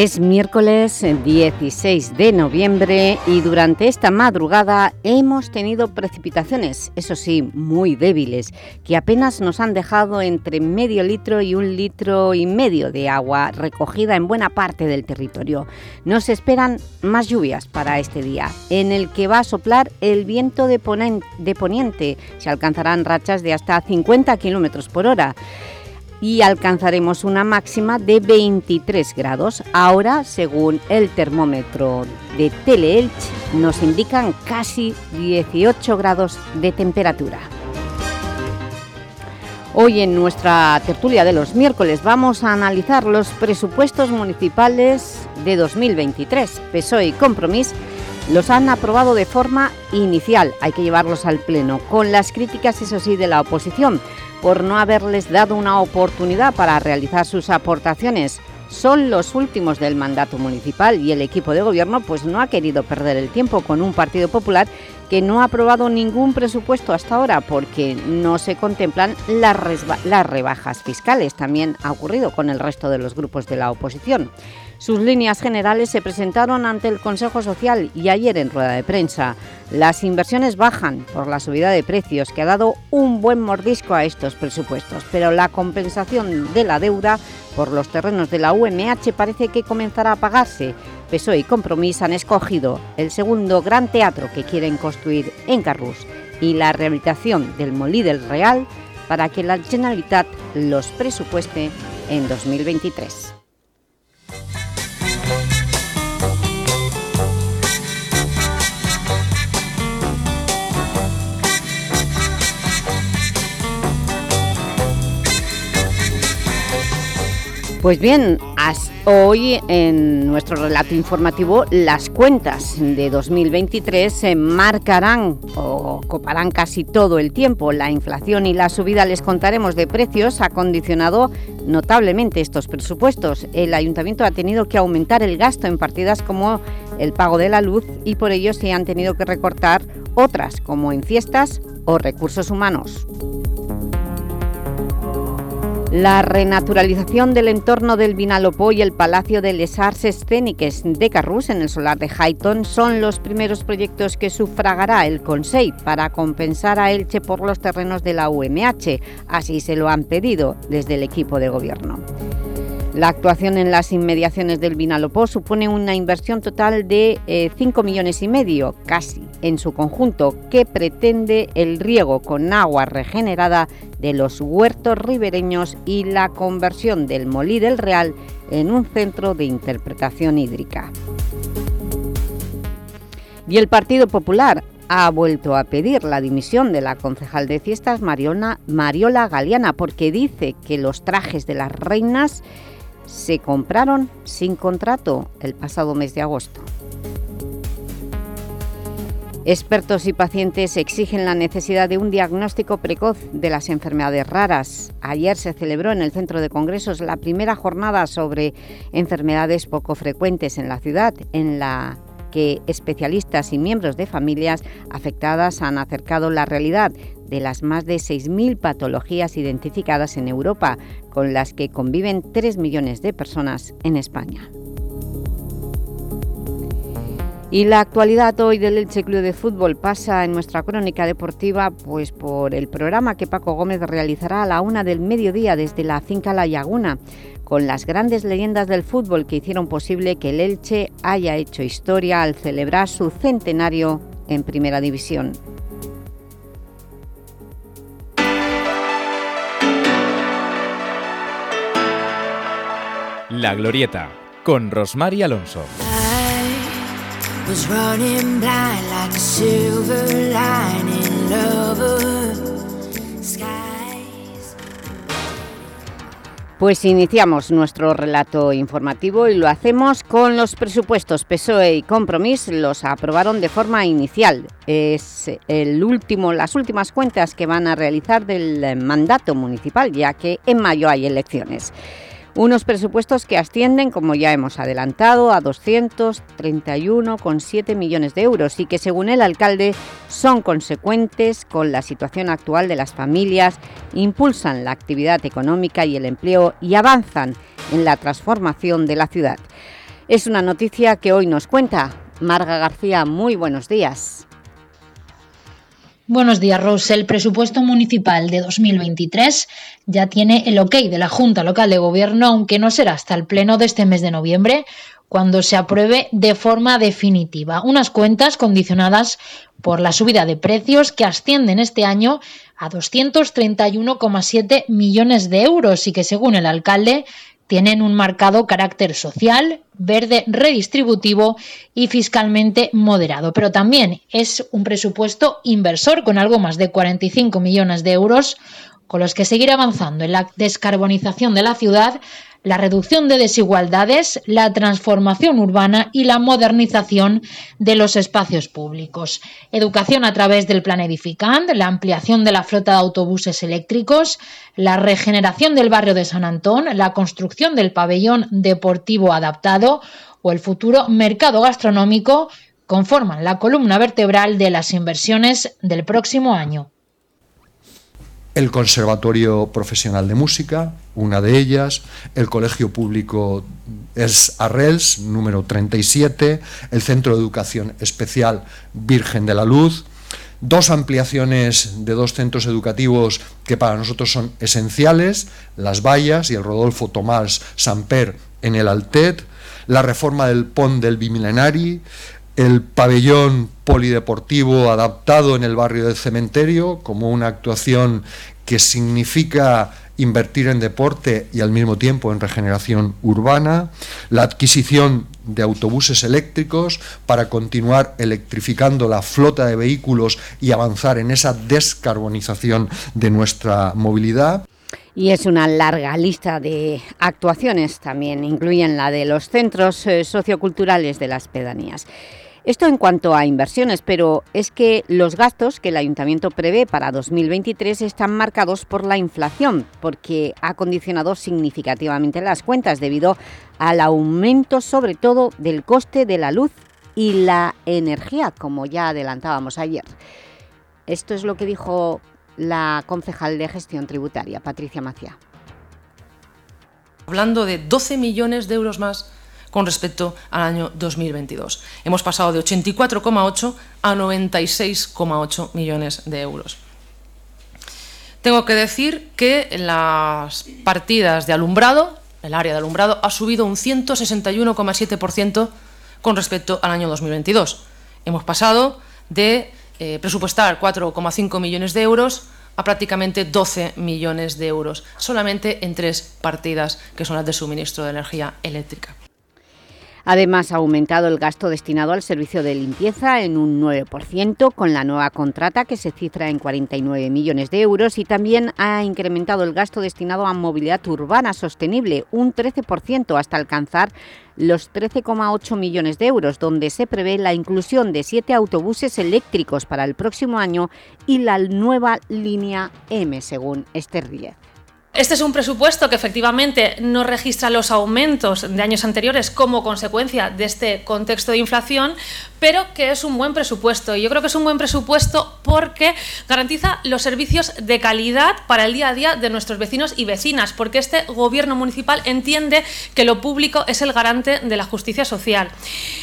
Es miércoles 16 de noviembre y durante esta madrugada hemos tenido precipitaciones, eso sí, muy débiles, que apenas nos han dejado entre medio litro y un litro y medio de agua recogida en buena parte del territorio. Nos esperan más lluvias para este día, en el que va a soplar el viento de, poniente. Se alcanzarán rachas de hasta 50 kilómetros por hora y alcanzaremos una máxima de 23 grados. Ahora, según el termómetro de Teleelch, nos indican casi 18 grados de temperatura. Hoy en nuestra tertulia de los miércoles vamos a analizar los presupuestos municipales de 2023. PSOE y Compromís los han aprobado de forma inicial, hay que llevarlos al Pleno, con las críticas, eso sí, de la oposición, por no haberles dado una oportunidad para realizar sus aportaciones. Son los últimos del mandato municipal y el equipo de gobierno pues no ha querido perder el tiempo con un Partido Popular que no ha aprobado ningún presupuesto hasta ahora porque no se contemplan las, las rebajas fiscales. También ha ocurrido con el resto de los grupos de la oposición. Sus líneas generales se presentaron ante el Consejo Social y ayer en rueda de prensa. Las inversiones bajan por la subida de precios que ha dado un buen mordisco a estos presupuestos, pero la compensación de la deuda por los terrenos de la UMH parece que comenzará a pagarse. PSOE y Compromís han escogido el segundo gran teatro que quieren construir en Carrús y la rehabilitación del Molí del Real para que la Generalitat los presupueste en 2023. Pues bien, hoy en nuestro relato informativo las cuentas de 2023 se marcarán o coparán casi todo el tiempo. La inflación y la subida, les contaremos, de precios ha condicionado notablemente estos presupuestos. El Ayuntamiento ha tenido que aumentar el gasto en partidas como el pago de la luz y por ello se han tenido que recortar otras como en fiestas o recursos humanos. La renaturalización del entorno del Vinalopó y el Palacio de les Arts Escéniques de Carrús en el solar de Highton son los primeros proyectos que sufragará el Consell para compensar a Elche por los terrenos de la UMH. Así se lo han pedido desde el equipo de gobierno. La actuación en las inmediaciones del Vinalopó supone una inversión total de 5 eh, millones y medio, casi, en su conjunto, que pretende el riego con agua regenerada de los huertos ribereños y la conversión del Molí del Real en un centro de interpretación hídrica. Y el Partido Popular ha vuelto a pedir la dimisión de la concejal de fiestas Mariola Galeana porque dice que los trajes de las reinas se compraron sin contrato el pasado mes de agosto. Expertos y pacientes exigen la necesidad de un diagnóstico precoz de las enfermedades raras. Ayer se celebró en el Centro de Congresos la primera jornada sobre enfermedades poco frecuentes en la ciudad, en la que especialistas y miembros de familias afectadas han acercado la realidad de las más de 6.000 patologías identificadas en Europa, con las que conviven 3 millones de personas en España. Y la actualidad hoy del Elche Club de Fútbol pasa en nuestra crónica deportiva pues por el programa que Paco Gómez realizará a la una del mediodía desde la finca La Laguna, con las grandes leyendas del fútbol que hicieron posible que el Elche haya hecho historia al celebrar su centenario en Primera División. La Glorieta, con Rosmar Alonso. Pues iniciamos nuestro relato informativo y lo hacemos con los presupuestos PSOE y Compromís. Los aprobaron de forma inicial. Es el último, las últimas cuentas que van a realizar del mandato municipal, ya que en mayo hay elecciones. Unos presupuestos que ascienden, como ya hemos adelantado, a 231,7 millones de euros y que, según el alcalde, son consecuentes con la situación actual de las familias, impulsan la actividad económica y el empleo y avanzan en la transformación de la ciudad. Es una noticia que hoy nos cuenta Marga García. Muy buenos días. Buenos días, Rose. El presupuesto municipal de 2023 ya tiene el ok de la Junta Local de Gobierno, aunque no será hasta el pleno de este mes de noviembre cuando se apruebe de forma definitiva. Unas cuentas condicionadas por la subida de precios que ascienden este año a 231,7 millones de euros y que, según el alcalde, tienen un marcado carácter social, verde, redistributivo y fiscalmente moderado. Pero también es un presupuesto inversor con algo más de 45 millones de euros con los que seguir avanzando en la descarbonización de la ciudad la reducción de desigualdades, la transformación urbana y la modernización de los espacios públicos. Educación a través del plan Edificant, la ampliación de la flota de autobuses eléctricos, la regeneración del barrio de San Antón, la construcción del pabellón deportivo adaptado o el futuro mercado gastronómico conforman la columna vertebral de las inversiones del próximo año el Conservatorio Profesional de Música, una de ellas, el Colegio Público es Arrels, número 37, el Centro de Educación Especial Virgen de la Luz, dos ampliaciones de dos centros educativos que para nosotros son esenciales, Las Vallas y el Rodolfo Tomás Samper en el Altet, la reforma del PON del Bimilenari, el pabellón polideportivo adaptado en el barrio del cementerio como una actuación que significa invertir en deporte y al mismo tiempo en regeneración urbana, la adquisición de autobuses eléctricos para continuar electrificando la flota de vehículos y avanzar en esa descarbonización de nuestra movilidad. Y es una larga lista de actuaciones también, incluyen la de los centros eh, socioculturales de las pedanías. Esto en cuanto a inversiones, pero es que los gastos que el Ayuntamiento prevé para 2023 están marcados por la inflación, porque ha condicionado significativamente las cuentas debido al aumento sobre todo del coste de la luz y la energía, como ya adelantábamos ayer. Esto es lo que dijo la concejal de Gestión Tributaria, Patricia Macía. Hablando de 12 millones de euros más con respecto al año 2022. Hemos pasado de 84,8 a 96,8 millones de euros. Tengo que decir que las partidas de alumbrado, el área de alumbrado, ha subido un 161,7% con respecto al año 2022. Hemos pasado de eh, presupuestar 4,5 millones de euros a prácticamente 12 millones de euros, solamente en tres partidas que son las de suministro de energía eléctrica. Además, ha aumentado el gasto destinado al servicio de limpieza en un 9%, con la nueva contrata que se cifra en 49 millones de euros y también ha incrementado el gasto destinado a movilidad urbana sostenible un 13% hasta alcanzar los 13,8 millones de euros, donde se prevé la inclusión de siete autobuses eléctricos para el próximo año y la nueva línea M, según Esther. Este es un presupuesto que efectivamente no registra los aumentos de años anteriores como consecuencia de este contexto de inflación, pero que es un buen presupuesto. Y yo creo que es un buen presupuesto porque garantiza los servicios de calidad para el día a día de nuestros vecinos y vecinas, porque este gobierno municipal entiende que lo público es el garante de la justicia social.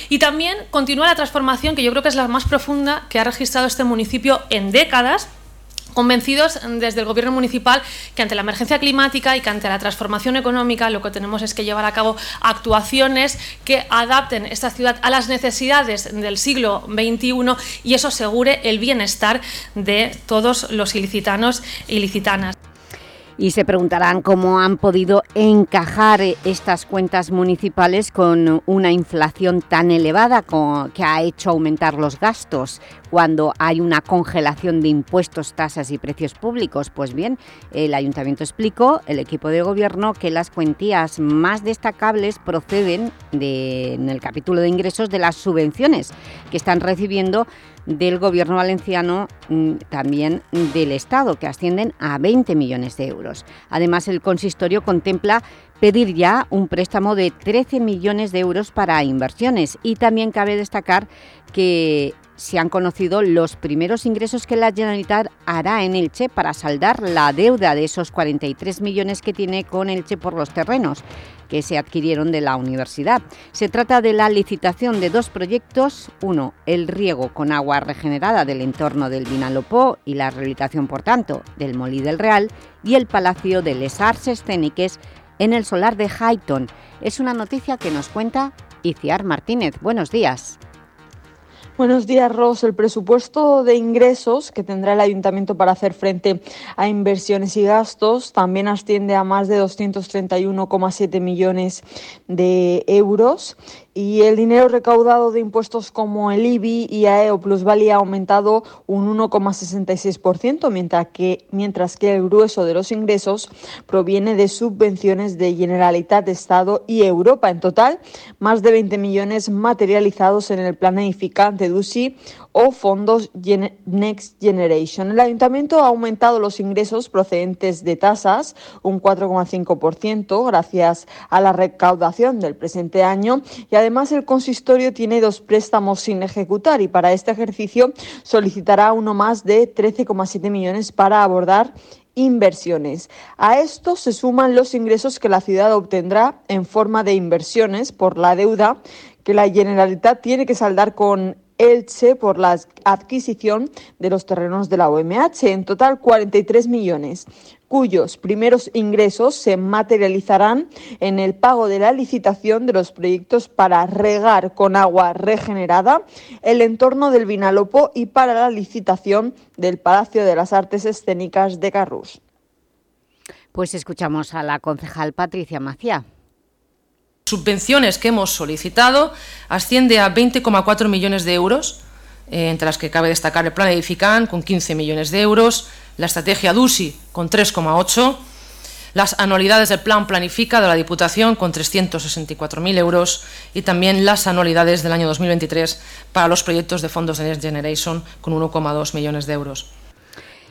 Y también continúa la transformación, que yo creo que es la más profunda que ha registrado este municipio en décadas, convencidos desde el Gobierno municipal que ante la emergencia climática y que ante la transformación económica lo que tenemos es que llevar a cabo actuaciones que adapten esta ciudad a las necesidades del siglo XXI y eso asegure el bienestar de todos los ilicitanos y ilicitanas. Y se preguntarán cómo han podido encajar estas cuentas municipales con una inflación tan elevada que ha hecho aumentar los gastos cuando hay una congelación de impuestos, tasas y precios públicos. Pues bien, el Ayuntamiento explicó, el equipo de gobierno, que las cuentías más destacables proceden en el capítulo de ingresos de las subvenciones que están recibiendo del Gobierno valenciano, mm, también del Estado, que ascienden a 20 millones de euros. Además, el consistorio contempla pedir ya un préstamo de 13 millones de euros para inversiones y también cabe destacar que se han conocido los primeros ingresos que la Generalitat hará en Elche para saldar la deuda de esos 43 millones que tiene con Elche por los terrenos que se adquirieron de la universidad. Se trata de la licitación de dos proyectos, uno, el riego con agua regenerada del entorno del Vinalopó y la rehabilitación, por tanto, del Molí del Real, y el Palacio de les Arts Escéniques en el solar de Highton. Es una noticia que nos cuenta Iciar Martínez. Buenos días. Buenos días, Ros. El presupuesto de ingresos que tendrá el Ayuntamiento para hacer frente a inversiones y gastos también asciende a más de 231,7 millones de euros y el dinero recaudado de impuestos como el IBI, IAE o plusvalía ha aumentado un 1,66%, mientras que, mientras que el grueso de los ingresos proviene de subvenciones de Generalitat, de Estado y Europa. En total, más de 20 millones materializados en el plan edificante DUSI o fondos Next Generation. El ayuntamiento ha aumentado los ingresos procedentes de tasas un 4,5% gracias a la recaudación del presente año y además el consistorio tiene dos préstamos sin ejecutar y para este ejercicio solicitará uno más de 13,7 millones para abordar inversiones. A esto se suman los ingresos que la ciudad obtendrá en forma de inversiones por la deuda que la Generalitat tiene que saldar con Elche por la adquisición de los terrenos de la OMH, en total 43 millones, cuyos primeros ingresos se materializarán en el pago de la licitación de los proyectos para regar con agua regenerada el entorno del Vinalopo y para la licitación del Palacio de las Artes Escénicas de Carrús. Pues escuchamos a la concejal Patricia Macía subvenciones que hemos solicitado asciende a 20,4 millones de euros, eh, entre las que cabe destacar el plan Edifican con 15 millones de euros, la estrategia DUSI con 3,8, las anualidades del plan Planifica de la Diputación con 364.000 euros y también las anualidades del año 2023 para los proyectos de fondos de Next Generation con 1,2 millones de euros.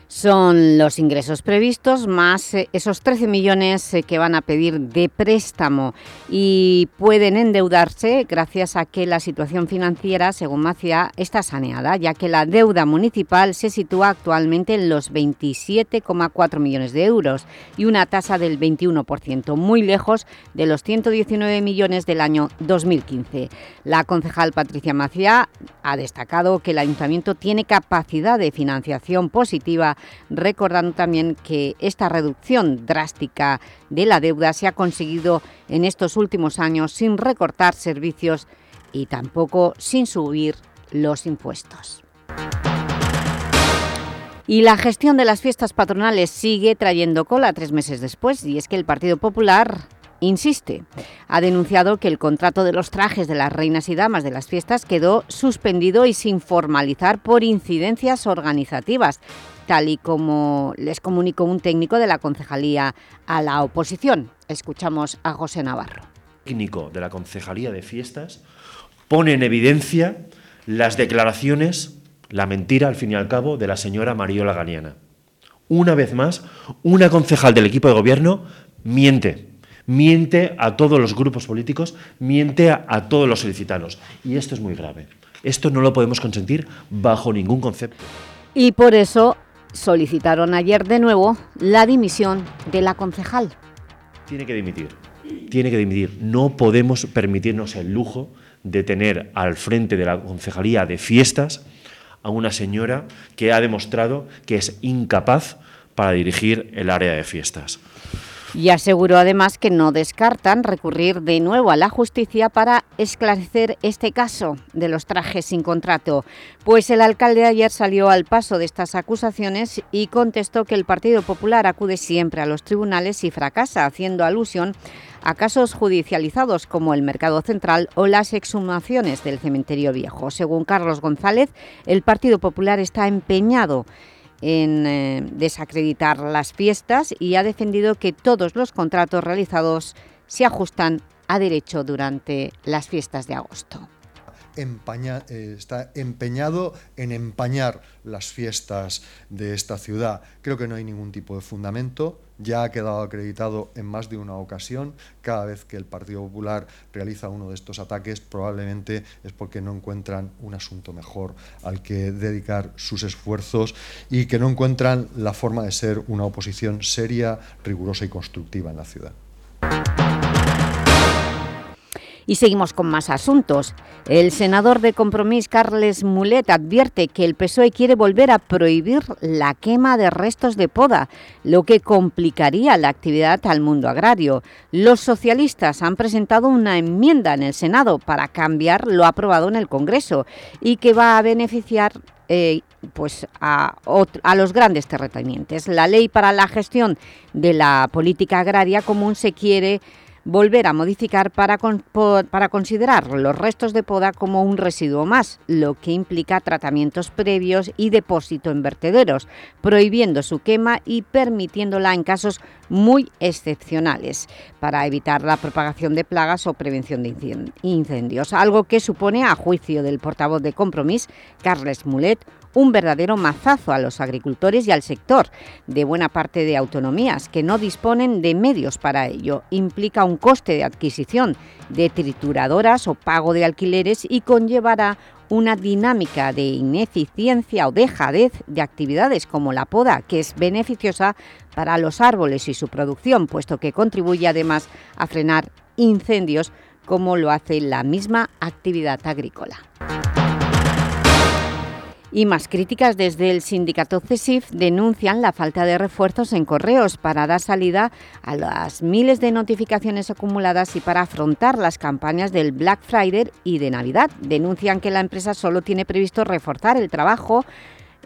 Son los ingresos previstos más eh, esos 13 millones eh, que van a pedir de préstamo y pueden endeudarse gracias a que la situación financiera, según Macia, está saneada, ya que la deuda municipal se sitúa actualmente en los 27,4 millones de euros y una tasa del 21%, muy lejos de los 119 millones del año 2015. La concejal Patricia Macia ha destacado que el Ayuntamiento tiene capacidad de financiación positiva recordando también que esta reducción drástica de la deuda se ha conseguido en estos últimos años sin recortar servicios y tampoco sin subir los impuestos. Y la gestión de las fiestas patronales sigue trayendo cola tres meses después y es que el Partido Popular insiste. Ha denunciado que el contrato de los trajes de las reinas y damas de las fiestas quedó suspendido y sin formalizar por incidencias organizativas, tal y como les comunicó un técnico de la concejalía a la oposición. Escuchamos a José Navarro. El técnico de la concejalía de fiestas pone en evidencia las declaraciones, la mentira al fin y al cabo, de la señora Mariola Ganiana. Una vez más, una concejal del equipo de gobierno miente miente a todos los grupos políticos, miente a, todos los solicitanos. Y esto es muy grave. Esto no lo podemos consentir bajo ningún concepto. Y por eso solicitaron ayer de nuevo la dimisión de la concejal. Tiene que dimitir, tiene que dimitir. No podemos permitirnos el lujo de tener al frente de la concejalía de fiestas a una señora que ha demostrado que es incapaz para dirigir el área de fiestas. Y aseguró además que no descartan recurrir de nuevo a la justicia para esclarecer este caso de los trajes sin contrato, pues el alcalde ayer salió al paso de estas acusaciones y contestó que el Partido Popular acude siempre a los tribunales y fracasa, haciendo alusión a casos judicializados como el Mercado Central o las exhumaciones del Cementerio Viejo. Según Carlos González, el Partido Popular está empeñado eh, desacreditar las fiestas y ha defendido que todos los contratos realizados se ajustan a derecho durante las fiestas de agosto. Eh, está empeñado en empañar las fiestas de esta ciudad. Creo que no hay ningún tipo de fundamento. Ya ha quedado acreditado en más de una ocasión. Cada vez que el Partido Popular realiza uno de estos ataques, probablemente es porque no encuentran un asunto mejor al que dedicar sus esfuerzos y que no encuentran la forma de ser una oposición seria, rigurosa y constructiva en la ciudad. Y seguimos con más asuntos. El senador de Compromís, Carles Mulet, advierte que el PSOE quiere volver a prohibir la quema de restos de poda, lo que complicaría la actividad al mundo agrario. Los socialistas han presentado una enmienda en el Senado para cambiar lo aprobado en el Congreso y que va a beneficiar eh, pues a, a, los grandes terratenientes. La ley para la gestión de la política agraria común se quiere volver a modificar para, para considerar los restos de poda como un residuo más, lo que implica tratamientos previos y depósito en vertederos, prohibiendo su quema y permitiéndola en casos muy excepcionales para evitar la propagación de plagas o prevención de incendios, algo que supone, a juicio del portavoz de Compromís, Carles Mulet, un verdadero mazazo a los agricultores y al sector de buena parte de autonomías que no disponen de medios para ello. Implica un coste de adquisición de trituradoras o pago de alquileres y conllevará una dinámica de ineficiencia o dejadez de actividades como la poda, que es beneficiosa para los árboles y su producción, puesto que contribuye además a frenar incendios como lo hace la misma actividad agrícola. Y más críticas desde el sindicato CESIF denuncian la falta de refuerzos en correos para dar salida a las miles de notificaciones acumuladas y para afrontar las campañas del Black Friday y de Navidad. Denuncian que la empresa solo tiene previsto reforzar el trabajo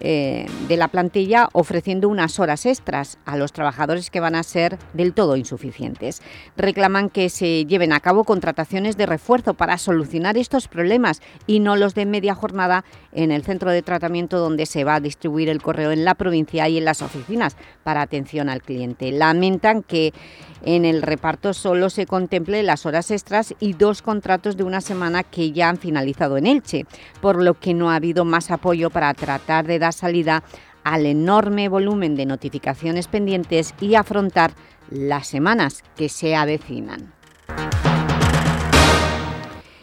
eh, de la plantilla ofreciendo unas horas extras a los trabajadores que van a ser del todo insuficientes. Reclaman que se lleven a cabo contrataciones de refuerzo para solucionar estos problemas y no los de media jornada en el centro de tratamiento donde se va a distribuir el correo en la provincia y en las oficinas para atención al cliente. Lamentan que en el reparto solo se contemple las horas extras y dos contratos de una semana que ya han finalizado en Elche, por lo que no ha habido más apoyo para tratar de dar salida al enorme volumen de notificaciones pendientes y afrontar las semanas que se avecinan.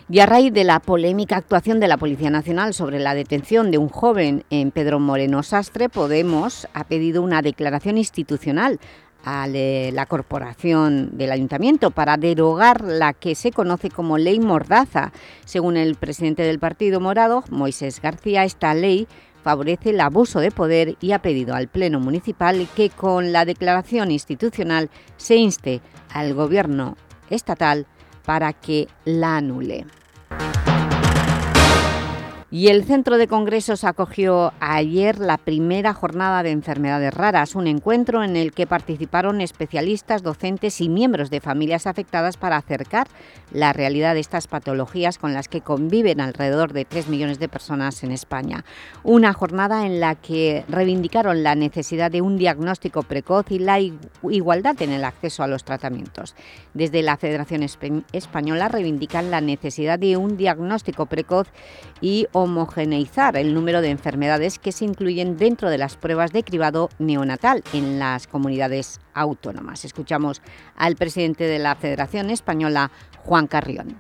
Y a raíz de la polémica actuación de la Policía Nacional sobre la detención de un joven en Pedro Moreno Sastre, Podemos ha pedido una declaración institucional a la corporación del Ayuntamiento para derogar la que se conoce como Ley Mordaza. Según el presidente del Partido Morado, Moisés García, esta ley favorece el abuso de poder y ha pedido al Pleno Municipal que con la declaración institucional se inste al Gobierno estatal para que la anule. Y el Centro de Congresos acogió ayer la primera jornada de enfermedades raras, un encuentro en el que participaron especialistas, docentes y miembros de familias afectadas para acercar la realidad de estas patologías con las que conviven alrededor de 3 millones de personas en España. Una jornada en la que reivindicaron la necesidad de un diagnóstico precoz y la igualdad en el acceso a los tratamientos. Desde la Federación Española reivindican la necesidad de un diagnóstico precoz y homogeneizar el número de enfermedades que se incluyen dentro de las pruebas de cribado neonatal en las comunidades autónomas. Escuchamos al presidente de la Federación Española, Juan Carrión.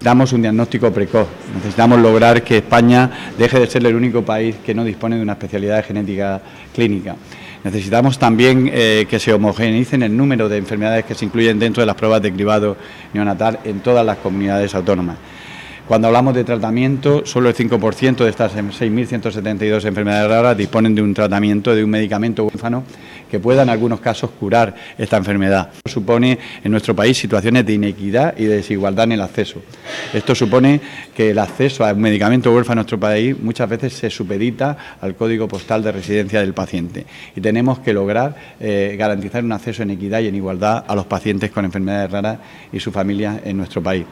Damos un diagnóstico precoz. Necesitamos lograr que España deje de ser el único país que no dispone de una especialidad de genética clínica. Necesitamos también eh, que se homogeneicen el número de enfermedades que se incluyen dentro de las pruebas de cribado neonatal en todas las comunidades autónomas. Cuando hablamos de tratamiento, solo el 5% de estas 6.172 enfermedades raras disponen de un tratamiento, de un medicamento huérfano que pueda en algunos casos curar esta enfermedad. Supone en nuestro país situaciones de inequidad y de desigualdad en el acceso. Esto supone que el acceso a un medicamento huérfano en nuestro país muchas veces se supedita al código postal de residencia del paciente y tenemos que lograr eh, garantizar un acceso en equidad y en igualdad a los pacientes con enfermedades raras y sus familias en nuestro país.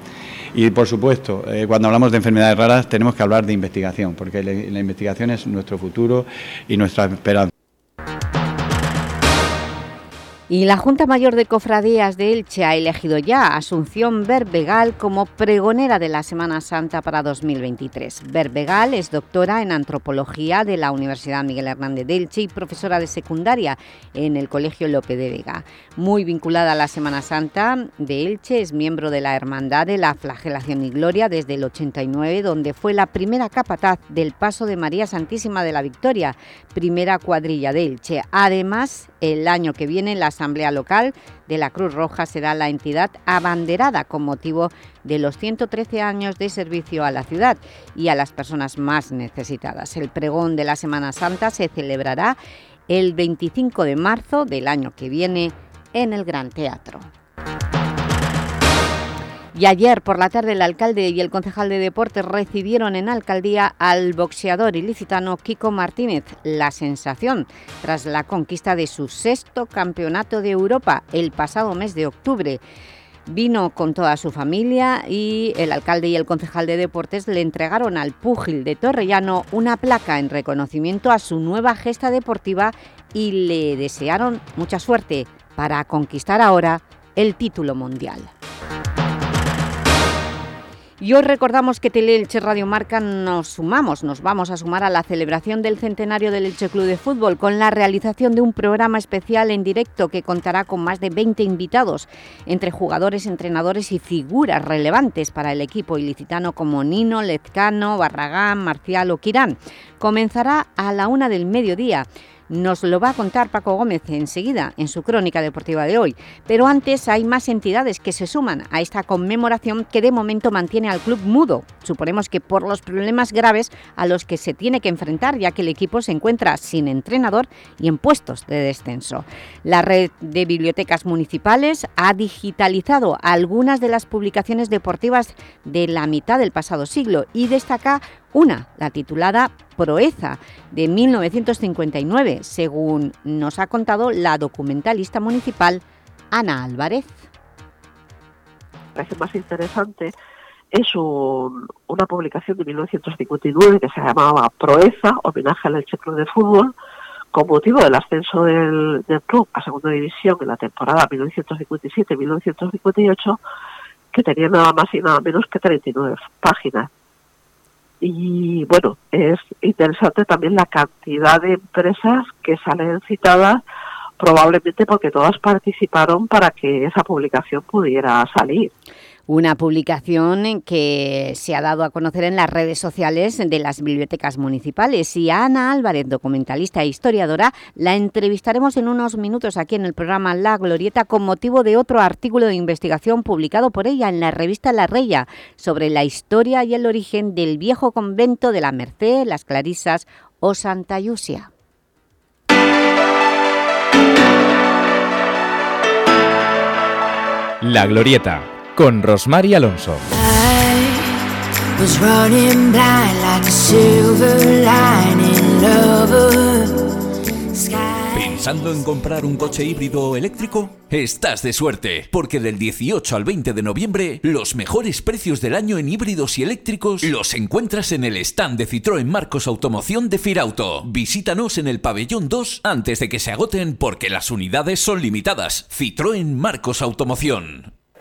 Y por supuesto, eh, cuando hablamos de enfermedades raras tenemos que hablar de investigación, porque la investigación es nuestro futuro y nuestra esperanza. Y la Junta Mayor de Cofradías de Elche ha elegido ya a Asunción Berbegal como pregonera de la Semana Santa para 2023. Berbegal es doctora en Antropología de la Universidad Miguel Hernández de Elche y profesora de secundaria en el Colegio Lope de Vega. Muy vinculada a la Semana Santa de Elche, es miembro de la Hermandad de la Flagelación y Gloria desde el 89, donde fue la primera capataz del Paso de María Santísima de la Victoria, primera cuadrilla de Elche. Además, el año que viene la Asamblea Local de la Cruz Roja será la entidad abanderada con motivo de los 113 años de servicio a la ciudad y a las personas más necesitadas. El pregón de la Semana Santa se celebrará el 25 de marzo del año que viene en el Gran Teatro. Y ayer por la tarde el alcalde y el concejal de deportes recibieron en alcaldía al boxeador ilicitano Kiko Martínez. La sensación tras la conquista de su sexto campeonato de Europa el pasado mes de octubre. Vino con toda su familia y el alcalde y el concejal de deportes le entregaron al púgil de Torrellano una placa en reconocimiento a su nueva gesta deportiva y le desearon mucha suerte para conquistar ahora el título mundial. Y hoy recordamos que Teleelche Radio Marca nos sumamos, nos vamos a sumar a la celebración del centenario del Elche Club de Fútbol con la realización de un programa especial en directo que contará con más de 20 invitados, entre jugadores, entrenadores y figuras relevantes para el equipo ilicitano como Nino, Lezcano, Barragán, Marcial o Quirán. Comenzará a la una del mediodía nos lo va a contar Paco Gómez enseguida en su crónica deportiva de hoy. Pero antes hay más entidades que se suman a esta conmemoración que de momento mantiene al club mudo. Suponemos que por los problemas graves a los que se tiene que enfrentar ya que el equipo se encuentra sin entrenador y en puestos de descenso. La red de bibliotecas municipales ha digitalizado algunas de las publicaciones deportivas de la mitad del pasado siglo y destaca una, la titulada Proeza, de 1959, según nos ha contado la documentalista municipal Ana Álvarez. Parece más interesante es una publicación de 1959 que se llamaba Proeza, homenaje al Elche de Fútbol, con motivo del ascenso del, del club a segunda división en la temporada 1957-1958, que tenía nada más y nada menos que 39 páginas y bueno, es interesante también la cantidad de empresas que salen citadas, probablemente porque todas participaron para que esa publicación pudiera salir. Una publicación que se ha dado a conocer en las redes sociales de las bibliotecas municipales. Y a Ana Álvarez, documentalista e historiadora, la entrevistaremos en unos minutos aquí en el programa La Glorieta con motivo de otro artículo de investigación publicado por ella en la revista La Reya sobre la historia y el origen del viejo convento de la Merced, las Clarisas o Santa Yusia. La Glorieta con Rosmar Alonso. ¿Pensando en comprar un coche híbrido eléctrico? Estás de suerte, porque del 18 al 20 de noviembre, los mejores precios del año en híbridos y eléctricos los encuentras en el stand de Citroën Marcos Automoción de Firauto. Visítanos en el pabellón 2 antes de que se agoten porque las unidades son limitadas. Citroën Marcos Automoción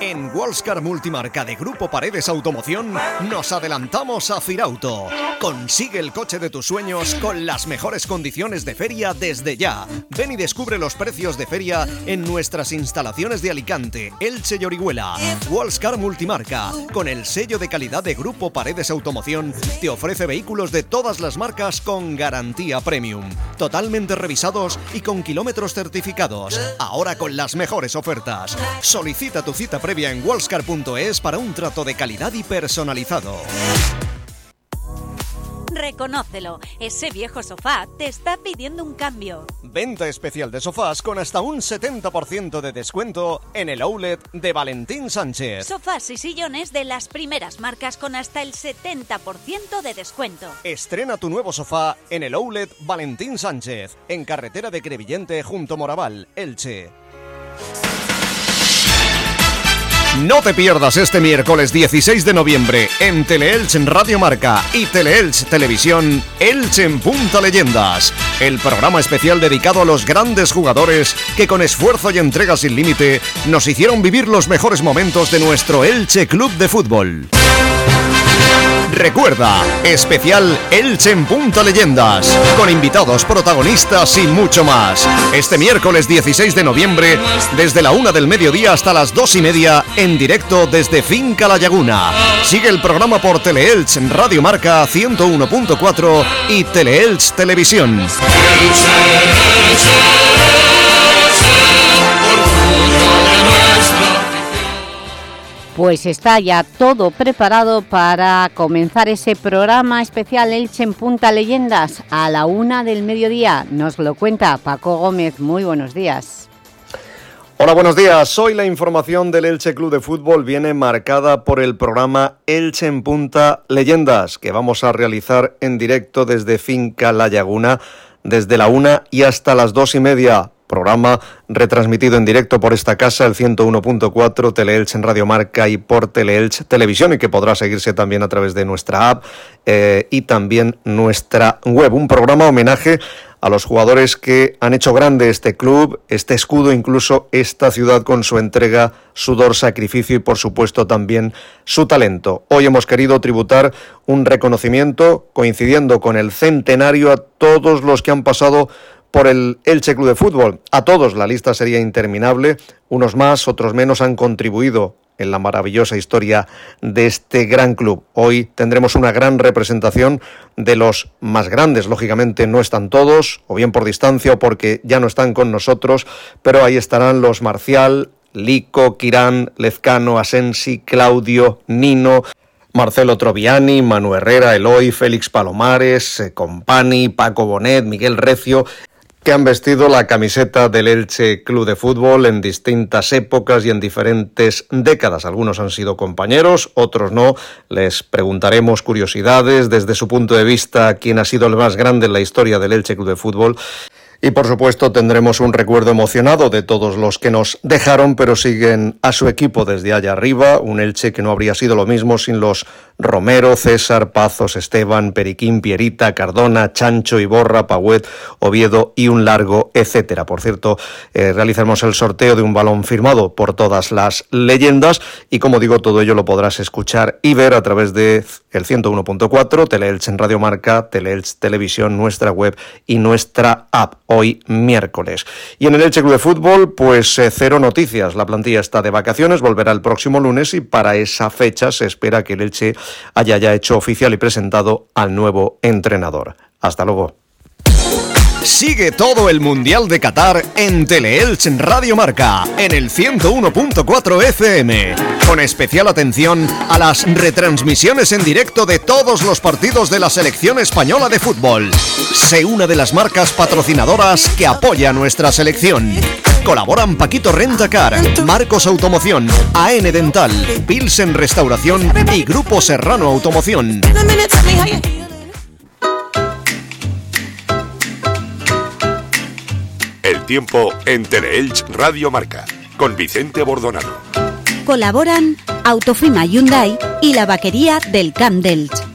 En Wallscar Multimarca de Grupo Paredes Automoción nos adelantamos a Firauto. Consigue el coche de tus sueños con las mejores condiciones de feria desde ya. Ven y descubre los precios de feria en nuestras instalaciones de Alicante, Elche y Orihuela. Wallscar Multimarca, con el sello de calidad de Grupo Paredes Automoción, te ofrece vehículos de todas las marcas con garantía premium, totalmente revisados y con kilómetros certificados. Ahora con las mejores ofertas. Solicita tu cita previa en wallscar.es para un trato de calidad y personalizado. Reconócelo, ese viejo sofá te está pidiendo un cambio. Venta especial de sofás con hasta un 70% de descuento en el outlet de Valentín Sánchez. Sofás y sillones de las primeras marcas con hasta el 70% de descuento. Estrena tu nuevo sofá en el outlet Valentín Sánchez, en carretera de Crevillente junto Moraval, Elche. No te pierdas este miércoles 16 de noviembre en Teleelch Radio Marca y Teleelch Televisión Elche en Punta Leyendas, el programa especial dedicado a los grandes jugadores que con esfuerzo y entrega sin límite nos hicieron vivir los mejores momentos de nuestro Elche Club de Fútbol. Recuerda, especial Elche en Punta Leyendas, con invitados, protagonistas y mucho más. Este miércoles 16 de noviembre, desde la una del mediodía hasta las dos y media, en directo desde Finca La Laguna. Sigue el programa por Teleelch Radio Marca 101.4 y Teleelch Televisión. Pues está ya todo preparado para comenzar ese programa especial Elche en Punta Leyendas a la una del mediodía. Nos lo cuenta Paco Gómez. Muy buenos días. Hola, buenos días. Hoy la información del Elche Club de Fútbol viene marcada por el programa Elche en Punta Leyendas, que vamos a realizar en directo desde Finca La Laguna, desde la una y hasta las dos y media programa retransmitido en directo por esta casa, el 101.4, Teleelch en Radio Marca y por Teleelch Televisión, y que podrá seguirse también a través de nuestra app eh, y también nuestra web. Un programa homenaje a los jugadores que han hecho grande este club, este escudo, incluso esta ciudad con su entrega, sudor, sacrificio y por supuesto también su talento. Hoy hemos querido tributar un reconocimiento coincidiendo con el centenario a todos los que han pasado por el Elche Club de Fútbol. A todos la lista sería interminable, unos más, otros menos han contribuido en la maravillosa historia de este gran club. Hoy tendremos una gran representación de los más grandes, lógicamente no están todos, o bien por distancia o porque ya no están con nosotros, pero ahí estarán los Marcial, Lico, Quirán, Lezcano, Asensi, Claudio, Nino, Marcelo Troviani, Manu Herrera, Eloy, Félix Palomares, eh, Compani, Paco Bonet, Miguel Recio, que han vestido la camiseta del Elche Club de Fútbol en distintas épocas y en diferentes décadas. Algunos han sido compañeros, otros no. Les preguntaremos curiosidades desde su punto de vista quién ha sido el más grande en la historia del Elche Club de Fútbol. Y por supuesto tendremos un recuerdo emocionado de todos los que nos dejaron, pero siguen a su equipo desde allá arriba, un Elche que no habría sido lo mismo sin los Romero, César, Pazos, Esteban, Periquín, Pierita, Cardona, Chancho, Iborra, Pauet, Oviedo y un largo etcétera. Por cierto, eh, realizaremos el sorteo de un balón firmado por todas las leyendas y como digo, todo ello lo podrás escuchar y ver a través de el 101.4, Teleelch en Radio Marca, Teleelch Televisión, nuestra web y nuestra app hoy miércoles. Y en el Elche Club de Fútbol, pues eh, cero noticias. La plantilla está de vacaciones, volverá el próximo lunes y para esa fecha se espera que el Elche haya ya hecho oficial y presentado al nuevo entrenador. Hasta luego. Sigue todo el Mundial de Qatar en Teleelch Radio Marca, en el 101.4 FM, con especial atención a las retransmisiones en directo de todos los partidos de la selección española de fútbol. Sé una de las marcas patrocinadoras que apoya nuestra selección. Colaboran Paquito Rentacar, Marcos Automoción, AN Dental, Pilsen Restauración y Grupo Serrano Automoción. El tiempo en Teleelch Radio Marca, con Vicente Bordonado. Colaboran Autofima Hyundai y la vaquería del Camp d'Elch.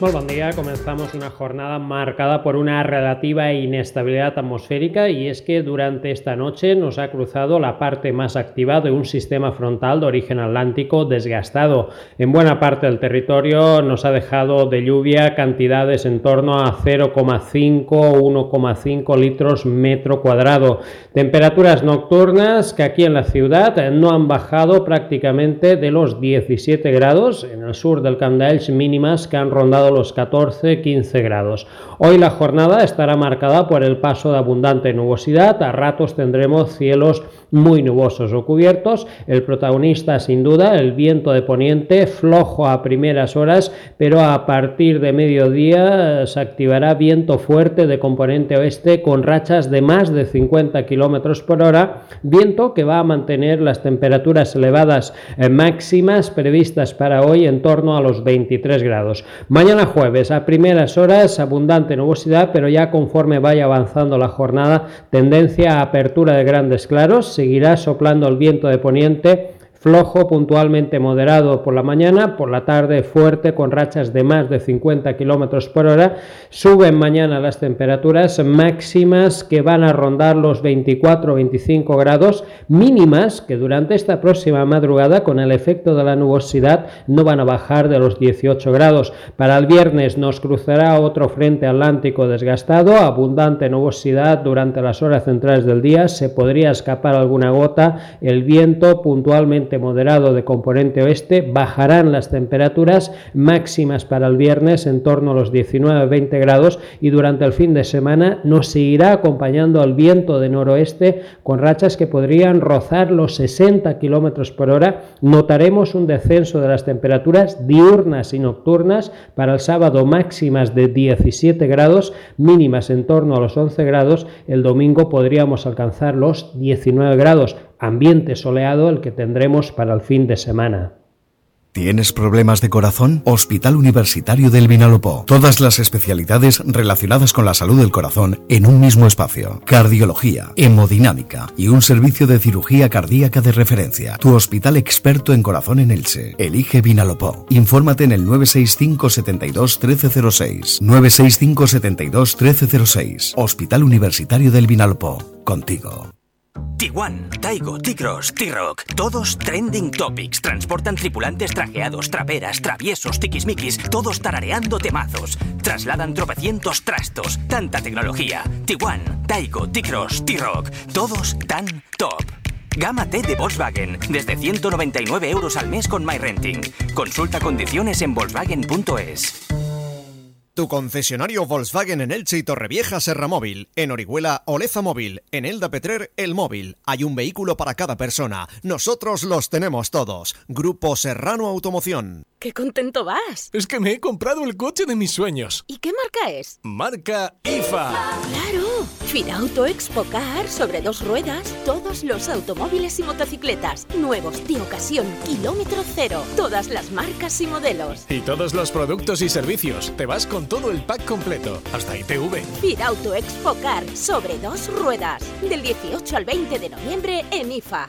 Muy buen día. Comenzamos una jornada marcada por una relativa inestabilidad atmosférica y es que durante esta noche nos ha cruzado la parte más activa de un sistema frontal de origen atlántico desgastado. En buena parte del territorio nos ha dejado de lluvia cantidades en torno a 0,5 o 1,5 litros metro cuadrado. Temperaturas nocturnas que aquí en la ciudad no han bajado prácticamente de los 17 grados en el sur del Camp mínimas que han rondado los 14-15 grados. Hoy la jornada estará marcada por el paso de abundante nubosidad, a ratos tendremos cielos muy nubosos o cubiertos, el protagonista sin duda el viento de poniente flojo a primeras horas, pero a partir de mediodía se activará viento fuerte de componente oeste con rachas de más de 50 kilómetros por hora, viento que va a mantener las temperaturas elevadas eh, máximas previstas para hoy en torno a los 23 grados. Mañana jueves, a primeras horas, abundante nubosidad, pero ya conforme vaya avanzando la jornada, tendencia a apertura de grandes claros, seguirá soplando el viento de poniente flojo, puntualmente moderado por la mañana, por la tarde fuerte con rachas de más de 50 kilómetros por hora. Suben mañana las temperaturas máximas que van a rondar los 24-25 grados, mínimas que durante esta próxima madrugada, con el efecto de la nubosidad, no van a bajar de los 18 grados. Para el viernes nos cruzará otro frente atlántico desgastado, abundante nubosidad durante las horas centrales del día, se podría escapar alguna gota, el viento puntualmente moderado de componente oeste, bajarán las temperaturas máximas para el viernes en torno a los 19-20 grados y durante el fin de semana nos seguirá acompañando el viento de noroeste con rachas que podrían rozar los 60 kilómetros por hora. Notaremos un descenso de las temperaturas diurnas y nocturnas para el sábado máximas de 17 grados, mínimas en torno a los 11 grados. El domingo podríamos alcanzar los 19 grados ambiente soleado el que tendremos para el fin de semana. ¿Tienes problemas de corazón? Hospital Universitario del Vinalopó. Todas las especialidades relacionadas con la salud del corazón en un mismo espacio. Cardiología, hemodinámica y un servicio de cirugía cardíaca de referencia. Tu hospital experto en corazón en Elche. Elige Vinalopó. Infórmate en el 965 72 1306. 965 72 1306. Hospital Universitario del Vinalopó. Contigo. Tiguan, Taigo, T-Cross, T-Rock, todos trending topics. Transportan tripulantes trajeados, traperas, traviesos, tiquismiquis, todos tarareando temazos. Trasladan tropecientos trastos, tanta tecnología. Tiguan, Taigo, T-Cross, T-Rock, todos tan top. Gama T de Volkswagen, desde 199 euros al mes con MyRenting. Consulta condiciones en volkswagen.es. Tu concesionario Volkswagen en Elche y Torrevieja Serra Móvil. En Orihuela Oleza Móvil. En Elda Petrer El Móvil. Hay un vehículo para cada persona. Nosotros los tenemos todos. Grupo Serrano Automoción. ¡Qué contento vas! Es que me he comprado el coche de mis sueños. ¿Y qué marca es? Marca IFA. ¡Claro! Finauto Expocar sobre dos ruedas. Todos los automóviles y motocicletas. Nuevos de ocasión. Kilómetro cero. Todas las marcas y modelos. Y todos los productos y servicios. Te vas con todo el pack completo. Hasta ITV. Finauto Expocar sobre dos ruedas. Del 18 al 20 de noviembre en IFA.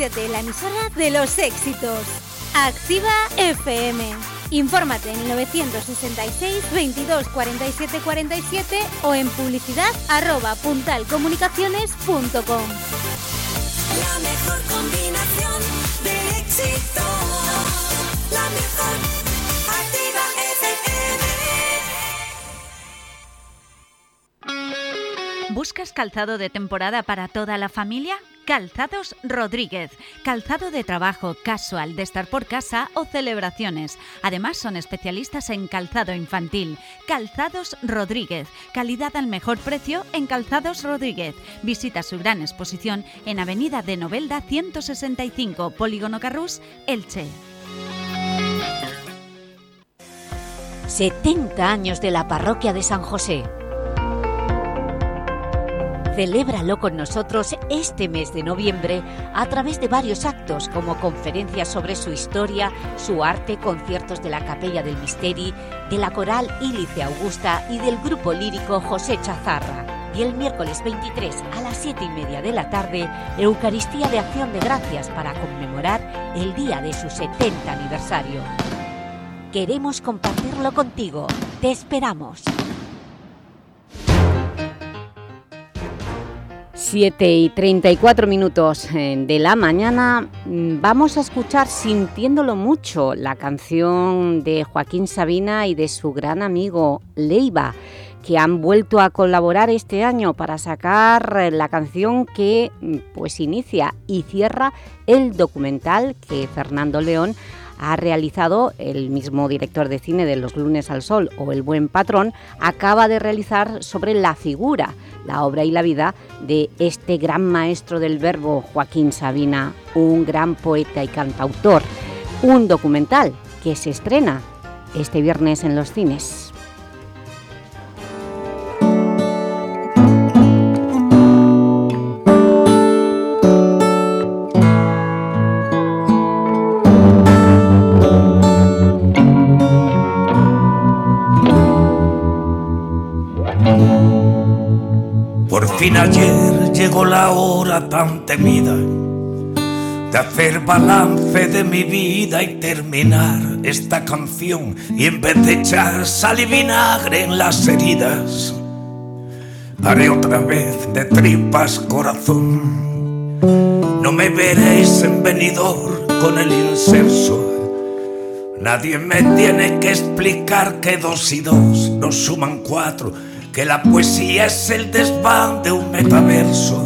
En la emisora de los éxitos. Activa FM. Infórmate en 966 22 47 47 o en publicidad arroba puntalcomunicaciones.com. La mejor combinación de éxito. La mejor. Activa FM. ¿Buscas calzado de temporada para toda la familia? Calzados Rodríguez. Calzado de trabajo, casual, de estar por casa o celebraciones. Además son especialistas en calzado infantil. Calzados Rodríguez. Calidad al mejor precio en Calzados Rodríguez. Visita su gran exposición en Avenida de Novelda 165, Polígono Carrús, Elche. 70 años de la parroquia de San José. Celébralo con nosotros este mes de noviembre a través de varios actos como conferencias sobre su historia, su arte, conciertos de la Capella del Misteri, de la Coral Ílice Augusta y del grupo lírico José Chazarra. Y el miércoles 23 a las 7 y media de la tarde, Eucaristía de Acción de Gracias para conmemorar el día de su 70 aniversario. Queremos compartirlo contigo. Te esperamos. 7 y 34 minutos eh, de la mañana mm, vamos a escuchar Sintiéndolo Mucho, la canción de Joaquín Sabina y de su gran amigo Leiva, que han vuelto a colaborar este año para sacar eh, la canción que mm, pues inicia y cierra el documental que Fernando León ha realizado el mismo director de cine de Los lunes al sol o El buen patrón, acaba de realizar sobre la figura, la obra y la vida de este gran maestro del verbo, Joaquín Sabina, un gran poeta y cantautor. Un documental que se estrena este viernes en los cines. Fin ayer llegó la hora tan temida de hacer balance de mi vida y terminar esta canción. Y en vez de echar sal y vinagre en las heridas haré otra vez de tripas corazón. No me veréis en venidor con el inserso. Nadie me tiene que explicar que dos y dos nos suman cuatro, que la poesía es el desván de un metaverso,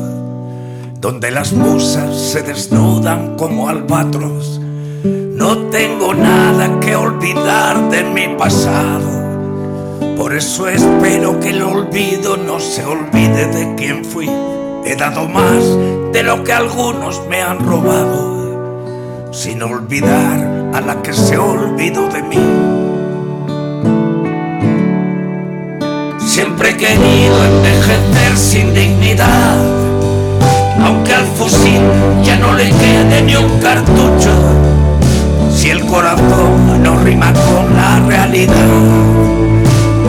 donde las musas se desnudan como albatros. No tengo nada que olvidar de mi pasado, por eso espero que el olvido no se olvide de quién fui. He dado más de lo que algunos me han robado sin olvidar a la que se olvidó de mí. Siempre he querido envejecer sin dignidad, aunque al fusil ya no le quede ni un cartucho, si el corazón no rima con la realidad.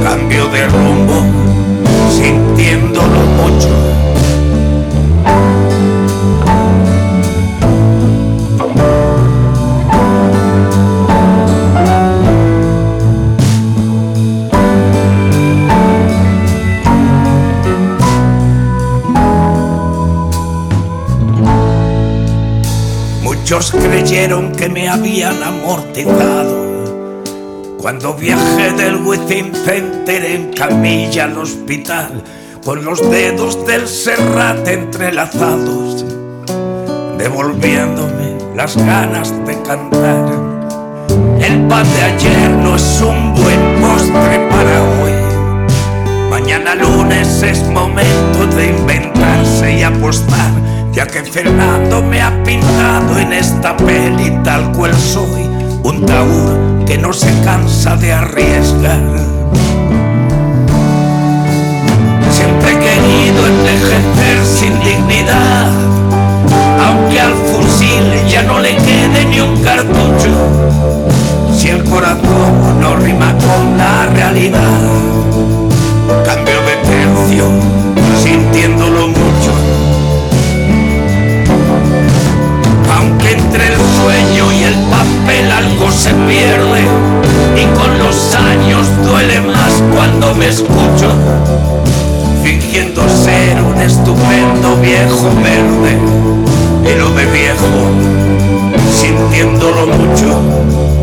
Cambio de rumbo, sintiéndolo mucho. Creyeron que me habían amortizado cuando viajé del Within Center en camilla al hospital con los dedos del serrate entrelazados, devolviéndome las ganas de cantar. El pan de ayer no es un buen postre para hoy. Mañana lunes es momento de inventarse y apostar, ya que Fernando me ha pintado en esta peli tal cual soy, un taur que no se cansa de arriesgar. Siempre he querido envejecer sin dignidad, aunque al fusil ya no le quede ni un cartucho, si el corazón no rima con la realidad. Cambio de tercio, sintiéndolo mucho. Entre el sueño y el papel algo se pierde y con los años duele más cuando me escucho, fingiendo ser un estupendo viejo verde de viejo, sintiéndolo mucho.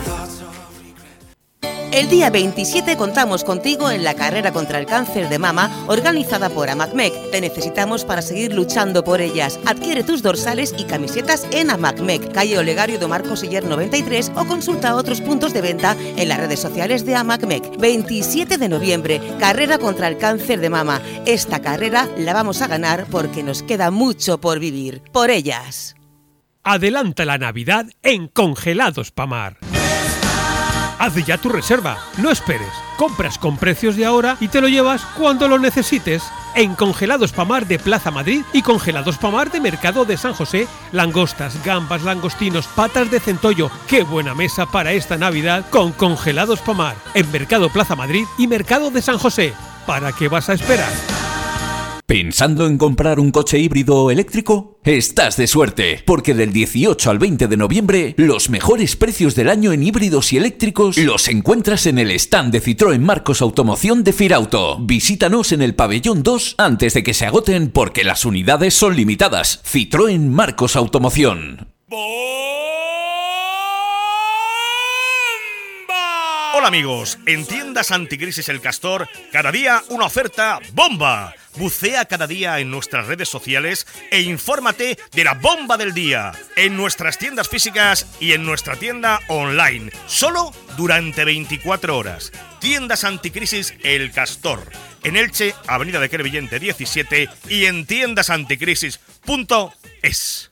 El día 27 contamos contigo en la carrera contra el cáncer de mama organizada por AMACMEC. Te necesitamos para seguir luchando por ellas. Adquiere tus dorsales y camisetas en AMACMEC, calle Olegario de Marcos Siller 93 o consulta otros puntos de venta en las redes sociales de AMACMEC. 27 de noviembre, carrera contra el cáncer de mama. Esta carrera la vamos a ganar porque nos queda mucho por vivir. Por ellas. Adelanta la Navidad en Congelados Pamar. Haz ya tu reserva, no esperes. Compras con precios de ahora y te lo llevas cuando lo necesites. En Congelados Pamar de Plaza Madrid y Congelados Pamar de Mercado de San José, langostas, gambas, langostinos, patas de centollo. ¡Qué buena mesa para esta Navidad con Congelados Pamar! En Mercado Plaza Madrid y Mercado de San José. ¿Para qué vas a esperar? ¿Pensando en comprar un coche híbrido o eléctrico? Estás de suerte, porque del 18 al 20 de noviembre, los mejores precios del año en híbridos y eléctricos los encuentras en el stand de Citroën Marcos Automoción de Firauto. Visítanos en el pabellón 2 antes de que se agoten porque las unidades son limitadas. Citroën Marcos Automoción. Hola amigos, en tiendas Anticrisis El Castor, cada día una oferta bomba. Bucea cada día en nuestras redes sociales e infórmate de la bomba del día en nuestras tiendas físicas y en nuestra tienda online, solo durante 24 horas. Tiendas Anticrisis El Castor, en Elche, Avenida de Crevillente 17 y en tiendasanticrisis.es.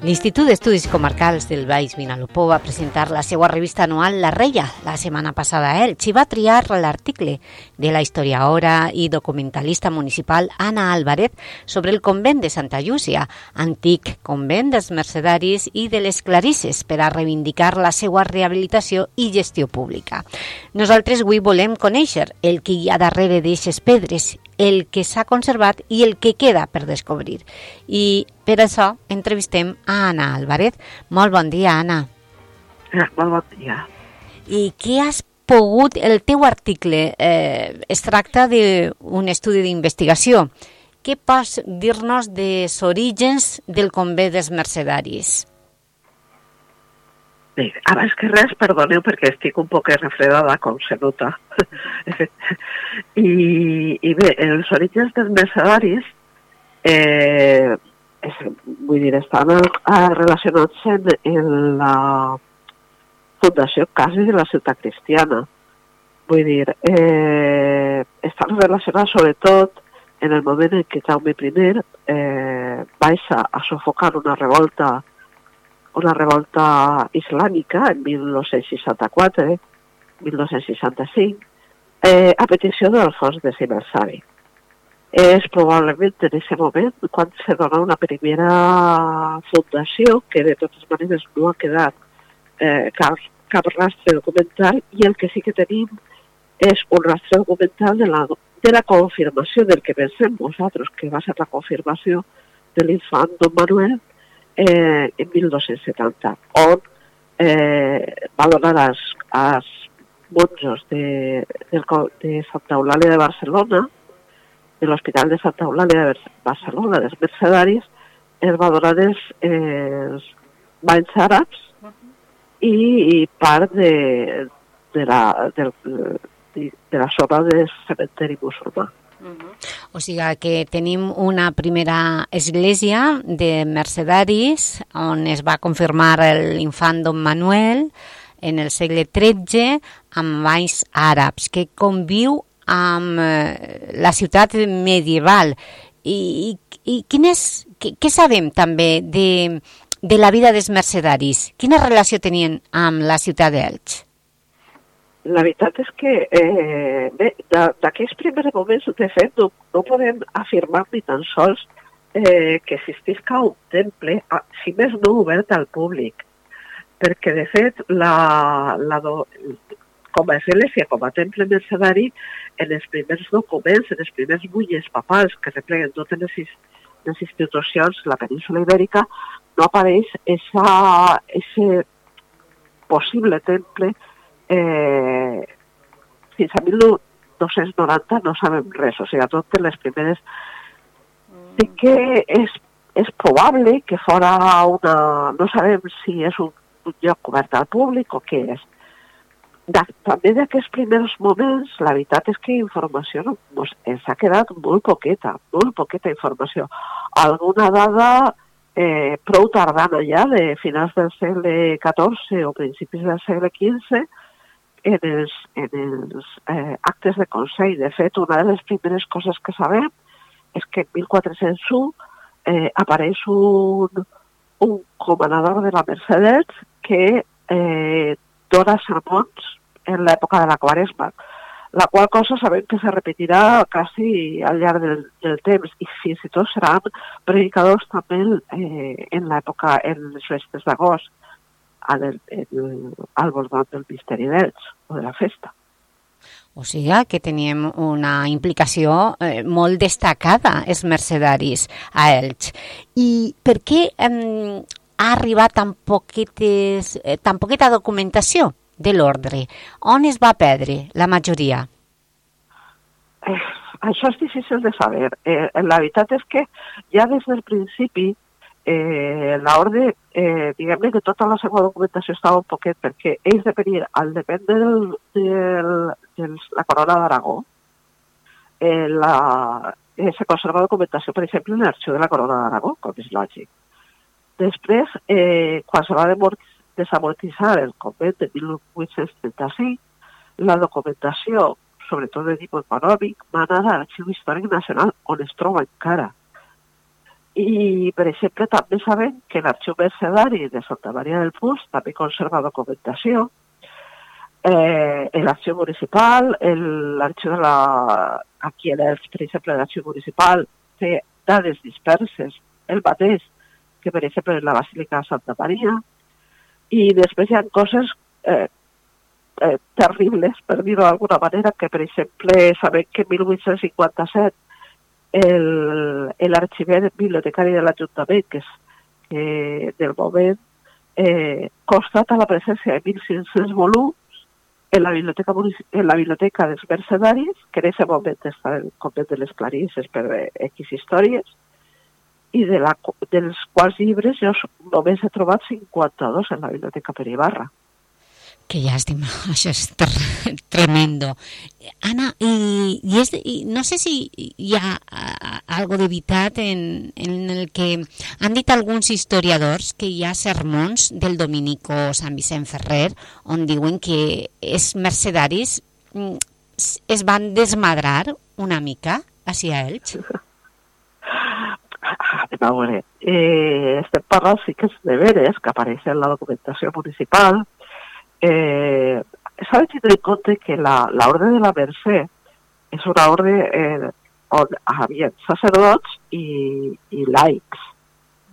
L'Institut d'Estudis Comarcals del Baix Vinalopó va presentar la seva revista anual La Reia la setmana passada a Elx i va triar l'article de la historiadora i documentalista municipal Anna Álvarez sobre el convent de Santa Llúcia, antic convent dels mercedaris i de les clarisses per a reivindicar la seva rehabilitació i gestió pública. Nosaltres avui volem conèixer el que hi ha darrere d'eixes pedres el que s'ha conservat i el que queda per descobrir. I per això entrevistem a Anna Álvarez. Molt bon dia, Anna. Molt bon dia. I què has pogut... El teu article eh, es tracta d'un estudi d'investigació. Què pots dir-nos dels orígens del convent dels mercedaris? Bé, abans que res, perdoneu perquè estic un poc refredada, com se nota. I, I bé, els orígens dels mercedaris eh, és, vull dir, estan relacionats en, en la fundació quasi de la ciutat cristiana. Vull dir, eh, estan relacionats sobretot en el moment en què Jaume I eh, baixa a sufocar una revolta una revolta islàmica en 1964, 1965, eh, a petició d'Alfons de Simersari. És probablement en aquest moment quan se dona una primera fundació que de totes maneres no ha quedat eh, cap, cap rastre documental i el que sí que tenim és un rastre documental de la, de la confirmació del que pensem nosaltres, que va ser la confirmació de l'infant Don Manuel eh, en 1270, on eh, va donar als, als monjos de, co- de Santa Eulàlia de Barcelona, de l'Hospital de Santa Eulàlia de Bar- Barcelona, dels mercedaris, es va donar els, els banys àrabs i, i part de, de, la, de, de la zona del cementeri musulmà. O sigui que tenim una primera església de mercedaris on es va confirmar l'infant Don Manuel en el segle XIII amb banys àrabs que conviu amb eh, la ciutat medieval i, i quin és, què, què sabem també de, de la vida dels mercedaris? Quina relació tenien amb la ciutat d'Elx? La veritat és que eh, d'aquests primers moments, de fet, no, no podem afirmar ni tan sols eh, que existisca un temple, si més no obert al públic, perquè de fet la, la do, com a església, com a temple mercedari, en els primers documents, en els primers bulles papals que repleguen totes les, les institucions la península ibèrica, no apareix ese possible temple eh, fins a 1290 no sabem res, o sigui, totes les primeres... Sí que és, és probable que fora una... No sabem si és un, un lloc obert al públic o què és. De, també d'aquests primers moments, la veritat és que informació no, doncs, ens ha quedat molt poqueta, molt poqueta informació. Alguna dada eh, prou tardana ja, de finals del segle XIV o principis del segle XV, en els, en els eh, actes de Consell. De fet, una de les primeres coses que sabem és que en 1401 eh, apareix un, un comandador de la Mercedes que eh, dona sermons en l'època de la Quaresma, la qual cosa sabem que se repetirà quasi al llarg del, del temps i fins i tot seran predicadors també eh, en l'època, en les festes d'agost al, el, al voltant del misteri d'Elx o de la festa. O sigui que teníem una implicació eh, molt destacada, els mercedaris, a Elx. I per què eh, ha arribat tan, poquetes, eh, tan poqueta documentació de l'ordre? On es va perdre la majoria? Eh, això és difícil de saber. Eh, la veritat és que ja des del principi eh, l'ordre, eh, diguem-ne que tota la seva documentació estava un poquet perquè ells depenien, al del, del, del, la corona d'Aragó, eh, la, eh, se conserva documentació, per exemple, en l'arxiu de la corona d'Aragó, com és lògic. Després, eh, quan se va desamortitzar el convent de 1835, la documentació, sobretot de tipus econòmic, va anar a l'Arxiu Històric Nacional, on es troba encara i, per exemple, també sabem que l'Arxiu Mercedari de Santa Maria del Puig també conserva documentació. Eh, l'Arxiu Municipal, l'Arxiu de la... Aquí per exemple, l'Arxiu Municipal té dades disperses, el mateix que, per exemple, la Basílica de Santa Maria. I després hi ha coses eh, eh, terribles, per dir-ho d'alguna manera, que, per exemple, sabem que en 1857 l'arxiver bibliotecari de l'Ajuntament, que és eh, del moment, eh, constata la presència de 1.500 volums en la biblioteca, en la biblioteca dels mercedaris, que en aquest moment està el convent de les Clarisses per X històries, i de la, dels quals llibres jo només he trobat 52 en la biblioteca per Ibarra. Que llàstima, això és tremendo. Anna, i, i, és, i no sé si hi ha algo de veritat en, en el que han dit alguns historiadors que hi ha sermons del dominico Sant Vicent Ferrer on diuen que els mercedaris mm, es van desmadrar una mica hacia ells. A veure, eh, estem parlant sí que és de veres que apareix en la documentació municipal eh, en compte que la, la Orde de la Mercè és una orde eh, on havia sacerdots i, i laics.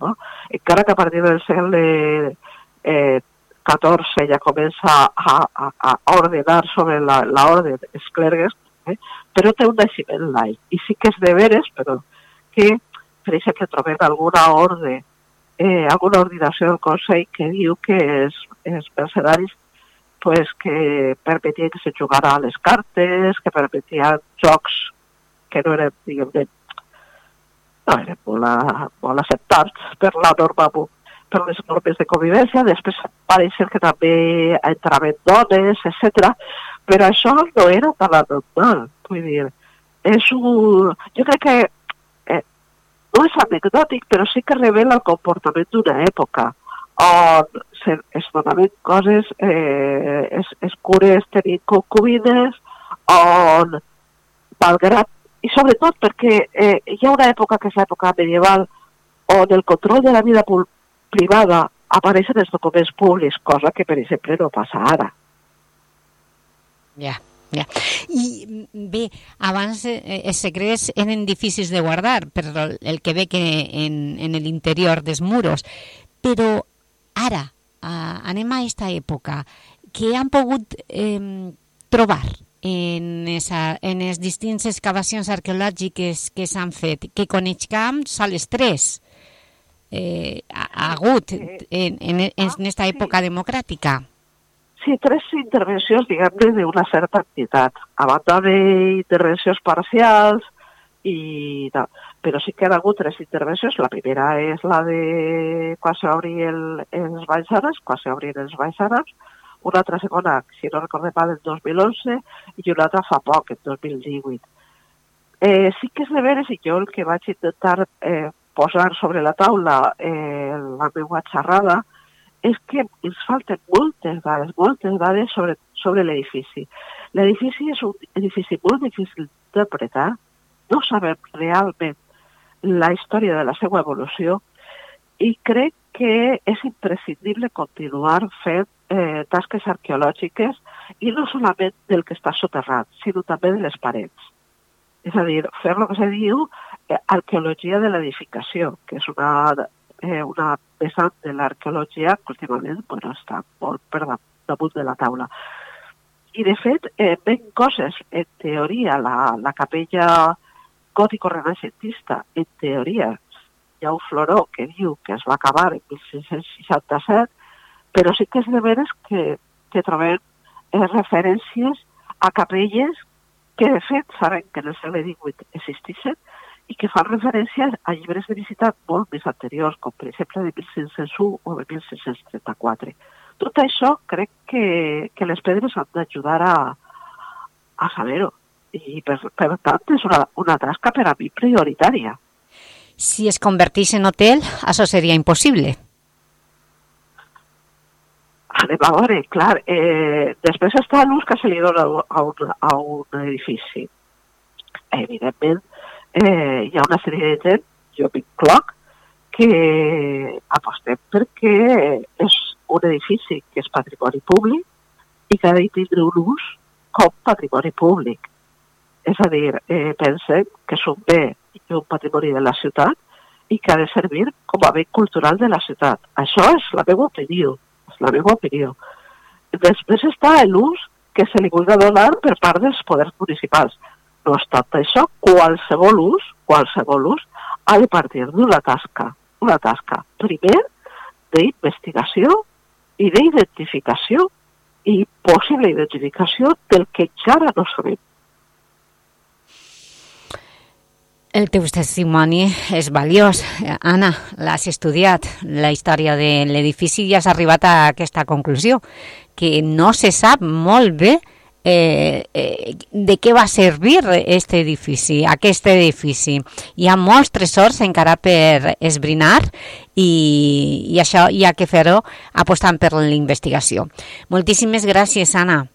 No? Encara que a partir del segle eh, XIV ja comença a, ordenar sobre la, la orde dels clergues, eh? però un naixement laic. I sí que és de veres, però que, per exemple, trobem alguna orde, eh, alguna ordinació del Consell que diu que els, els mercedaris pues, que permetia que se jugara a les cartes, que permetia jocs que no eren, diguem-ne, no eren molt, molt acceptats per la norma per les normes de convivència, després pareix que també entraven dones, etc. Però això no era tan normal, vull dir, és un... Jo crec que eh, no és anecdòtic, però sí que revela el comportament d'una època se, es donaven coses, eh, es, es cures concubines, on, malgrat i sobretot perquè eh, hi una època que és l'època medieval on el control de la vida privada apareix en els documents públics, cosa que, per exemple, no passa ara. Ja. Ja. I bé, abans eh, els secrets eren difícils de guardar per el que ve que en, en l'interior dels muros, però ara, eh, anem a aquesta època, que han pogut eh, trobar en, esa, en les distintes excavacions arqueològiques que s'han fet, que coneixem són les tres eh, ha hagut en, en, en aquesta època democràtica. Sí, tres intervencions, diguem-ne, d'una certa entitat, a banda d'intervencions parcials, i tal. però sí que ha hagut tres intervencions. La primera és la de quan s'obri el, els Valls Àrabs, quan s'obrin els Valls Àrabs, una altra segona, si no recordem mal, en 2011, i una altra fa poc, en 2018. Eh, sí que és de veres, i jo el que vaig intentar eh, posar sobre la taula eh, la meva xerrada, és que ens falten moltes dades, moltes dades sobre, sobre l'edifici. L'edifici és un edifici molt difícil d'interpretar, no sabem realment la història de la seva evolució i crec que és imprescindible continuar fent eh, tasques arqueològiques i no solament del que està soterrat, sinó també de les parets. És a dir, fer el que se diu eh, arqueologia de l'edificació, que és una, eh, una vessant de l'arqueologia que últimament bueno, està molt per damunt de la taula. I, de fet, eh, ven coses, en teoria, la, la capella gòtico-renaixentista, en teoria, hi ha un floró que diu que es va acabar en 1667, però sí que és de veres que, que trobem eh, referències a capelles que de fet sabem que en el segle XVIII existeixen i que fan referència a llibres de visita molt més anteriors, com per exemple de 1501 o de 1634. Tot això crec que, que les pedres han d'ajudar a, a saber-ho i per, per tant és una, una tasca per a mi prioritària. Si es convertís en hotel, això seria impossible. Anem a veure, clar, eh, després està l'ús que se li dona a un, a un edifici. Evidentment, eh, hi ha una sèrie de gent, jo cloc, que apostem perquè és un edifici que és patrimoni públic i que ha de tindre un ús com patrimoni públic. És a dir, eh, pensem que és un bé i un patrimoni de la ciutat i que ha de servir com a bé cultural de la ciutat. Això és la meva opinió la meva opinió. Després està l'ús que se li vulgui donar per part dels poders municipals. No obstant això, qualsevol ús, qualsevol ús, ha de partir d'una tasca, una tasca, primer, d'investigació i d'identificació i possible identificació del que encara no sabem. El teu testimoni és valiós. Anna, l'has estudiat, la història de l'edifici i has arribat a aquesta conclusió, que no se sap molt bé eh, eh, de què va servir aquest edifici, aquest edifici. Hi ha molts tresors encara per esbrinar i, i això hi ha que fer-ho apostant per l'investigació. Moltíssimes gràcies, Anna.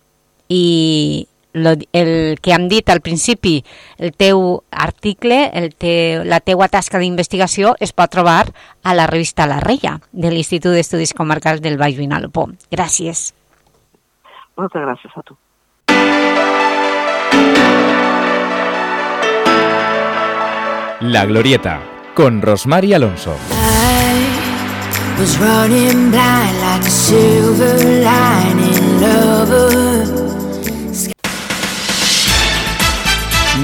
I lo, el que hem dit al principi, el teu article, el te, la teua tasca d'investigació es pot trobar a la revista La Reia de l'Institut d'Estudis Comarcals del Baix Vinalopó. Gràcies. Moltes gràcies a tu. La Glorieta, con Rosmar y Alonso. I was running blind like a silver lining lover.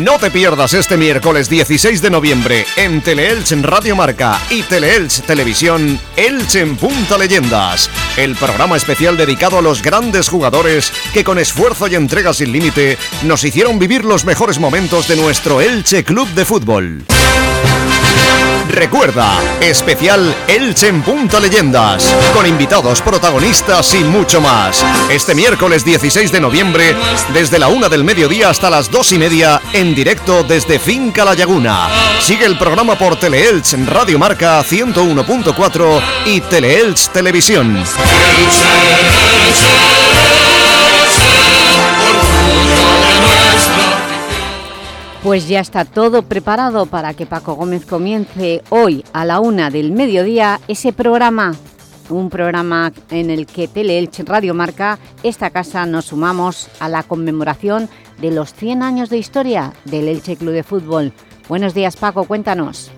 No te pierdas este miércoles 16 de noviembre en Teleelch Radio Marca y Teleelch Televisión Elche en Punta Leyendas, el programa especial dedicado a los grandes jugadores que con esfuerzo y entrega sin límite nos hicieron vivir los mejores momentos de nuestro Elche Club de Fútbol. Recuerda, especial Elche en Punta Leyendas, con invitados, protagonistas y mucho más. Este miércoles 16 de noviembre, desde la una del mediodía hasta las dos y media, en directo desde Finca La Laguna. Sigue el programa por Teleelch Radio Marca 101.4 y Teleelch Televisión. Pues ya está todo preparado para que Paco Gómez comience hoy a la una del mediodía ese programa, un programa en el que Teleelch Radio Marca, esta casa, nos sumamos a la conmemoración de los 100 años de historia del Elche Club de Fútbol. Buenos días Paco, cuéntanos.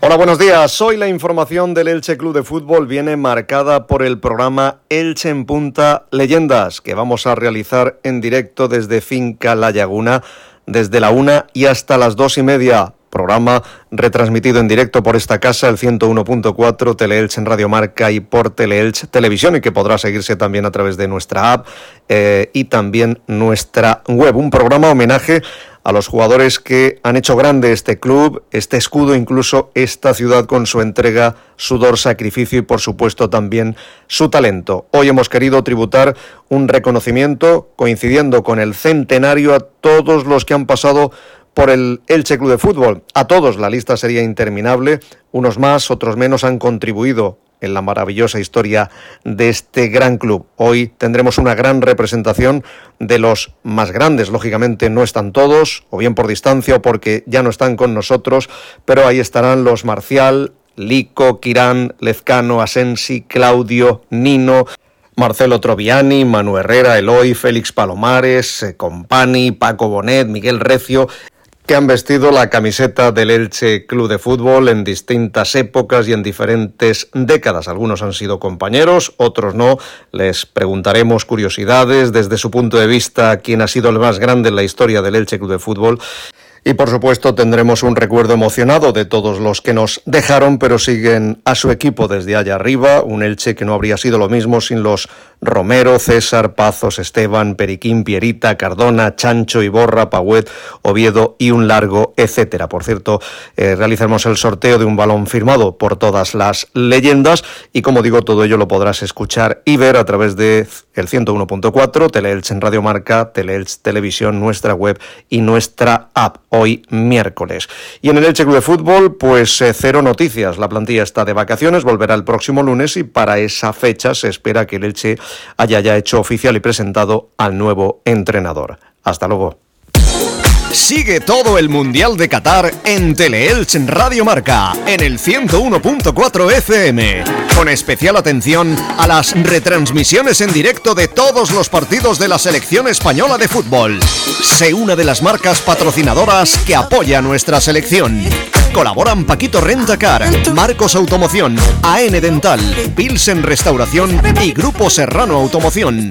Hola, buenos días. Hoy la información del Elche Club de Fútbol viene marcada por el programa Elche en Punta Leyendas, que vamos a realizar en directo desde Finca La Laguna desde la una y hasta las dos y media. Programa retransmitido en directo por esta casa, el 101.4, Teleelch en Radio Marca y por Teleelch Televisión, y que podrá seguirse también a través de nuestra app eh, y también nuestra web. Un programa homenaje a los jugadores que han hecho grande este club, este escudo, incluso esta ciudad con su entrega, sudor, sacrificio y por supuesto también su talento. Hoy hemos querido tributar un reconocimiento coincidiendo con el centenario a todos los que han pasado por el Elche Club de Fútbol. A todos la lista sería interminable, unos más, otros menos han contribuido en la maravillosa historia de este gran club. Hoy tendremos una gran representación de los más grandes, lógicamente no están todos, o bien por distancia o porque ya no están con nosotros, pero ahí estarán los Marcial, Lico, Quirán, Lezcano, Asensi, Claudio, Nino, Marcelo Troviani, Manu Herrera, Eloy, Félix Palomares, eh, Compani, Paco Bonet, Miguel Recio que han vestido la camiseta del Elche Club de Fútbol en distintas épocas y en diferentes décadas. Algunos han sido compañeros, otros no. Les preguntaremos curiosidades desde su punto de vista quién ha sido el más grande en la historia del Elche Club de Fútbol. Y por supuesto tendremos un recuerdo emocionado de todos los que nos dejaron, pero siguen a su equipo desde allá arriba, un Elche que no habría sido lo mismo sin los Romero, César, Pazos, Esteban, Periquín, Pierita, Cardona, Chancho, Iborra, Pauet, Oviedo y un largo etcétera. Por cierto, eh, realizaremos el sorteo de un balón firmado por todas las leyendas y como digo, todo ello lo podrás escuchar y ver a través de el 101.4, Teleelch en Radio Marca, Teleelch Televisión, nuestra web y nuestra app hoy miércoles. Y en el Elche Club de Fútbol, pues eh, cero noticias. La plantilla está de vacaciones, volverá el próximo lunes y para esa fecha se espera que el Elche haya ya hecho oficial y presentado al nuevo entrenador. Hasta luego. Sigue todo el Mundial de Qatar en Teleelch Radio Marca, en el 101.4 FM, con especial atención a las retransmisiones en directo de todos los partidos de la selección española de fútbol. Sé una de las marcas patrocinadoras que apoya nuestra selección. Colaboran Paquito Rentacar, Marcos Automoción, AN Dental, Pilsen Restauración y Grupo Serrano Automoción.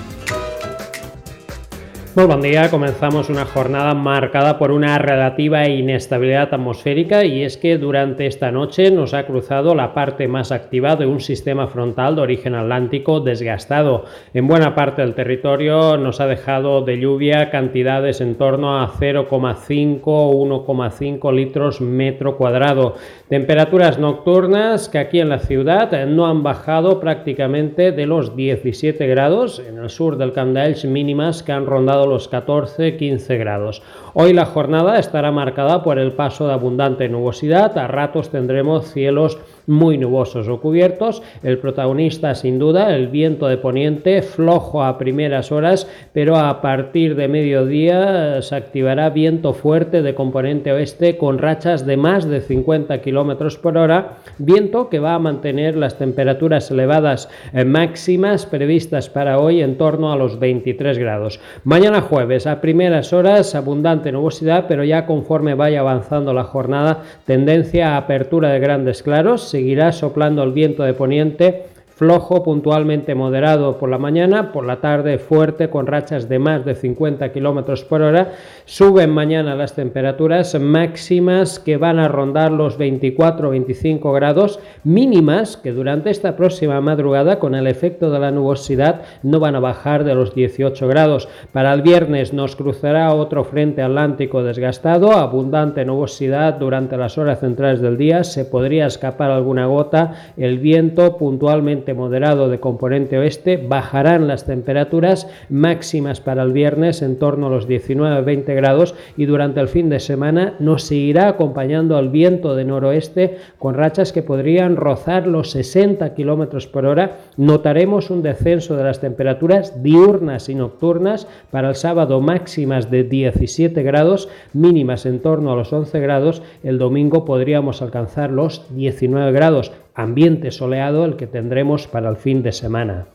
Muy buen día, comenzamos una jornada marcada por una relativa inestabilidad atmosférica y es que durante esta noche nos ha cruzado la parte más activa de un sistema frontal de origen atlántico desgastado. En buena parte del territorio nos ha dejado de lluvia cantidades en torno a 0,5 o 1,5 litros metro cuadrado. Temperaturas nocturnas que aquí en la ciudad no han bajado prácticamente de los 17 grados, en el sur del Camp mínimas que han rondado los 14-15 grados. Hoy la jornada estará marcada por el paso de abundante nubosidad, a ratos tendremos cielos muy nubosos o cubiertos. El protagonista, sin duda, el viento de poniente, flojo a primeras horas, pero a partir de mediodía se activará viento fuerte de componente oeste con rachas de más de 50 kilómetros por hora. Viento que va a mantener las temperaturas elevadas máximas previstas para hoy en torno a los 23 grados. Mañana jueves, a primeras horas, abundante nubosidad, pero ya conforme vaya avanzando la jornada, tendencia a apertura de grandes claros seguirá soplando el viento de poniente flojo, puntualmente moderado por la mañana, por la tarde fuerte con rachas de más de 50 kilómetros por hora. Suben mañana las temperaturas máximas que van a rondar los 24-25 grados, mínimas que durante esta próxima madrugada, con el efecto de la nubosidad, no van a bajar de los 18 grados. Para el viernes nos cruzará otro frente atlántico desgastado, abundante nubosidad durante las horas centrales del día, se podría escapar alguna gota, el viento puntualmente moderado de componente oeste, bajarán las temperaturas máximas para el viernes en torno a los 19-20 grados y durante el fin de semana nos seguirá acompañando al viento de noroeste con rachas que podrían rozar los 60 kilómetros por hora. Notaremos un descenso de las temperaturas diurnas y nocturnas para el sábado máximas de 17 grados, mínimas en torno a los 11 grados. El domingo podríamos alcanzar los 19 grados, ambiente soleado el que tendremos para el fin de semana.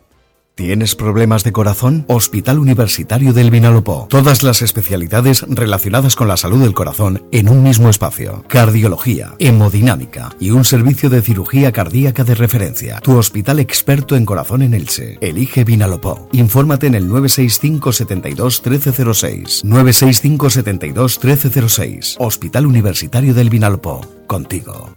¿Tienes problemas de corazón? Hospital Universitario del Vinalopó. Todas las especialidades relacionadas con la salud del corazón en un mismo espacio. Cardiología, hemodinámica y un servicio de cirugía cardíaca de referencia. Tu hospital experto en corazón en Elche. Elige Vinalopó. Infórmate en el 965 72 1306. 965 72 1306. Hospital Universitario del Vinalopó. Contigo.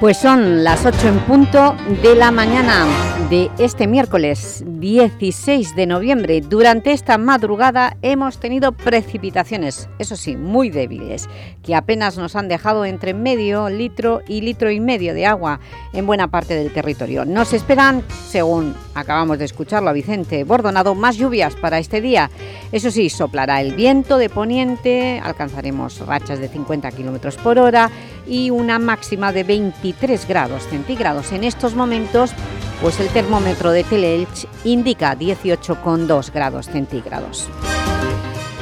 Pues son las 8 en punto de la mañana de este miércoles 16 de noviembre. Durante esta madrugada hemos tenido precipitaciones, eso sí, muy débiles, que apenas nos han dejado entre medio litro y litro y medio de agua en buena parte del territorio. Nos esperan, según acabamos de escucharlo a Vicente Bordonado, más lluvias para este día. Eso sí, soplará el viento de poniente, alcanzaremos rachas de 50 kilómetros por hora y una máxima de 23 grados centígrados. En estos momentos, pues el termómetro de Teleelch indica 18,2 grados centígrados.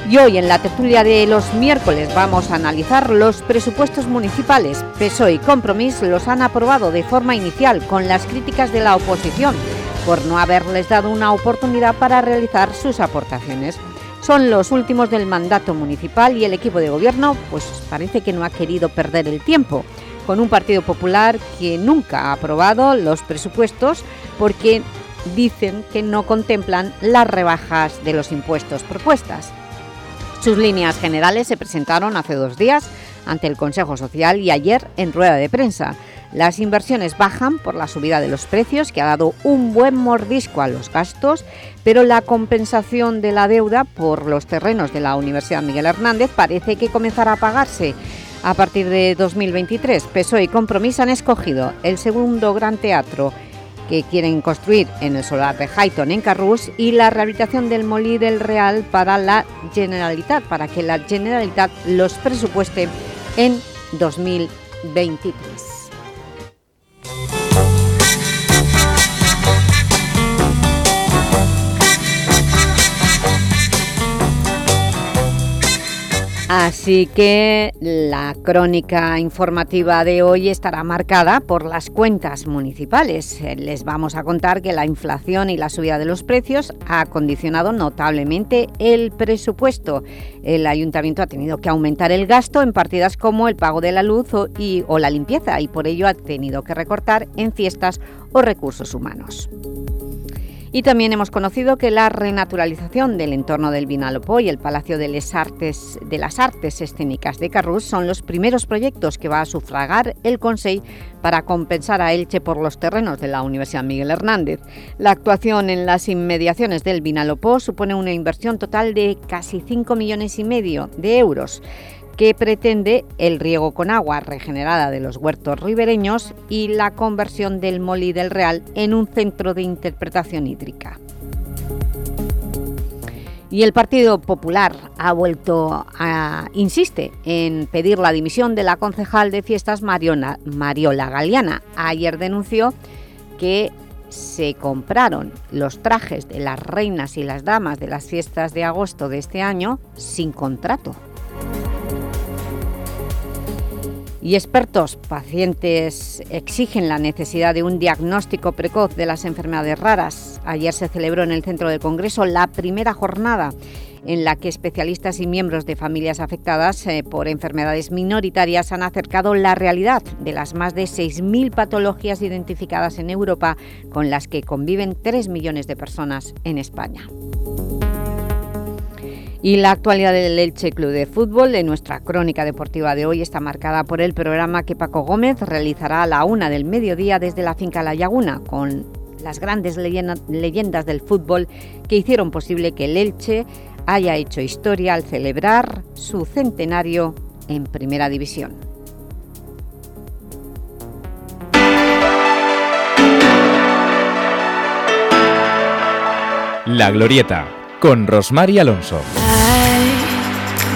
Y hoy en la tertulia de los miércoles vamos a analizar los presupuestos municipales. PSOE y Compromís los han aprobado de forma inicial con las críticas de la oposición por no haberles dado una oportunidad para realizar sus aportaciones. Son los últimos del mandato municipal y el equipo de gobierno pues parece que no ha querido perder el tiempo con un Partido Popular que nunca ha aprobado los presupuestos porque dicen que no contemplan las rebajas de los impuestos propuestas. Sus líneas generales se presentaron hace dos días ante el Consejo Social y ayer en rueda de prensa. Las inversiones bajan por la subida de los precios, que ha dado un buen mordisco a los gastos, pero la compensación de la deuda por los terrenos de la Universidad Miguel Hernández parece que comenzará a pagarse. A partir de 2023, PSOE y Compromís han escogido el segundo gran teatro que quieren construir en el solar de Highton en Carrús y la rehabilitación del Molí del Real para la Generalitat, para que la Generalitat los presupueste en 2023. Así que la crónica informativa de hoy estará marcada por las cuentas municipales. Les vamos a contar que la inflación y la subida de los precios ha condicionado notablemente el presupuesto. El Ayuntamiento ha tenido que aumentar el gasto en partidas como el pago de la luz o, o la limpieza y por ello ha tenido que recortar en fiestas o recursos humanos. Y también hemos conocido que la renaturalización del entorno del Vinalopó y el Palacio de, las Artes Escénicas de Carrús son los primeros proyectos que va a sufragar el Consejo para compensar a Elche por los terrenos de la Universidad Miguel Hernández. La actuación en las inmediaciones del Vinalopó supone una inversión total de casi 5 millones y medio de euros que pretende el riego con agua regenerada de los huertos ribereños y la conversión del Molí del Real en un centro de interpretación hídrica. Y el Partido Popular ha vuelto a, insiste en pedir la dimisión de la concejal de fiestas Mariola, Mariola Galeana. Ayer denunció que se compraron los trajes de las reinas y las damas de las fiestas de agosto de este año sin contrato. Y expertos pacientes exigen la necesidad de un diagnóstico precoz de las enfermedades raras. Ayer se celebró en el Centro del Congreso la primera jornada en la que especialistas y miembros de familias afectadas eh, por enfermedades minoritarias han acercado la realidad de las más de 6.000 patologías identificadas en Europa con las que conviven 3 millones de personas en España. Y la actualidad del Elche Club de Fútbol de nuestra crónica deportiva de hoy está marcada por el programa que Paco Gómez realizará a la una del mediodía desde la finca La Laguna con las grandes leyendas del fútbol que hicieron posible que el Elche haya hecho historia al celebrar su centenario en Primera División. La Glorieta, con Rosmar Alonso.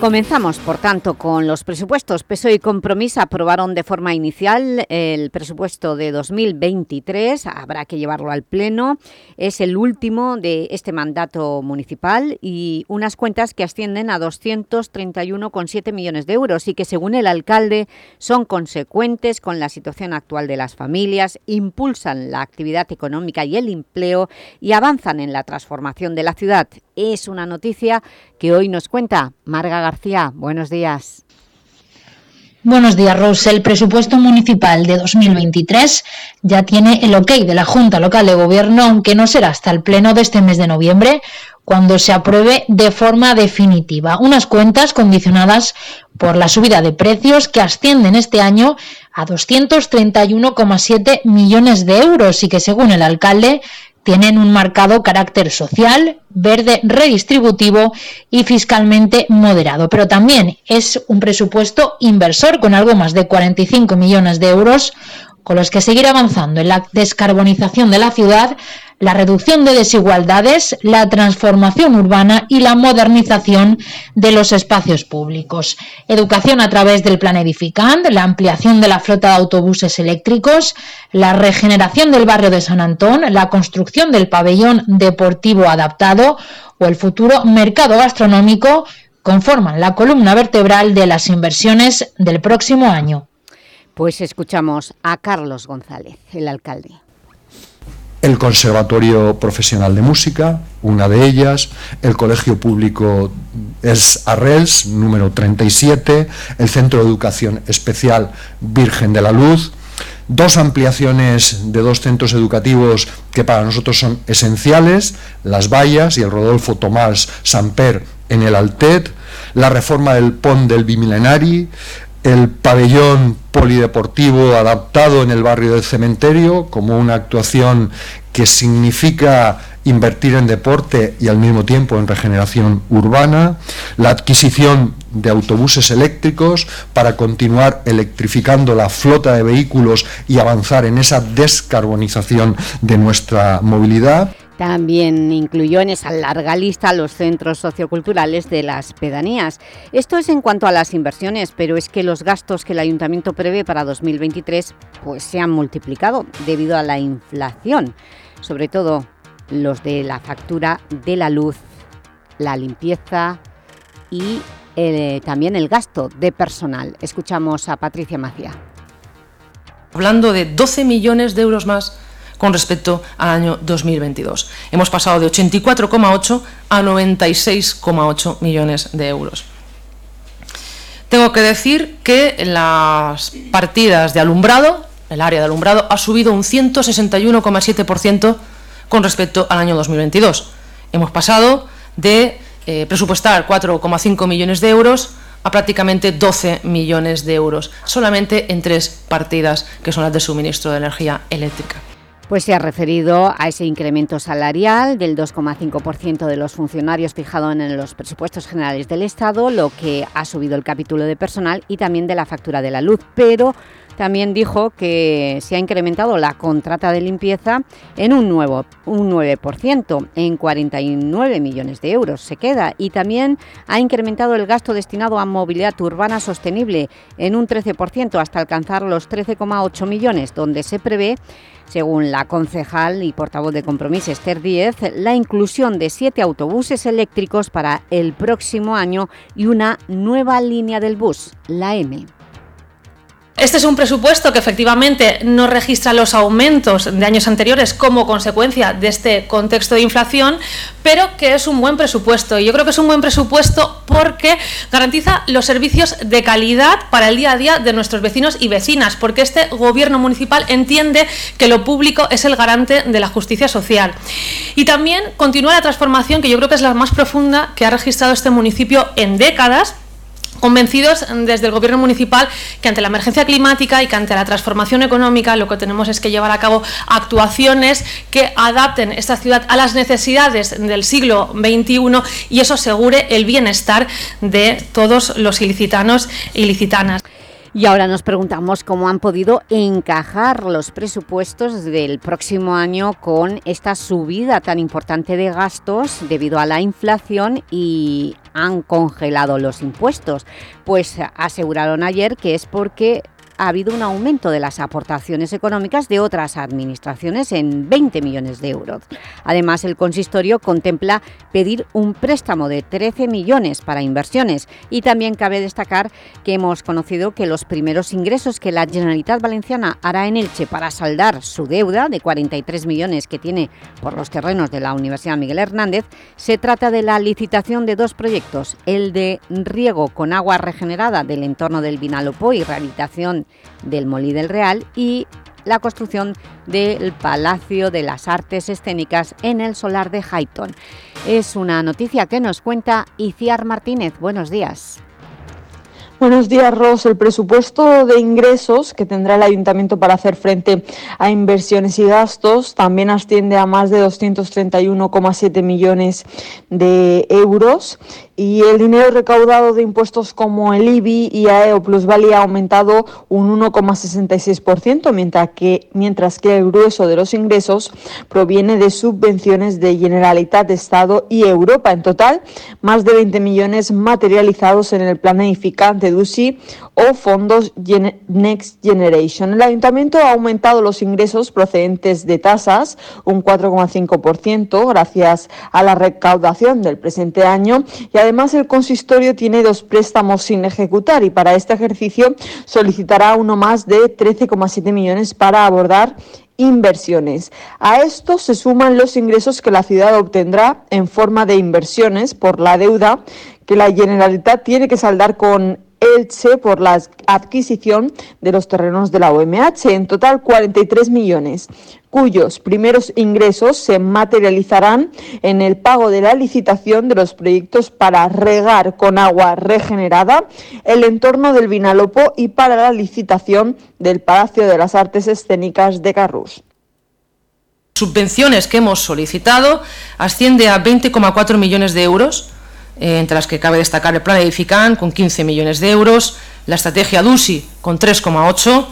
Comenzamos, por tanto, con los presupuestos. PSOE y Compromís aprobaron de forma inicial el presupuesto de 2023. Habrá que llevarlo al Pleno. Es el último de este mandato municipal y unas cuentas que ascienden a 231,7 millones de euros y que, según el alcalde, son consecuentes con la situación actual de las familias, impulsan la actividad económica y el empleo y avanzan en la transformación de la ciudad. Es una noticia que hoy nos cuenta Marga García. Buenos días. Buenos días, Rose. El presupuesto municipal de 2023 ya tiene el ok de la Junta Local de Gobierno, aunque no será hasta el pleno de este mes de noviembre, cuando se apruebe de forma definitiva. Unas cuentas condicionadas por la subida de precios que ascienden este año a 231,7 millones de euros y que, según el alcalde, tienen un marcado carácter social, verde, redistributivo y fiscalmente moderado. Pero también es un presupuesto inversor con algo más de 45 millones de euros con los que seguir avanzando en la descarbonización de la ciudad la reducción de desigualdades, la transformación urbana y la modernización de los espacios públicos. Educación a través del plan Edificant, la ampliación de la flota de autobuses eléctricos, la regeneración del barrio de San Antón, la construcción del pabellón deportivo adaptado o el futuro mercado gastronómico conforman la columna vertebral de las inversiones del próximo año. Pues escuchamos a Carlos González, el alcalde. El Conservatorio Profesional de Música, una de ellas, el Colegio Público es Arrels, número 37, el Centro de Educación Especial Virgen de la Luz, dos ampliaciones de dos centros educativos que para nosotros son esenciales, Las Vallas y el Rodolfo Tomás Samper en el Altet, la reforma del PON del Bimilenari, el pabellón polideportivo adaptado en el barrio del cementerio como una actuación que significa invertir en deporte y al mismo tiempo en regeneración urbana, la adquisición de autobuses eléctricos para continuar electrificando la flota de vehículos y avanzar en esa descarbonización de nuestra movilidad. También incluyó en esa larga lista los centros socioculturales de las pedanías. Esto es en cuanto a las inversiones, pero es que los gastos que el Ayuntamiento prevé para 2023 pues, se han multiplicado debido a la inflación, sobre todo los de la factura de la luz, la limpieza y eh, también el gasto de personal. Escuchamos a Patricia Macía. Hablando de 12 millones de euros más con respecto al año 2022. Hemos pasado de 84,8 a 96,8 millones de euros. Tengo que decir que las partidas de alumbrado, el área de alumbrado, ha subido un 161,7% con respecto al año 2022. Hemos pasado de eh, presupuestar 4,5 millones de euros a prácticamente 12 millones de euros, solamente en tres partidas que son las de suministro de energía eléctrica pues se ha referido a ese incremento salarial del 2,5% de los funcionarios fijado en los presupuestos generales del Estado, lo que ha subido el capítulo de personal y también de la factura de la luz, pero también dijo que se ha incrementado la contrata de limpieza en un, nuevo, un 9%, en 49 millones de euros se queda, y también ha incrementado el gasto destinado a movilidad urbana sostenible en un 13% hasta alcanzar los 13,8 millones, donde se prevé según la concejal y portavoz de Compromís Esther Díez, la inclusión de siete autobuses eléctricos para el próximo año y una nueva línea del bus, la M. Este es un presupuesto que efectivamente no registra los aumentos de años anteriores como consecuencia de este contexto de inflación, pero que es un buen presupuesto. Y yo creo que es un buen presupuesto porque garantiza los servicios de calidad para el día a día de nuestros vecinos y vecinas, porque este gobierno municipal entiende que lo público es el garante de la justicia social. Y también continúa la transformación que yo creo que es la más profunda que ha registrado este municipio en décadas convencidos desde el gobierno municipal que ante la emergencia climática y que ante la transformación económica lo que tenemos es que llevar a cabo actuaciones que adapten esta ciudad a las necesidades del siglo XXI y eso asegure el bienestar de todos los ilicitanos y ilicitanas. Y ahora nos preguntamos cómo han podido encajar los presupuestos del próximo año con esta subida tan importante de gastos debido a la inflación y han congelado los impuestos. Pues aseguraron ayer que es porque ha habido un aumento de las aportaciones económicas de otras administraciones en 20 millones de euros. Además, el consistorio contempla pedir un préstamo de 13 millones para inversiones y también cabe destacar que hemos conocido que los primeros ingresos que la Generalitat Valenciana hará en Elche para saldar su deuda de 43 millones que tiene por los terrenos de la Universidad Miguel Hernández, se trata de la licitación de dos proyectos, el de riego con agua regenerada del entorno del Vinalopó y rehabilitación del Molí del Real y la construcción del Palacio de las Artes Escénicas en el solar de Highton. Es una noticia que nos cuenta Iciar Martínez. Buenos días. Buenos días, Ros. El presupuesto de ingresos que tendrá el Ayuntamiento para hacer frente a inversiones y gastos también asciende a más de 231,7 millones de euros y el dinero recaudado de impuestos como el IBI y AEO Plusvalía ha aumentado un 1,66%, mientras que, mientras que el grueso de los ingresos proviene de subvenciones de Generalitat, de Estado y Europa. En total, más de 20 millones materializados en el plan edificante DUSI o fondos Next Generation. El Ayuntamiento ha aumentado los ingresos procedentes de tasas un 4,5% gracias a la recaudación del presente año y Además, el consistorio tiene dos préstamos sin ejecutar y para este ejercicio solicitará uno más de 13,7 millones para abordar inversiones. A esto se suman los ingresos que la ciudad obtendrá en forma de inversiones por la deuda que la Generalitat tiene que saldar con Elche por la adquisición de los terrenos de la OMH, en total 43 millones, cuyos primeros ingresos se materializarán en el pago de la licitación de los proyectos para regar con agua regenerada el entorno del Vinalopó y para la licitación del Palacio de las Artes Escénicas de Carrús. Subvenciones que hemos solicitado asciende a 20,4 millones de euros eh, entre las que cabe destacar el plan Edifican con 15 millones de euros, la estrategia DUSI con 3,8,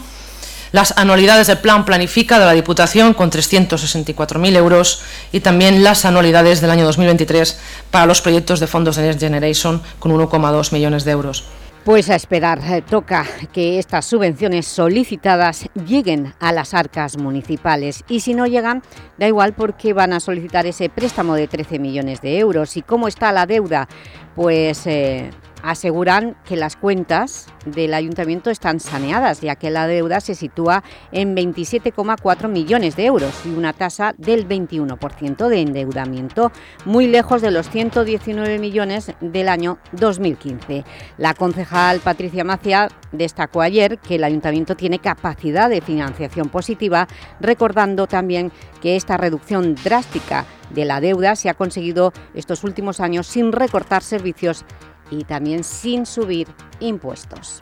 las anualidades del plan Planifica de la Diputación con 364.000 euros y también las anualidades del año 2023 para los proyectos de fondos de Next Generation con 1,2 millones de euros. Pues a esperar, eh, toca que estas subvenciones solicitadas lleguen a las arcas municipales y si no llegan, da igual porque van a solicitar ese préstamo de 13 millones de euros. ¿Y cómo está la deuda? Pues... Eh, aseguran que las cuentas del Ayuntamiento están saneadas, ya que la deuda se sitúa en 27,4 millones de euros y una tasa del 21% de endeudamiento, muy lejos de los 119 millones del año 2015. La concejal Patricia Macia destacó ayer que el Ayuntamiento tiene capacidad de financiación positiva, recordando también que esta reducción drástica de la deuda se ha conseguido estos últimos años sin recortar servicios y también sin subir impuestos.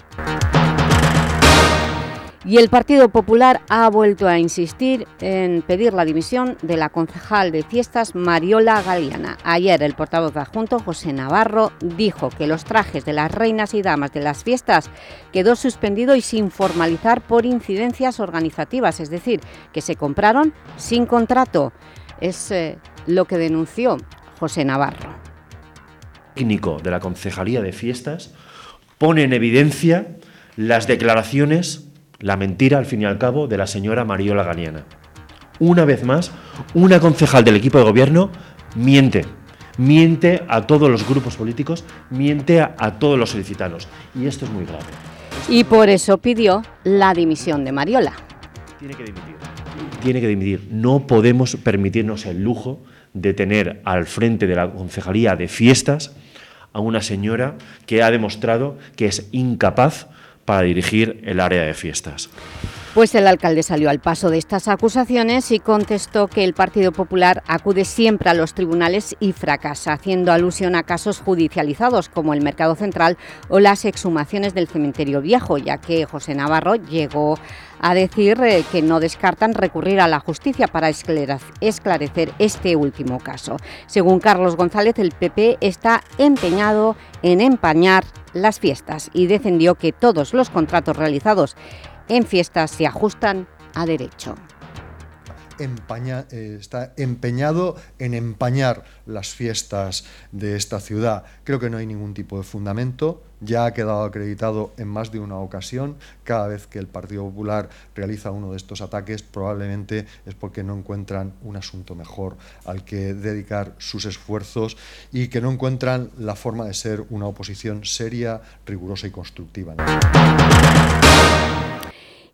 Y el Partido Popular ha vuelto a insistir en pedir la dimisión de la concejal de fiestas Mariola Galeana. Ayer el portavoz adjunto José Navarro dijo que los trajes de las reinas y damas de las fiestas quedó suspendido y sin formalizar por incidencias organizativas, es decir, que se compraron sin contrato. Es eh, lo que denunció José Navarro técnico de la Concejalía de Fiestas pone en evidencia las declaraciones, la mentira al fin y al cabo, de la señora Mariola Ganiana. Una vez más, una concejal del equipo de gobierno miente. Miente a todos los grupos políticos, miente a, a todos los solicitanos. Y esto es muy grave. Y por eso pidió la dimisión de Mariola. Tiene que dimitir. Tiene que dimitir. No podemos permitirnos el lujo de tener al frente de la concejalía de fiestas a una señora que ha demostrado que es incapaz para dirigir el área de fiestas. Pues el alcalde salió al paso de estas acusaciones y contestó que el Partido Popular acude siempre a los tribunales y fracasa, haciendo alusión a casos judicializados como el Mercado Central o las exhumaciones del Cementerio Viejo, ya que José Navarro llegó a decir eh, que no descartan recurrir a la justicia para esclarecer este último caso. Según Carlos González, el PP está empeñado en empañar las fiestas y defendió que todos los contratos realizados en fiestas se ajustan a derecho. Eh, está empeñado en empañar las fiestas de esta ciudad. Creo que no hay ningún tipo de fundamento. Ya ha quedado acreditado en más de una ocasión. Cada vez que el Partido Popular realiza uno de estos ataques, probablemente es porque no encuentran un asunto mejor al que dedicar sus esfuerzos y que no encuentran la forma de ser una oposición seria, rigurosa y constructiva.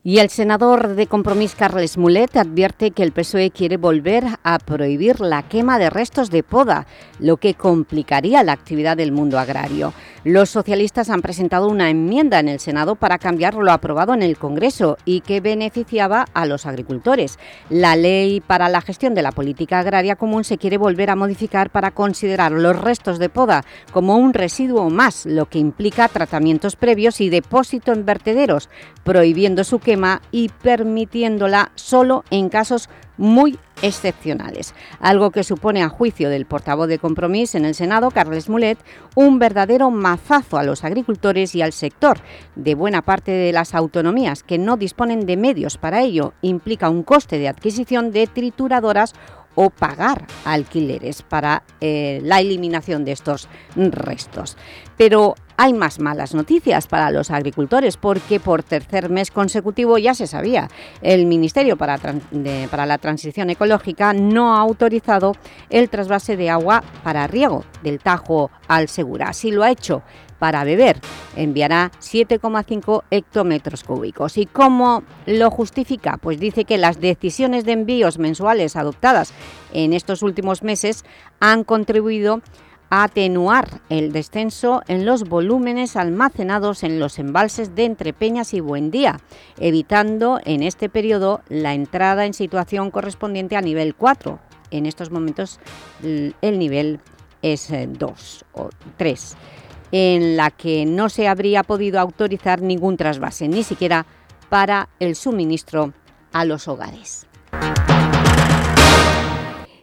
Y el senador de Compromís, Carles Mulet, advierte que el PSOE quiere volver a prohibir la quema de restos de poda, lo que complicaría la actividad del mundo agrario. Los socialistas han presentado una enmienda en el Senado para cambiar lo aprobado en el Congreso y que beneficiaba a los agricultores. La Ley para la Gestión de la Política Agraria Común se quiere volver a modificar para considerar los restos de poda como un residuo más, lo que implica tratamientos previos y depósito en vertederos, prohibiendo su quema y permitiéndola solo en casos muy excepcionales, algo que supone a juicio del portavoz de Compromís en el Senado, Carles Mulet, un verdadero mazazo a los agricultores y al sector de buena parte de las autonomías que no disponen de medios para ello, implica un coste de adquisición de trituradoras o pagar alquileres para eh, la eliminación de estos restos. Pero hay más malas noticias para los agricultores porque por tercer mes consecutivo ya se sabía. El Ministerio para, la Transición Ecológica no ha autorizado el trasvase de agua para riego del Tajo al Segura. Así lo ha hecho para beber. Enviará 7,5 hectómetros cúbicos. ¿Y cómo lo justifica? Pues dice que las decisiones de envíos mensuales adoptadas en estos últimos meses han contribuido atenuar el descenso en los volúmenes almacenados en los embalses de Entrepeñas y Buendía, evitando en este periodo la entrada en situación correspondiente a nivel 4. En estos momentos el nivel es 2 eh, o 3 en la que no se habría podido autorizar ningún trasvase, ni siquiera para el suministro a los hogares.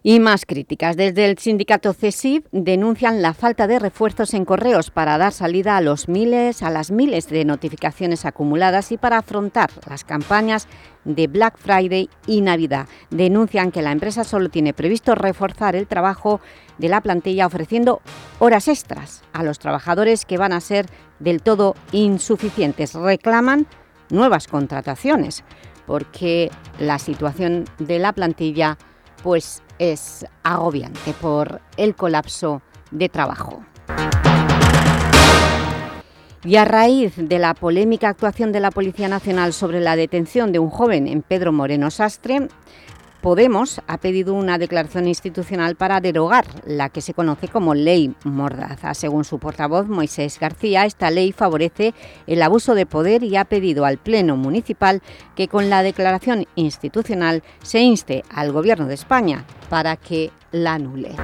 Y más críticas. Desde el sindicato CESIV denuncian la falta de refuerzos en correos para dar salida a, los miles, a las miles de notificaciones acumuladas y para afrontar las campañas de Black Friday y Navidad. Denuncian que la empresa solo tiene previsto reforzar el trabajo de la plantilla ofreciendo horas extras a los trabajadores que van a ser del todo insuficientes. Reclaman nuevas contrataciones porque la situación de la plantilla pues es agobiante por el colapso de trabajo. Y a raíz de la polémica actuación de la Policía Nacional sobre la detención de un joven en Pedro Moreno Sastre, Podemos ha pedido una declaración institucional para derogar la que se conoce como Ley Mordaza. Según su portavoz, Moisés García, esta ley favorece el abuso de poder y ha pedido al Pleno Municipal que con la declaración institucional se inste al Gobierno de España para que la anule.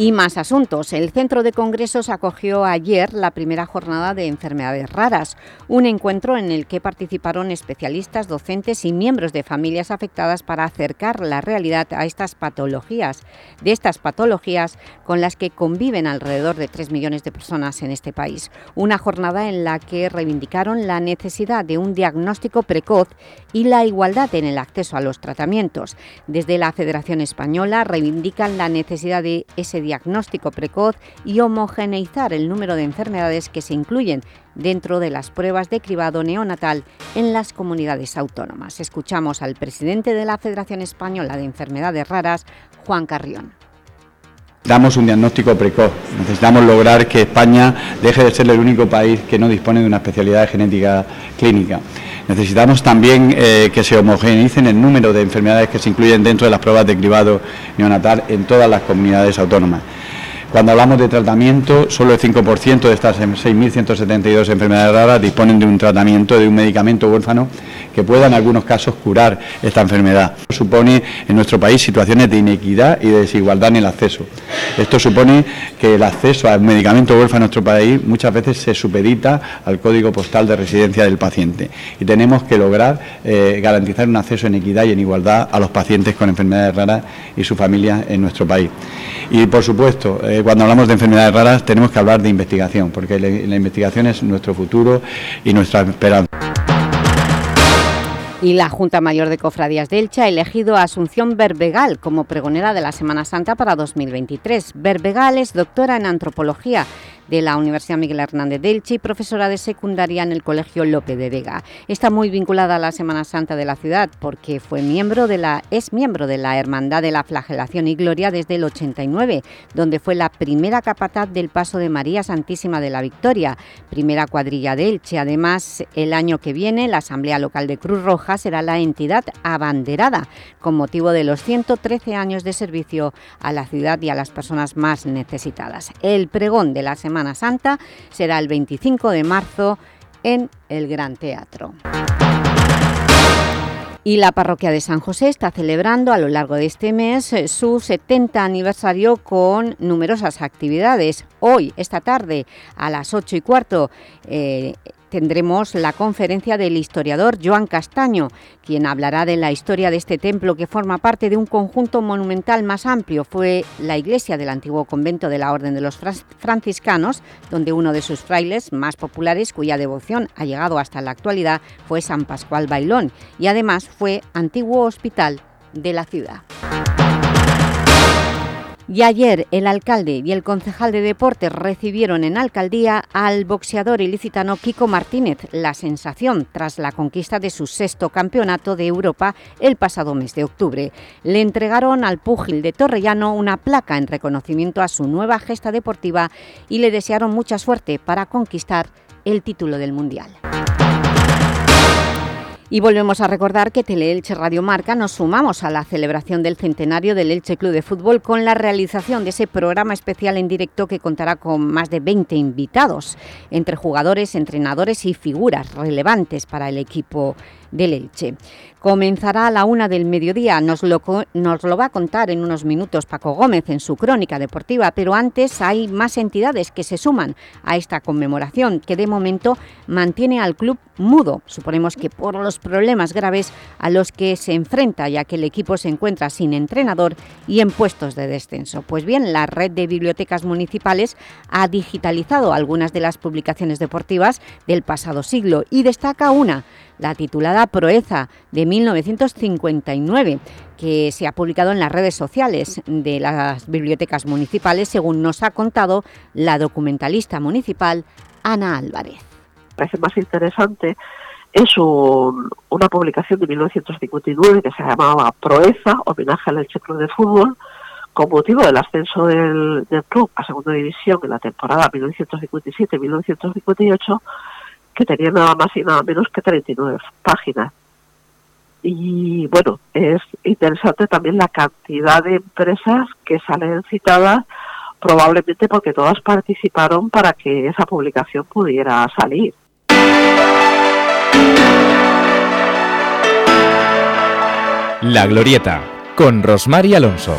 Y más asuntos. El Centro de Congresos acogió ayer la primera jornada de enfermedades raras, un encuentro en el que participaron especialistas, docentes y miembros de familias afectadas para acercar la realidad a estas patologías, de estas patologías con las que conviven alrededor de 3 millones de personas en este país. Una jornada en la que reivindicaron la necesidad de un diagnóstico precoz y la igualdad en el acceso a los tratamientos. Desde la Federación Española reivindican la necesidad de ese diagnóstico diagnóstico precoz y homogeneizar el número de enfermedades que se incluyen dentro de las pruebas de cribado neonatal en las comunidades autónomas. Escuchamos al presidente de la Federación Española de Enfermedades Raras, Juan Carrión. Damos un diagnóstico precoz. Necesitamos lograr que España deje de ser el único país que no dispone de una especialidad de genética clínica. Necesitamos también eh, que se homogeneicen el número de enfermedades que se incluyen dentro de las pruebas de cribado neonatal en todas las comunidades autónomas. Cuando hablamos de tratamiento, solo el 5% de estas 6.172 enfermedades raras disponen de un tratamiento, de un medicamento huérfano que pueda en algunos casos curar esta enfermedad. Supone en nuestro país situaciones de inequidad y de desigualdad en el acceso. Esto supone que el acceso al medicamento huérfano en nuestro país muchas veces se supedita al código postal de residencia del paciente y tenemos que lograr eh, garantizar un acceso en equidad y en igualdad a los pacientes con enfermedades raras y sus familias en nuestro país. Y por supuesto, eh, cuando hablamos de enfermedades raras tenemos que hablar de investigación, porque la investigación es nuestro futuro y nuestra esperanza. Y la Junta Mayor de Cofradías de Elche ha elegido a Asunción Berbegal como pregonera de la Semana Santa para 2023. Berbegal es doctora en Antropología de la Universidad Miguel Hernández de Elche y profesora de secundaria en el Colegio Lope de Vega. Está muy vinculada a la Semana Santa de la ciudad porque fue miembro de la, es miembro de la Hermandad de la Flagelación y Gloria desde el 89, donde fue la primera capataz del Paso de María Santísima de la Victoria, primera cuadrilla de Elche. Además, el año que viene la Asamblea Local de Cruz Roja será la entidad abanderada con motivo de los 113 años de servicio a la ciudad y a las personas más necesitadas. El pregón de la Semana Santa será el 25 de marzo en el Gran Teatro. Y la parroquia de San José está celebrando a lo largo de este mes eh, su 70 aniversario con numerosas actividades. Hoy, esta tarde, a las 8 y cuarto, eh, tendremos la conferencia del historiador Joan Castaño, quien hablará de la historia de este templo que forma parte de un conjunto monumental más amplio. Fue la iglesia del antiguo convento de la Orden de los Franciscanos, donde uno de sus frailes más populares, cuya devoción ha llegado hasta la actualidad, fue San Pascual Bailón, y además fue antiguo hospital de la ciudad. Y ayer el alcalde y el concejal de deportes recibieron en alcaldía al boxeador ilicitano Kiko Martínez, la sensación tras la conquista de su sexto campeonato de Europa el pasado mes de octubre. Le entregaron al púgil de Torrellano una placa en reconocimiento a su nueva gesta deportiva y le desearon mucha suerte para conquistar el título del Mundial. Y volvemos a recordar que Teleelche Radio Marca nos sumamos a la celebración del centenario del Elche Club de Fútbol con la realización de ese programa especial en directo que contará con más de 20 invitados, entre jugadores, entrenadores y figuras relevantes para el equipo del Elche. Comenzará a la una del mediodía, nos lo, nos lo va a contar en unos minutos Paco Gómez en su crónica deportiva, pero antes hay más entidades que se suman a esta conmemoración, que de momento mantiene al club mudo, suponemos que por los problemas graves a los que se enfrenta, ya que el equipo se encuentra sin entrenador y en puestos de descenso. Pues bien, la red de bibliotecas municipales ha digitalizado algunas de las publicaciones deportivas del pasado siglo y destaca una, la titulada Proeza de 1959, que se ha publicado en las redes sociales de las bibliotecas municipales, según nos ha contado la documentalista municipal Ana Álvarez. Parece más interesante es una publicación de 1959 que se llamaba Proeza, homenaje al Elche Club de Fútbol, con motivo del ascenso del, del club a segunda división en la temporada 1957-1958 que tenía nada más y nada menos que 39 páginas. Y bueno, es interesante también la cantidad de empresas que salen citadas, probablemente porque todas participaron para que esa publicación pudiera salir. La Glorieta, con Rosmar Alonso.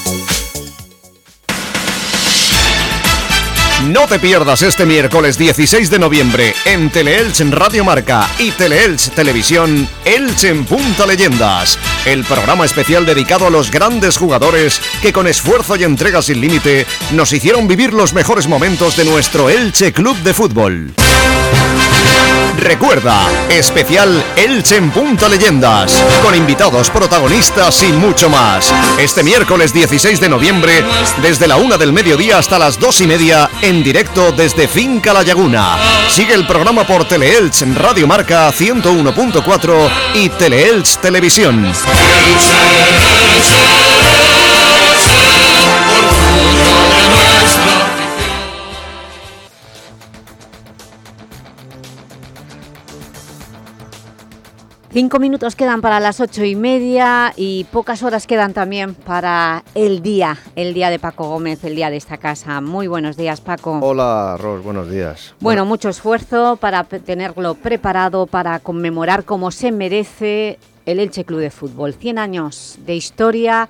No te pierdas este miércoles 16 de noviembre en Teleelch Radio Marca y Teleelch Televisión Elche en Punta Leyendas, el programa especial dedicado a los grandes jugadores que con esfuerzo y entrega sin límite nos hicieron vivir los mejores momentos de nuestro Elche Club de Fútbol. Recuerda, especial Elche en Punta Leyendas, con invitados, protagonistas y mucho más. Este miércoles 16 de noviembre, desde la una del mediodía hasta las dos y media, en directo desde Finca La Laguna. Sigue el programa por Teleelch Radio Marca 101.4 y Teleelch Televisión. Cinco minutos quedan para las ocho y media y pocas horas quedan también para el día, el día de Paco Gómez, el día de esta casa. Muy buenos días, Paco. Hola, Ros, buenos días. Bueno, mucho esfuerzo para tenerlo preparado, para conmemorar como se merece el Elche Club de Fútbol. 100 años de historia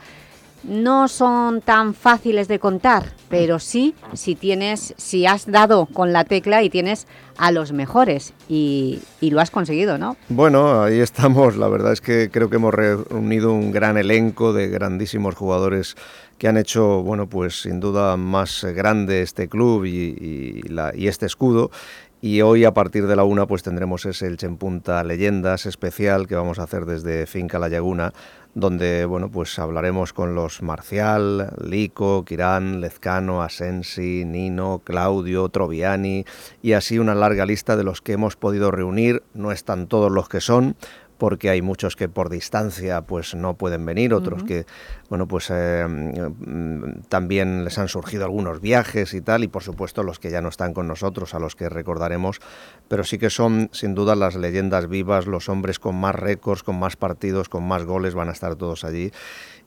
no son tan fáciles de contar, pero sí si tienes, si has dado con la tecla y tienes a los mejores y, lo has conseguido, ¿no? Bueno, ahí estamos. La verdad es que creo que hemos reunido un gran elenco de grandísimos jugadores que han hecho, bueno, pues sin duda más grande este club y, y este escudo. Y hoy a partir de la una pues tendremos ese Elche en Leyendas especial que vamos a hacer desde Finca La Laguna, donde bueno pues hablaremos con los Marcial, Lico, Quirán, Lezcano, Asensi, Nino, Claudio, Troviani y así una larga lista de los que hemos podido reunir. No están todos los que son porque hay muchos que por distancia pues no pueden venir, otros que bueno pues eh, también les han surgido algunos viajes y tal y por supuesto los que ya no están con nosotros a los que recordaremos pero sí que son sin duda las leyendas vivas los hombres con más récords con más partidos con más goles van a estar todos allí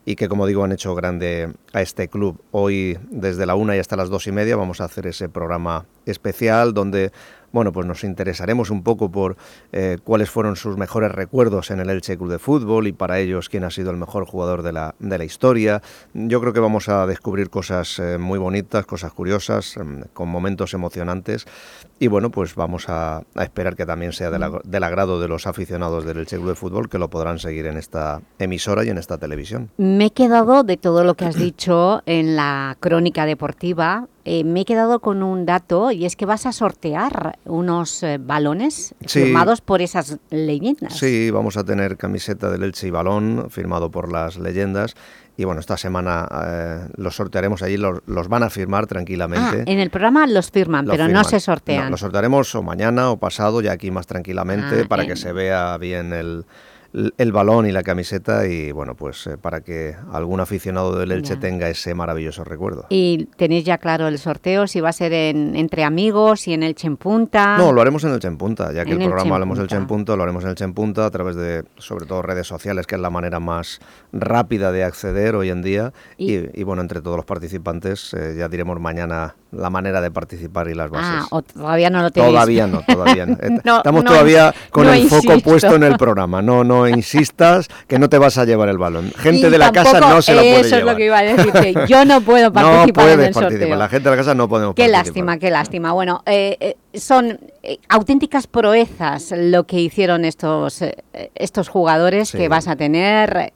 y que como digo han hecho grande a este club. Hoy desde la una y hasta las dos y media vamos a hacer ese programa especial donde bueno, pues nos interesaremos un poco por eh, cuáles fueron sus mejores recuerdos en el Elche Club de Fútbol y para ellos quién ha sido el mejor jugador de la, de la historia. Yo creo que vamos a descubrir cosas eh, muy bonitas, cosas curiosas, em, con momentos emocionantes y bueno, pues vamos a, a esperar que también sea del, ag- del agrado de los aficionados del Elche Club de Fútbol que lo podrán seguir en esta emisora y en esta televisión. Me he quedado de todo lo que has dicho en la crónica deportiva eh, me he quedado con un dato y es que vas a sortear unos eh, balones Sí. firmados por esas leyendas. Sí, vamos a tener camiseta del Elche y balón firmado por las leyendas. Y bueno, esta semana eh, los sortearemos allí, los, los van a firmar Ah, tranquilamente. en el programa los firman, Lo pero no firman. se sortean. No, lo sortearemos o mañana o pasado, ya aquí más tranquilamente, Ah, para en- que se vea bien el, el balón y la camiseta y bueno, pues eh, para que algún aficionado del Elche Ya. tenga ese maravilloso recuerdo. ¿Y tenéis ya claro el sorteo? Si va a ser en- entre amigos y en Elche en Punta. No, lo haremos en el Chempunta, ya que En el programa hablemos del Chempunta. Chempunta, lo haremos en el Chempunta a través de, sobre todo, redes sociales, que es la manera más rápida de acceder hoy en día. Y, y, bueno, entre todos los participantes, eh, ya diremos mañana la manera de participar y las bases. Ah, o todavía no lo tenéis. Todavía no, todavía no. Eh, No, Estamos no, todavía con no el foco puesto en el programa. No, no insistas que no te vas a llevar el balón. Gente Y de la casa no se lo puede Eso llevar. es lo que iba a decirte. Yo no puedo no participar puedes en el participar. sorteo. La gente de la casa no podemos Qué participar. lástima, qué lástima. Bueno, eh, eh, son eh, auténticas proezas lo que hicieron estos, estos jugadores Sí. que vas a tener,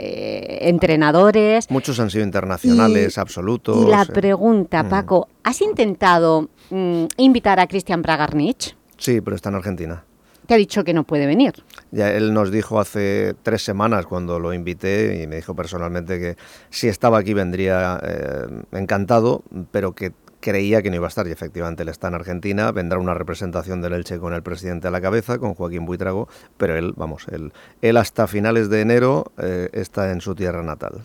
entrenadores. Muchos han sido internacionales, Y- absolutos. Y la pregunta, Paco, ¿has intentado mm, invitar a Cristian Bragarnich? Sí, pero está en Argentina. Te ha dicho que no puede venir. Ya él nos dijo hace tres semanas cuando lo invité y me dijo personalmente que si estaba aquí vendría eh, encantado, pero que creía que no iba a estar y efectivamente él está en Argentina, vendrá una representación del Elche con el presidente a la cabeza, con Joaquín Buitrago, pero él, vamos, él, él hasta finales de enero eh, está en su tierra natal.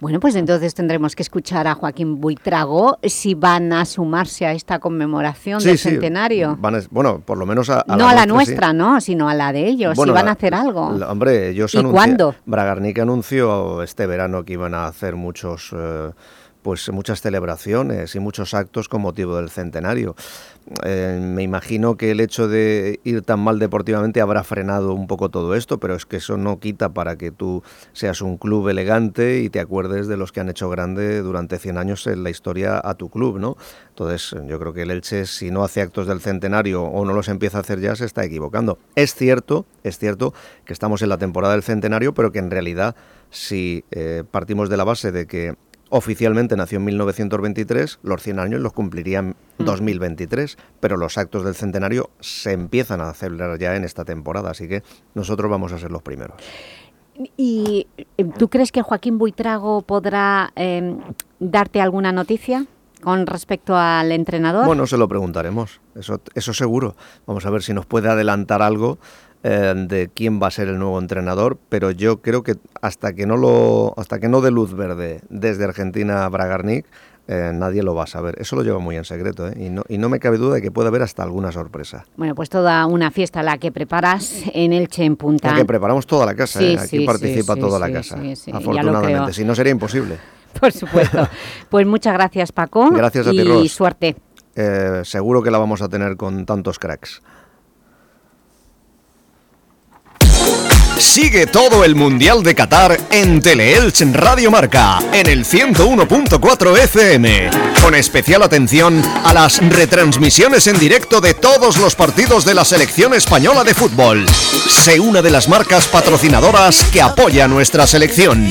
Bueno, pues entonces tendremos que escuchar a Joaquín Buitrago si van a sumarse a esta conmemoración del centenario. van a- bueno, por lo menos a, no a la nuestra, sí. ¿no? Sino a la de ellos, Bueno, si van la- a hacer algo. La- hombre, ellos ¿Y cuándo? Bragarnik anunció este verano que iban a hacer muchos, eh, pues muchas celebraciones y muchos actos con motivo del centenario. Eh, me imagino que el hecho de ir tan mal deportivamente habrá frenado un poco todo esto, pero es que eso no quita para que tú seas un club elegante y te acuerdes de los que han hecho grande durante 100 años en la historia a tu club, ¿no? Entonces, yo creo que el Elche, si no hace actos del centenario o no los empieza a hacer ya, se está equivocando. Es cierto, es cierto que estamos en la temporada del centenario, pero que en realidad, si eh, partimos de la base de que oficialmente nació en 1923, los 100 años los cumplirían en 2023, pero los actos del centenario se empiezan a celebrar ya en esta temporada, así que nosotros vamos a ser los primeros. ¿Y eh, tú crees que Joaquín Buitrago podrá eh, darte alguna noticia con respecto al entrenador? Bueno, se lo preguntaremos, eso, eso seguro. Vamos a ver si nos puede adelantar algo eh, de quién va a ser el nuevo entrenador, pero yo creo que hasta que no lo, hasta que no dé luz verde desde Argentina a Bragarnik, eh, nadie lo va a saber. Eso lo lleva muy en secreto, ¿eh? y, no, y no me cabe duda de que puede haber hasta alguna sorpresa. Bueno, pues toda una fiesta la que preparas en Elche en Punta. Ya que preparamos toda la casa, Sí, ¿eh? aquí sí, participa sí, toda la casa, afortunadamente, si no sería imposible. Por supuesto. pues muchas gracias, Paco. Gracias a ti, y Ros. suerte. Seguro que la vamos a tener con tantos cracks. Sigue todo el Mundial de Qatar en Teleelch Radio Marca, en el 101.4 FM, con especial atención a las retransmisiones en directo de todos los partidos de la selección española de fútbol. Sé una de las marcas patrocinadoras que apoya nuestra selección.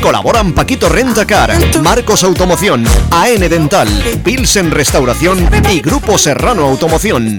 Colaboran Paquito Rentacar, Marcos Automoción, AN Dental, Pilsen Restauración y Grupo Serrano Automoción.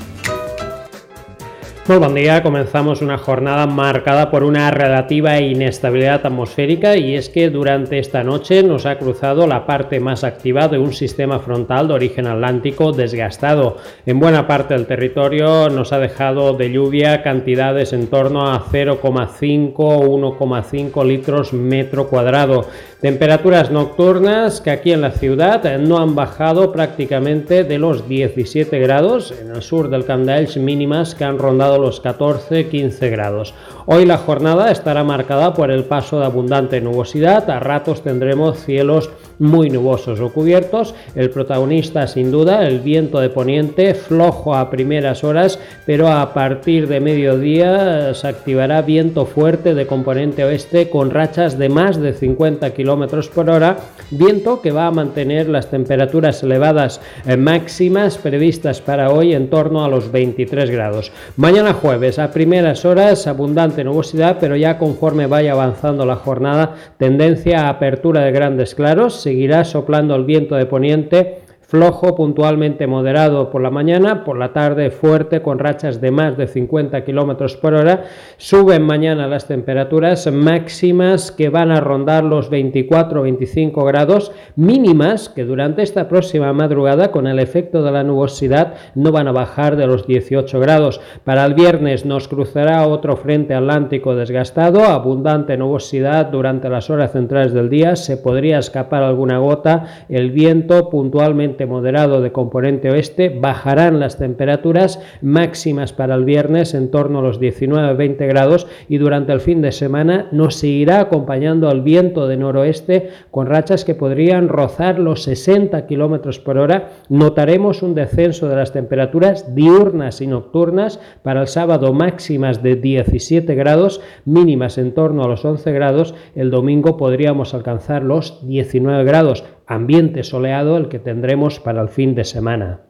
Muy buen día, comenzamos una jornada marcada por una relativa inestabilidad atmosférica y es que durante esta noche nos ha cruzado la parte más activa de un sistema frontal de origen atlántico desgastado. En buena parte del territorio nos ha dejado de lluvia cantidades en torno a 0,5 o 1,5 litros metro cuadrado. Temperaturas nocturnas que aquí en la ciudad no han bajado prácticamente de los 17 grados, en el sur del Camp d'Elx mínimas que han rondado los 14-15 grados. Hoy la jornada estará marcada por el paso de abundante nubosidad, a ratos tendremos cielos muy nubosos o cubiertos. El protagonista, sin duda, el viento de poniente, flojo a primeras horas, pero a partir de mediodía se activará viento fuerte de componente oeste con rachas de más de 50 km por hora, viento que va a mantener las temperaturas elevadas máximas previstas para hoy en torno a los 23 grados. Mañana jueves, a primeras horas, abundante nubosidad, pero ya conforme vaya avanzando la jornada, tendencia a apertura de grandes claros. Seguirá soplando el viento de poniente flojo, puntualmente moderado por la mañana, por la tarde fuerte con rachas de más de 50 kilómetros por hora. Suben mañana las temperaturas máximas que van a rondar los 24-25 grados, mínimas que durante esta próxima madrugada, con el efecto de la nubosidad, no van a bajar de los 18 grados. Para el viernes nos cruzará otro frente atlántico desgastado, abundante nubosidad durante las horas centrales del día, se podría escapar alguna gota, el viento puntualmente moderado de componente oeste, bajarán las temperaturas máximas para el viernes en torno a los 19-20 grados y durante el fin de semana nos seguirá acompañando el viento de noroeste con rachas que podrían rozar los 60 kilómetros por hora. Notaremos un descenso de las temperaturas diurnas y nocturnas para el sábado máximas de 17 grados, mínimas en torno a los 11 grados. El domingo podríamos alcanzar los 19 grados ambiente soleado el que tendremos para el fin de semana.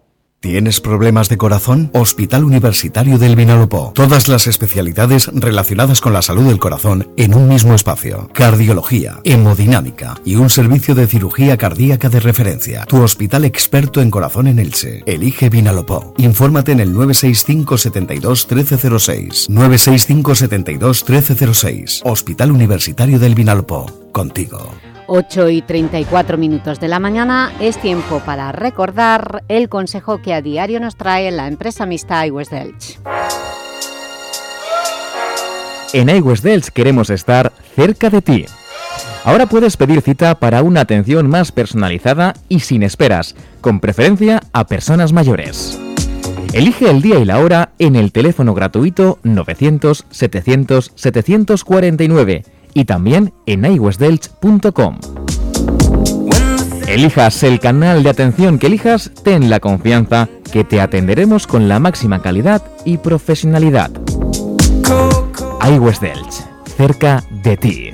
¿Tienes problemas de corazón? Hospital Universitario del Vinalopó. Todas las especialidades relacionadas con la salud del corazón en un mismo espacio. Cardiología, hemodinámica y un servicio de cirugía cardíaca de referencia. Tu hospital experto en corazón en Elche. Elige Vinalopó. Infórmate en el 965 72 1306. 965 72 1306. Hospital Universitario del Vinalopó. Contigo. 8 y 34 minutos de la mañana es tiempo para recordar el consejo que a diario nos trae la empresa mixta iWest Delch. En iWest Delch queremos estar cerca de ti. Ahora puedes pedir cita para una atención más personalizada y sin esperas, con preferencia a personas mayores. Elige el día y la hora en el teléfono gratuito 900 700 749 y también en iwestdelch.com. Elijas el canal de atención que elijas, ten la confianza que te atenderemos con la máxima calidad y profesionalidad. iWest cerca de ti.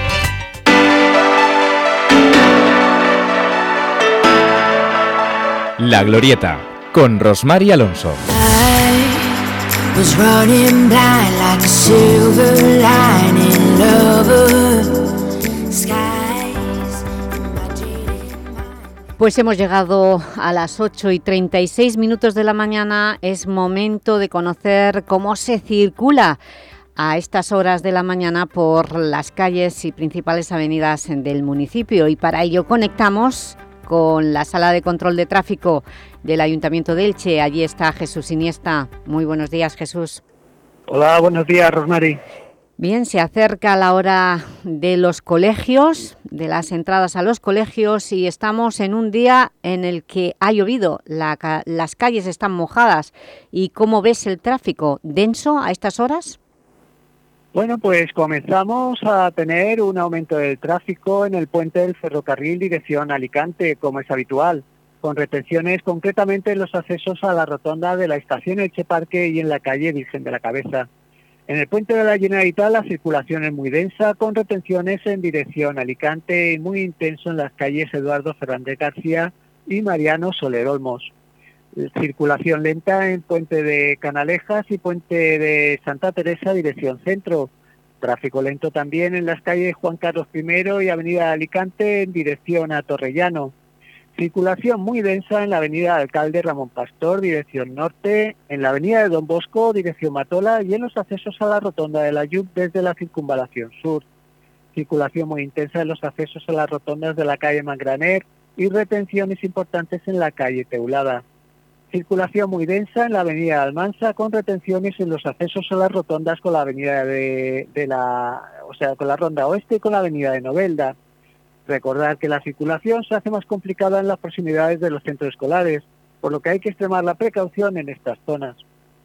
La Glorieta, con Rosmar y Alonso. Pues hemos llegado a las 8 y 36 minutos de la mañana. Es momento de conocer cómo se circula a estas horas de la mañana por las calles y principales avenidas del municipio y para ello conectamos con la Sala de Control de Tráfico del Ayuntamiento de Elche. Allí está Jesús Iniesta. Muy buenos días, Jesús. Hola, buenos días, Rosmary. Bien, se acerca la hora de los colegios, de las entradas a los colegios y estamos en un día en el que ha llovido, las calles están mojadas. ¿Y cómo ves el tráfico? ¿Denso a estas horas? Bueno, pues comenzamos a tener un aumento del tráfico en el puente del ferrocarril dirección Alicante, como es habitual, con retenciones concretamente en los accesos a la rotonda de la estación Elche Parque y en la calle Virgen de la Cabeza. En el puente de la Generalitat la circulación es muy densa, con retenciones en dirección Alicante y muy intenso en las calles Eduardo Fernández García y Mariano Soler Olmos. Circulación lenta en puente de Canalejas y puente de Santa Teresa, dirección centro. Tráfico lento también en las calles Juan Carlos I y Avenida Alicante en dirección a Torrellano. Circulación muy densa en la avenida Alcalde Ramón Pastor, dirección norte, en la avenida de Don Bosco, dirección Matola, y en los accesos a la rotonda de la YUP desde la circunvalación sur. Circulación muy intensa en los accesos a las rotondas de la calle Mangraner y retenciones importantes en la calle Teulada. Circulación muy densa en la avenida Almansa con retenciones en los accesos a las rotondas con la avenida de, de la, o sea, con la ronda oeste y con la avenida de Novelda. Recordar que la circulación se hace más complicada en las proximidades de los centros escolares, por lo que hay que extremar la precaución en estas zonas.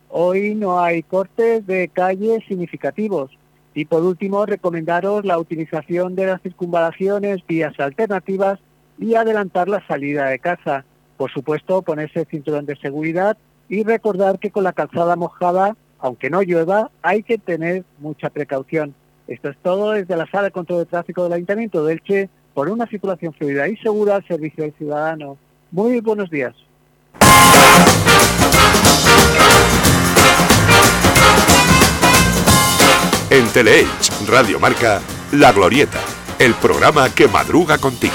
Hoy no hay cortes de calles significativos. Y por último, recomendaros la utilización de las circunvalaciones, vías alternativas y adelantar la salida de casa. Por supuesto, ponerse cinturón de seguridad y recordar que con la calzada mojada, aunque no llueva, hay que tener mucha precaución. Esto es todo desde la Sala de Control de Tráfico del Ayuntamiento de Elche por una circulación fluida y segura al servicio del ciudadano. Muy buenos días. En Teleelch, Radio Marca, La Glorieta, el programa que madruga contigo.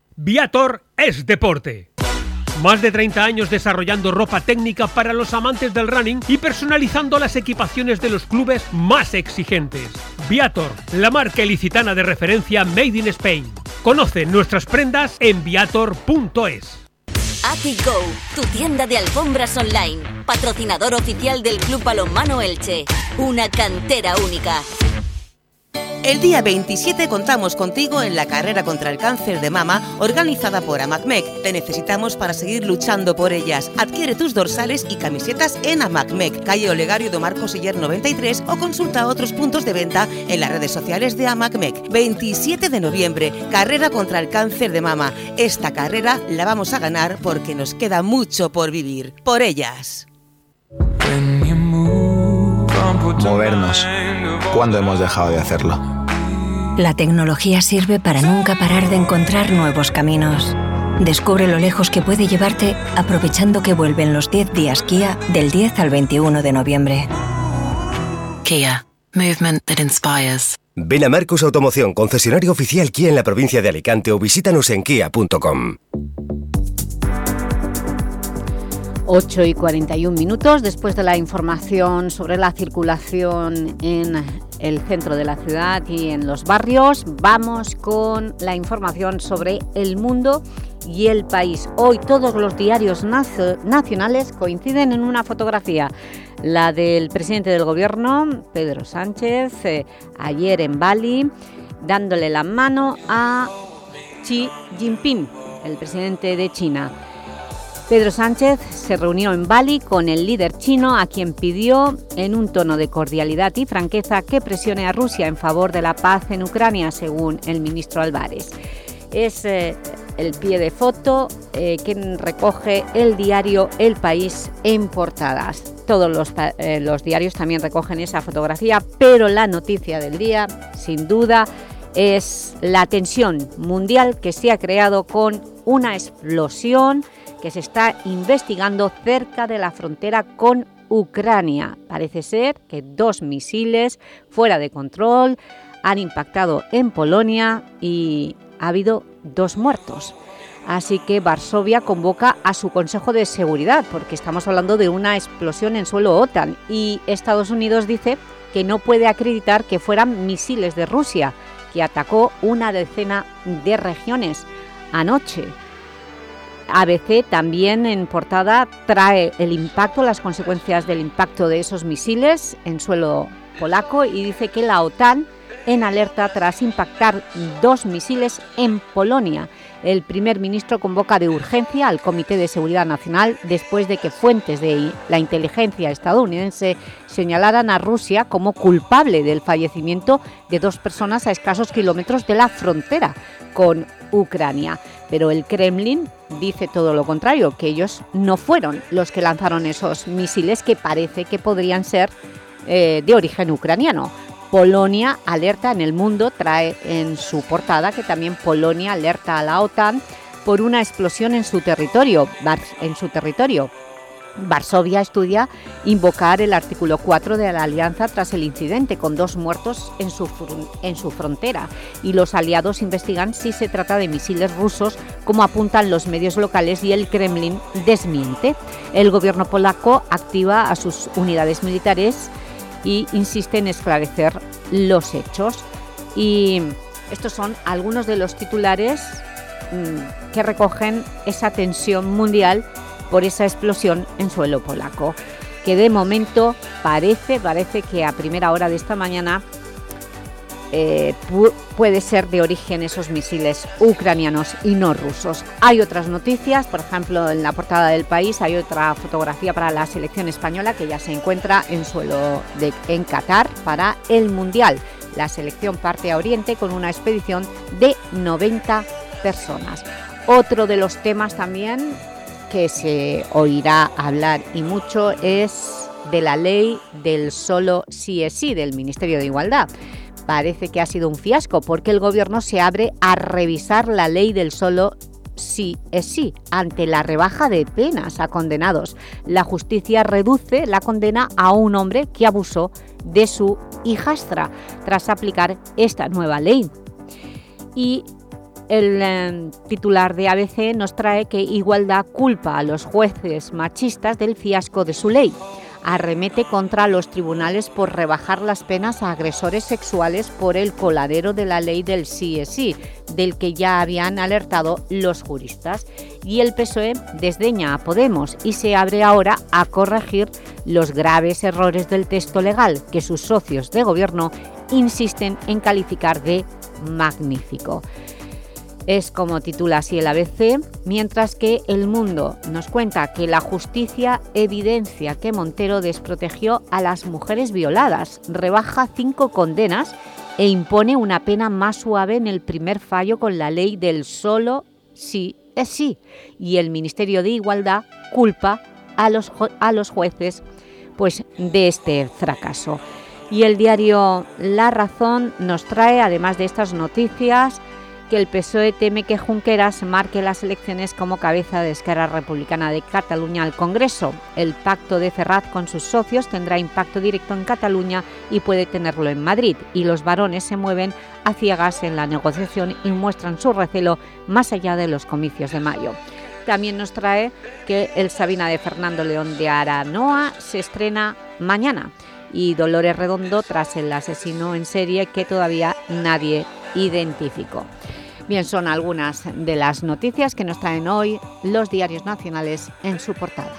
Viator es deporte. Más de 30 años desarrollando ropa técnica para los amantes del running y personalizando las equipaciones de los clubes más exigentes. Viator, la marca ilicitana de referencia Made in Spain. Conoce nuestras prendas en viator.es. Go, tu tienda de alfombras online, patrocinador oficial del Club Balonmano Elche, una cantera única. El día 27 contamos contigo en la carrera contra el cáncer de mama organizada por AMACMEC. Te necesitamos para seguir luchando por ellas. Adquiere tus dorsales y camisetas en AMACMEC, calle Olegario de Marcos Siller 93 o consulta otros puntos de venta en las redes sociales de AMACMEC. 27 de noviembre, carrera contra el cáncer de mama. Esta carrera la vamos a ganar porque nos queda mucho por vivir. Por ellas. Movernos. ¿Cuándo hemos dejado de hacerlo? La tecnología sirve para nunca parar de encontrar nuevos caminos. Descubre lo lejos que puede llevarte aprovechando que vuelven los 10 días Kia del 10 al 21 de noviembre. Kia. Movement that inspires. Ven a Marcos Automoción, concesionario oficial Kia en la provincia de Alicante o visítanos en kia.com. 8 y 41 minutos después de la información sobre la circulación en el centro de la ciudad y en los barrios, vamos con la información sobre el mundo y el país. Hoy todos los diarios nacionales coinciden en una fotografía, la del presidente del gobierno, Pedro Sánchez, eh, ayer en Bali, dándole la mano a Xi Jinping, el presidente de China. Pedro Sánchez se reunió en Bali con el líder chino a quien pidió, en un tono de cordialidad y franqueza, que presione a Rusia en favor de la paz en Ucrania, según el ministro Álvarez. Es eh, el pie de foto eh, que recoge el diario El País en portadas todos los, eh, los diarios también recogen esa fotografía, pero la noticia del día, sin duda, es la tensión mundial que se ha creado con una explosión que se está investigando cerca de la frontera con Ucrania. Parece ser que dos misiles fuera de control han impactado en Polonia y ha habido dos muertos. Así que Varsovia convoca a su Consejo de Seguridad, porque estamos hablando de una explosión en suelo OTAN, y Estados Unidos dice que no puede acreditar que fueran misiles de Rusia, que atacó una decena de regiones anoche. ABC también en portada trae el impacto, las consecuencias del impacto de esos misiles en suelo polaco y dice que la OTAN en alerta tras impactar dos misiles en Polonia. El primer ministro convoca de urgencia al Comité de Seguridad Nacional después de que fuentes de la inteligencia estadounidense señalaran a Rusia como culpable del fallecimiento de dos personas a escasos kilómetros de la frontera con Ucrania. Pero el Kremlin dice todo lo contrario, que ellos no fueron los que lanzaron esos misiles que parece que podrían ser eh, de origen ucraniano. Polonia alerta en el mundo, trae en su portada que también Polonia alerta a la OTAN por una explosión en su territorio, en su territorio. Varsovia estudia invocar el artículo 4 de la alianza tras el incidente, con dos muertos en su, en su frontera, y los aliados investigan si se trata de misiles rusos, como apuntan los medios locales, y el Kremlin desmiente. El gobierno polaco activa a sus unidades militares y insiste en esclarecer los hechos. Y estos son algunos de los titulares mm, que recogen esa tensión mundial por esa explosión en suelo polaco, que de momento parece, parece que a primera hora de esta mañana eh, puede ser de origen esos misiles ucranianos y no rusos. Hay otras noticias, por ejemplo, en la portada del país hay otra fotografía para la selección española que ya se encuentra en suelo de, en Qatar para el Mundial. La selección parte a Oriente con una expedición de 90 personas. Otro de los temas también que se oirá hablar y mucho es de la ley del solo sí es sí del Ministerio de Igualdad parece que ha sido un fiasco porque el Gobierno se abre a revisar la ley del solo sí es sí ante la rebaja de penas a condenados. La justicia reduce la condena a un hombre que abusó de su hijastra tras aplicar esta nueva ley. Y el eh, titular de ABC nos trae que Igualdad culpa a los jueces machistas del fiasco de su ley arremete contra los tribunales por rebajar las penas a agresores sexuales por el coladero de la ley del sí, del que ya habían alertado los juristas. Y el PSOE desdeña a Podemos y se abre ahora a corregir los graves errores del texto legal que sus socios de gobierno insisten en calificar de magnífico. Es como titula así el ABC, mientras que El Mundo nos cuenta que la justicia evidencia que Montero desprotegió a las mujeres violadas, rebaja cinco condenas e impone una pena más suave en el primer fallo con la ley del solo sí es sí. Y el Ministerio de Igualdad culpa a los, a los jueces pues, de este fracaso. Y el diario La Razón nos trae, además de estas noticias, que el PSOE teme que Junqueras marque las elecciones como cabeza de Esquerra Republicana de Cataluña al Congreso. El pacto de Ferraz con sus socios tendrá impacto directo en Cataluña y puede tenerlo en Madrid, y los varones se mueven a ciegas en la negociación y muestran su recelo más allá de los comicios de mayo. También nos trae que el Sabina de Fernando León de Aranoa se estrena mañana y Dolores Redondo tras el asesino en serie que todavía nadie identificó. Bien, son algunas de las noticias que nos traen hoy los diarios nacionales en su portada.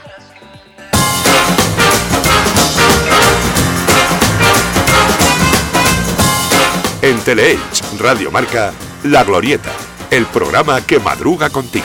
En Teleelch Radio Marca, La Glorieta, el programa que madruga contigo.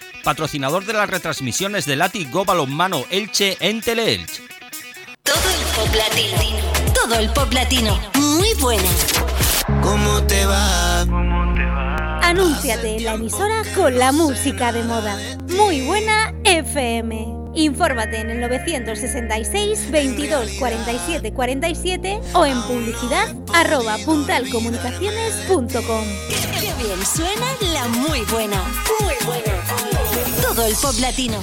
patrocinador de las retransmisiones de Lati Go Balonmano Elche en Teleelch. Todo el pop latino. Todo el pop latino. Muy buena. ¿Cómo te va? Anúnciate en la emisora con la música de moda. Muy buena FM. Infórmate en el 966 22 47 47 o en publicidad arroba puntalcomunicaciones.com. Qué bien suena la muy buena. Muy buena. Todo el pop latino.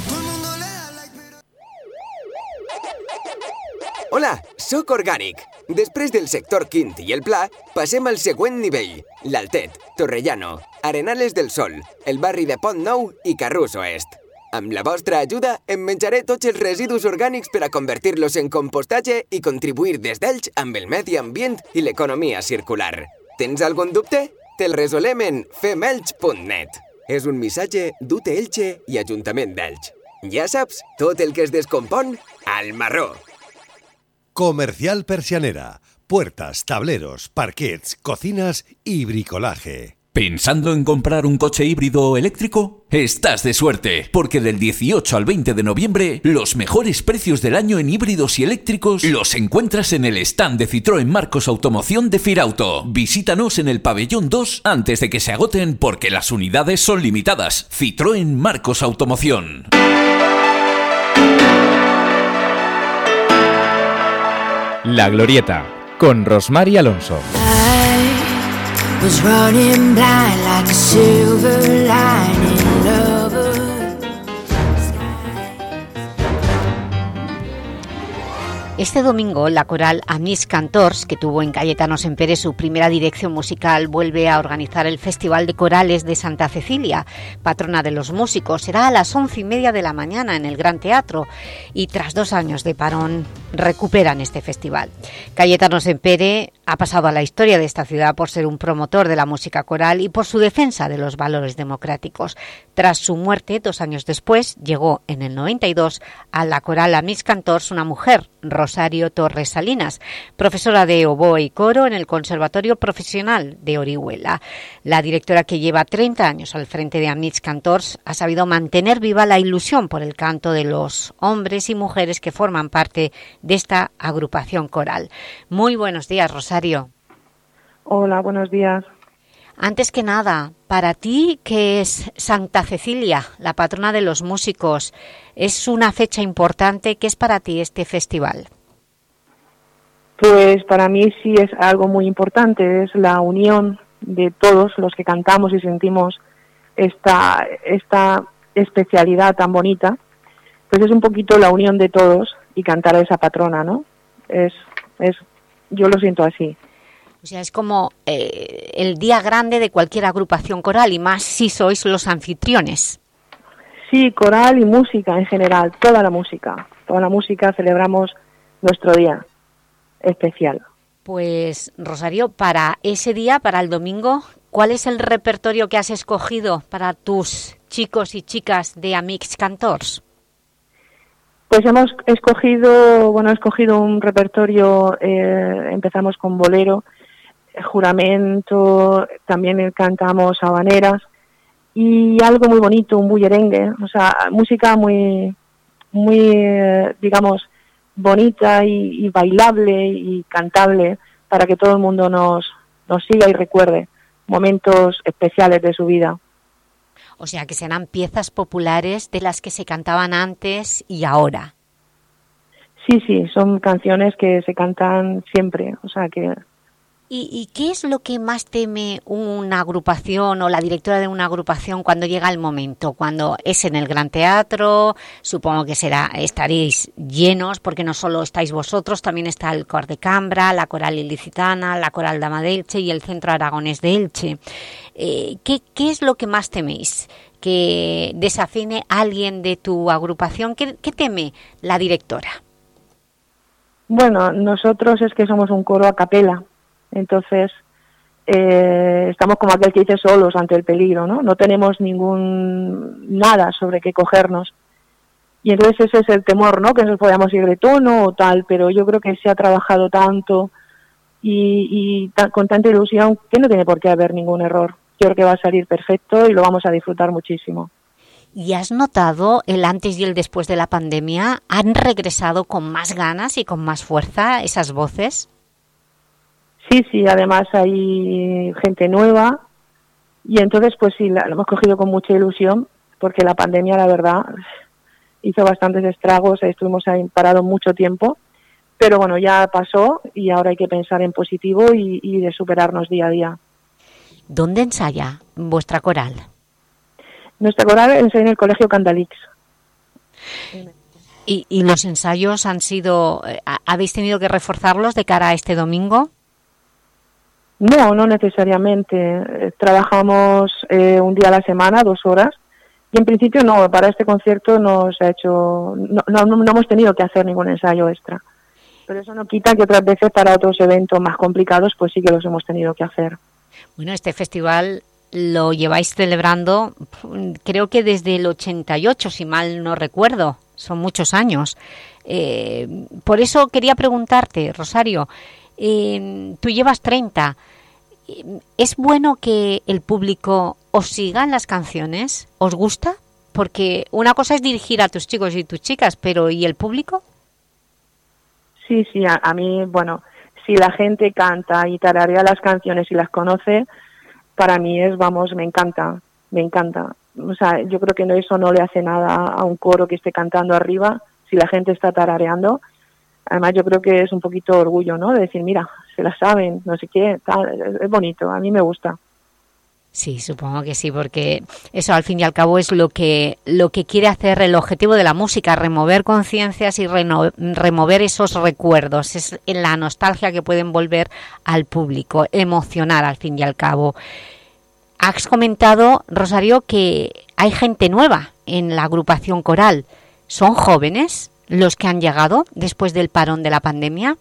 Hola, sóc Organic. Després del sector quint i el pla, passem al següent nivell. L'Altet, Torrellano, Arenales del Sol, el barri de Pont Nou i Carrús Oest. Amb la vostra ajuda, em menjaré tots els residus orgànics per a convertir-los en compostatge i contribuir des d'ells amb el medi ambient i l'economia circular. Tens algun dubte? Te'l resolem en femelch.net. És un missatge d'UT Elche i Ajuntament d'Elx. Ja saps, tot el que es descompon, al marró. Comercial Persianera. Puertas, tableros, parquets, cocinas y bricolaje. ¿Pensando en comprar un coche híbrido o eléctrico? Estás de suerte, porque del 18 al 20 de noviembre, los mejores precios del año en híbridos y eléctricos los encuentras en el stand de Citroën Marcos Automoción de Firauto. Visítanos en el pabellón 2 antes de que se agoten porque las unidades son limitadas. Citroën Marcos Automoción. La Glorieta, con Rosmar y Alonso. Was running blind like a silver lining Este domingo, la coral Amis Cantors, que tuvo en Cayetano Sempere su primera dirección musical, vuelve a organizar el Festival de Corales de Santa Cecilia, patrona de los músicos. Será a las once y media de la mañana en el Gran Teatro y tras dos años de parón recuperan este festival. Cayetano Sempere ha pasado a la historia de esta ciudad por ser un promotor de la música coral y por su defensa de los valores democráticos. Tras su muerte, dos años después, llegó en el 92 a la coral Amis Cantors una mujer, Rosario Torres Salinas, profesora de oboe y coro en el Conservatorio Profesional de Orihuela. La directora que lleva 30 años al frente de Amis Cantors ha sabido mantener viva la ilusión por el canto de los hombres y mujeres que forman parte de esta agrupación coral. Muy buenos días, Rosario. Hola, buenos días. Antes que nada, para ti, ¿qué es Santa Cecilia, la patrona de los músicos? ¿Es una fecha importante? ¿Qué es para ti este festival? Pues para mí sí es algo muy importante, es la unión de todos los que cantamos y sentimos esta, esta especialidad tan bonita, pues es un poquito la unión de todos y cantar a esa patrona, ¿no? Es, es, yo lo siento así. O sea, es como eh, el día grande de cualquier agrupación coral y más si sois los anfitriones. Sí, coral y música en general, toda la música. Toda la música celebramos nuestro día especial. Pues, Rosario, para ese día, para el domingo, ¿cuál es el repertorio que has escogido para tus chicos y chicas de Amix Cantors? Pues hemos escogido, bueno, he escogido un repertorio, eh, empezamos con bolero, juramento, también cantamos habaneras y algo muy bonito, un bullerengue, o sea, música muy, muy, eh, digamos, bonita y, y, bailable y cantable para que todo el mundo nos, nos siga y recuerde momentos especiales de su vida. O sea, que serán piezas populares de las que se cantaban antes y ahora. Sí, sí, son canciones que se cantan siempre, o sea que ¿Y, qué es lo que más teme una agrupación o la directora de una agrupación cuando llega el momento? Cuando es en el Gran Teatro, supongo que será estaréis llenos, porque no solo estáis vosotros, también está el Cor de Cambra, la Coral Ilicitana, la Coral Dama de Elche y el Centro Aragonés de Elche. Eh, ¿qué, ¿qué, es lo que más teméis? ¿Que desafine alguien de tu agrupación? ¿Qué, qué teme la directora? Bueno, nosotros es que somos un coro a capela, entonces, eh, estamos como aquel que dice solos ante el peligro, ¿no? No tenemos ningún nada sobre qué cogernos. Y entonces ese es el temor, ¿no? Que nos podamos ir de tono o tal, pero yo creo que se ha trabajado tanto y, con tanta ilusión que no tiene por qué haber ningún error. Yo creo que va a salir perfecto y lo vamos a disfrutar muchísimo. ¿Y has notado el antes y el después de la pandemia? ¿Han regresado con más ganas y con más fuerza esas voces? Sí, sí, además hay gente nueva y entonces pues sí, lo hemos cogido con mucha ilusión porque la pandemia la verdad hizo bastantes estragos, estuvimos ahí parados mucho tiempo, pero bueno, ya pasó y ahora hay que pensar en positivo y, de superarnos día a día. ¿Dónde ensaya vuestra coral? Nuestra coral ensaya en el Colegio Candalix. ¿Y, ¿Y, los ensayos han sido, eh, habéis tenido que reforzarlos de cara a este domingo? No, no necesariamente. Eh, trabajamos eh, un día a la semana, dos horas, y en principio no, para este concierto nos ha hecho, no, no, no, hemos tenido que hacer ningún ensayo extra. Pero eso no quita que otras veces para otros eventos más complicados pues sí que los hemos tenido que hacer. Bueno, este festival lo lleváis celebrando creo que desde el 88, si mal no recuerdo, son muchos años. Eh, por eso quería preguntarte, Rosario, eh, tú llevas 30. ¿Es bueno que el público os siga en las canciones? ¿Os gusta? Porque una cosa es dirigir a tus chicos y tus chicas, pero ¿y el público? Sí, sí, a, mí, bueno, si la gente canta y tararea las canciones y las conoce, para mí es, vamos, me encanta, me encanta. O sea, yo creo que eso no le hace nada a un coro que esté cantando arriba, si la gente está tarareando, además yo creo que es un poquito orgullo, ¿no? De decir, mira, se la saben, no sé qué, tal, es bonito, a mí me gusta. Sí, supongo que sí, porque eso al fin y al cabo es lo que, lo que quiere hacer el objetivo de la música, remover conciencias y remover esos recuerdos, es la nostalgia que pueden volver al público, emocionar al fin y al cabo. Has comentado, Rosario, que hay gente nueva en la agrupación coral. ¿Son jóvenes? Los que han llegado después del parón de la pandemia?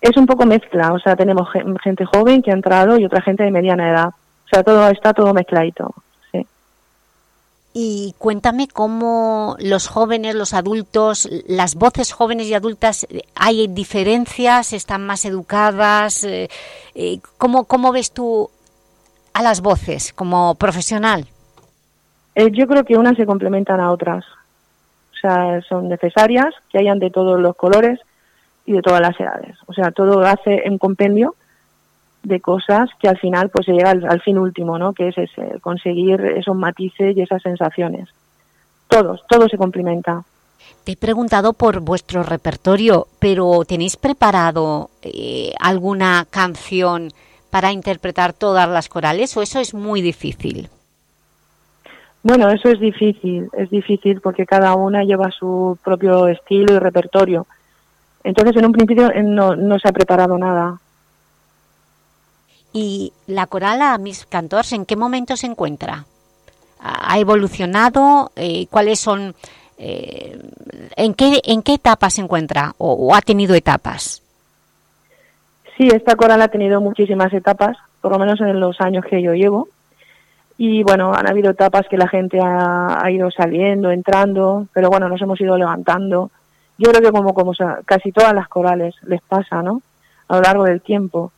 Es un poco mezcla, o sea, tenemos gente joven que ha entrado y otra gente de mediana edad. O sea, todo está todo mezcladito, sí. Y cuéntame cómo los jóvenes, los adultos, las voces jóvenes y adultas, ¿hay diferencias? ¿Están más educadas? Eh, eh, ¿Cómo, cómo ves tú a las voces como profesional? Eh, yo creo que unas se complementan a otras sea, son necesarias, que hayan de todos los colores y de todas las edades. O sea, todo hace un compendio de cosas que al final pues se llega al, fin último, ¿no? Que es ese, conseguir esos matices y esas sensaciones. Todos, todo se complementa. Te he preguntado por vuestro repertorio, pero ¿tenéis preparado eh, alguna canción para interpretar todas las corales o eso es muy difícil? Bueno, eso es difícil, es difícil porque cada una lleva su propio estilo y repertorio. Entonces, en un principio eh, no, no se ha preparado nada. ¿Y la coral a mis cantores en qué momento se encuentra? ¿Ha evolucionado? Eh, ¿Cuáles son...? Eh, ¿en, qué, ¿En qué etapa se encuentra o, o ha tenido etapas? Sí, esta coral ha tenido muchísimas etapas, por lo menos en los años que yo llevo y bueno, han habido etapas que la gente ha, ido saliendo, entrando, pero bueno, nos hemos ido levantando. Yo creo que como, como casi todas las corales les pasa, ¿no? A lo largo del tiempo.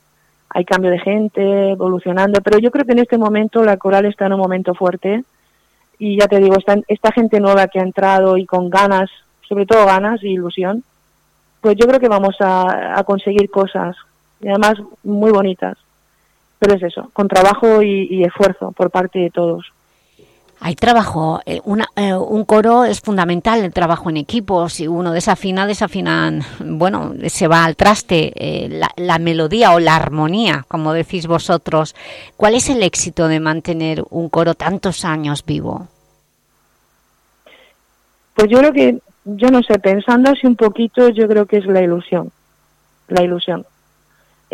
Hay cambio de gente, evolucionando, pero yo creo que en este momento la coral está en un momento fuerte y ya te digo, esta, esta gente nueva que ha entrado y con ganas, sobre todo ganas y ilusión, pues yo creo que vamos a conseguir cosas y además muy bonitas pero es eso, con trabajo y, esfuerzo por parte de todos. Hay trabajo, eh, eh, un coro es fundamental, el trabajo en equipo, si uno desafina, desafinan, bueno, se va al traste, eh, la, melodía o la armonía, como decís vosotros. ¿Cuál es el éxito de mantener un coro tantos años vivo? Pues yo creo que, yo no sé, pensando así un poquito, yo creo que es la ilusión, la ilusión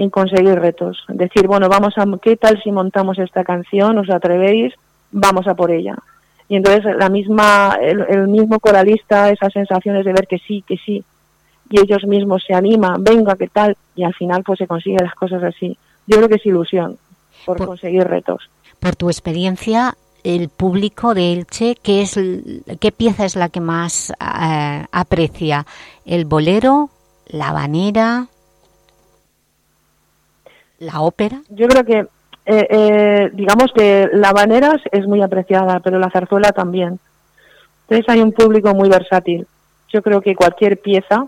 en conseguir retos. Decir, bueno, vamos a, ¿qué tal si montamos esta canción? ¿Os atrevéis? vamos a por ella. Y entonces la misma, el, mismo coralista, esas sensaciones de ver que sí, que sí, y ellos mismos se animan, venga, ¿qué tal? Y al final pues se consiguen las cosas así. Yo creo que es ilusión por, conseguir retos. Por tu experiencia, el público de Elche, ¿qué, es, qué pieza es la que más eh, aprecia? ¿El bolero, la habanera, la ópera? Yo creo que eh, eh, digamos que la habanera es muy apreciada, pero la zarzuela también. Entonces hay un público muy versátil. Yo creo que cualquier pieza,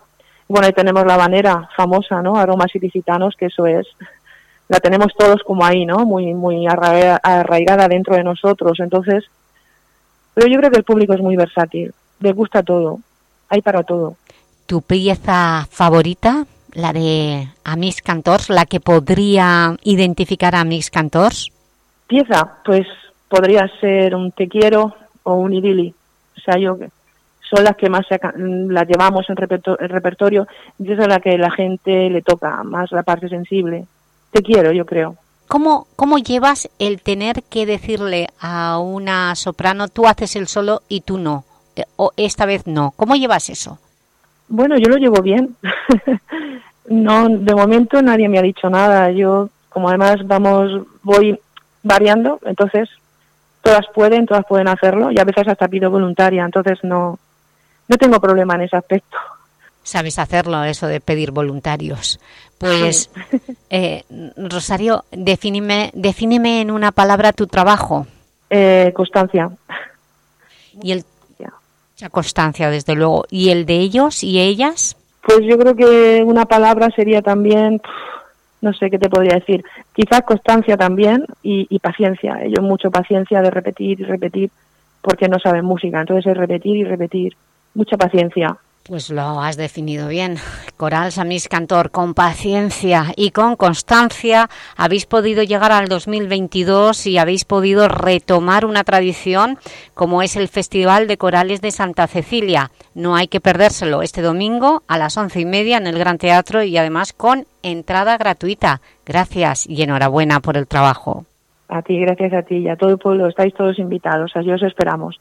bueno, ahí tenemos la habanera famosa, ¿no? Aromas ilicitanos, que eso es, la tenemos todos como ahí, ¿no? Muy, muy arraigada dentro de nosotros. Entonces, pero yo creo que el público es muy versátil, le gusta todo, hay para todo. ¿Tu pieza favorita? La de Amis Cantors, la que podría identificar a Amis Cantors? Pieza, pues podría ser un Te Quiero o un Idili. O sea, yo son las que más las llevamos en repertorio, repertorio y es a la que la gente le toca más la parte sensible. Te quiero, yo creo. ¿Cómo, ¿Cómo llevas el tener que decirle a una soprano, tú haces el solo y tú no? Eh, o esta vez no. ¿Cómo llevas eso? Bueno, yo lo llevo bien. no, de momento nadie me ha dicho nada. Yo, como además vamos, voy variando, entonces todas pueden, todas pueden hacerlo y a veces hasta pido voluntaria, entonces no, no tengo problema en ese aspecto. Sabes hacerlo, eso de pedir voluntarios. Pues, eh, Rosario, defíneme, defíneme en una palabra tu trabajo. Eh, constancia. ¿Y el constancia, desde luego. ¿Y el de ellos y ellas? Pues yo creo que una palabra sería también, no sé qué te podría decir, quizás constancia también y, y paciencia. Ellos mucho paciencia de repetir y repetir porque no saben música. Entonces es repetir y repetir. Mucha paciencia. Pues lo has definido bien. Coral Samis Cantor, con paciencia y con constancia habéis podido llegar al 2022 y habéis podido retomar una tradición como es el Festival de Corales de Santa Cecilia. No hay que perdérselo este domingo a las once y media en el Gran Teatro y además con entrada gratuita. Gracias y enhorabuena por el trabajo. A ti, gracias a ti y a todo el pueblo. Estáis todos invitados. Así os esperamos.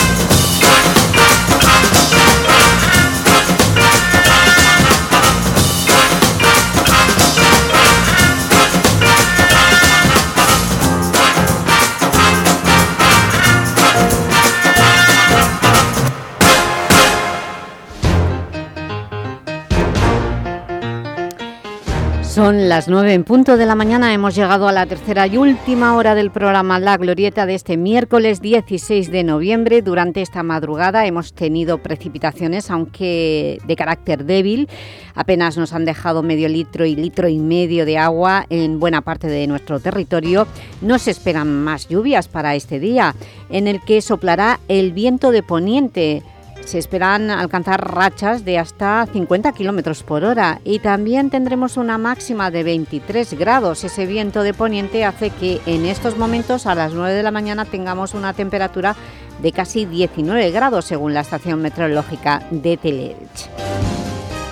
Son las nueve en punto de la mañana, hemos llegado a la tercera y última hora del programa La Glorieta de este miércoles 16 de noviembre. Durante esta madrugada hemos tenido precipitaciones, aunque de carácter débil. Apenas nos han dejado medio litro y litro y medio de agua en buena parte de nuestro territorio. No se esperan más lluvias para este día, en el que soplará el viento de poniente, se esperan alcanzar rachas de hasta 50 kilómetros por hora y también tendremos una máxima de 23 grados. Ese viento de poniente hace que en estos momentos a las 9 de la mañana tengamos una temperatura de casi 19 grados según la estación meteorológica de Teleelch.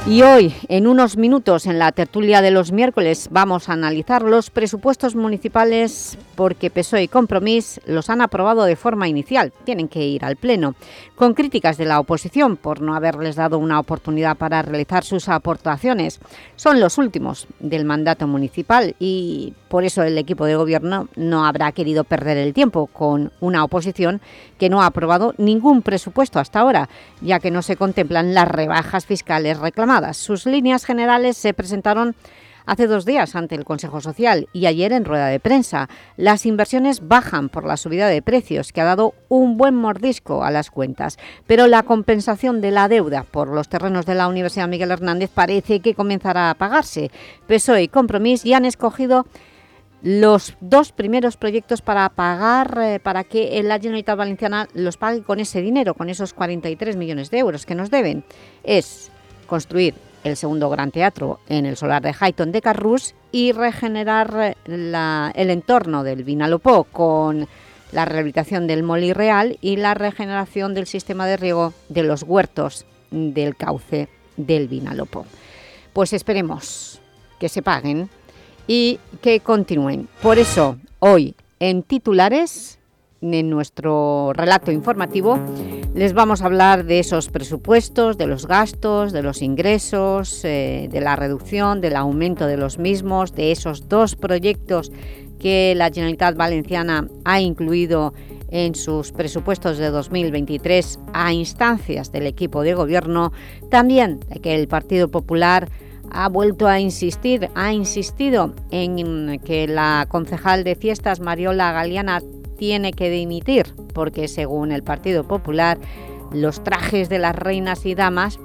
Y hoy, en unos minutos, en la tertulia de los miércoles, vamos a analizar los presupuestos municipales porque PSOE y Compromís los han aprobado de forma inicial, tienen que ir al Pleno, con críticas de la oposición por no haberles dado una oportunidad para realizar sus aportaciones. Son los últimos del mandato municipal y por eso el equipo de gobierno no habrá querido perder el tiempo con una oposición que no ha aprobado ningún presupuesto hasta ahora, ya que no se contemplan las rebajas fiscales reclamadas. Sus líneas generales se presentaron hace dos días ante el Consejo Social y ayer en rueda de prensa. Las inversiones bajan por la subida de precios, que ha dado un buen mordisco a las cuentas, pero la compensación de la deuda por los terrenos de la Universidad Miguel Hernández parece que comenzará a pagarse. PSOE y Compromís ya han escogido los dos primeros proyectos para pagar, eh, para que la Generalitat Valenciana los pague con ese dinero, con esos 43 millones de euros que nos deben. Es construir el segundo gran teatro en el solar de Highton de Carrús y regenerar eh, el entorno del Vinalopó con la rehabilitación del Molí Real y la regeneración del sistema de riego de los huertos del cauce del Vinalopó. Pues esperemos que se paguen y que continúen. Por eso, hoy en titulares, en nuestro relato informativo, les vamos a hablar de esos presupuestos, de los gastos, de los ingresos, eh, de la reducción, del aumento de los mismos, de esos dos proyectos que la Generalitat Valenciana ha incluido en sus presupuestos de 2023 a instancias del equipo de gobierno, también de que el Partido Popular ha vuelto a insistir, ha insistido en que la concejal de fiestas Mariola Galeana tiene que dimitir porque según el Partido Popular los trajes de las reinas y damas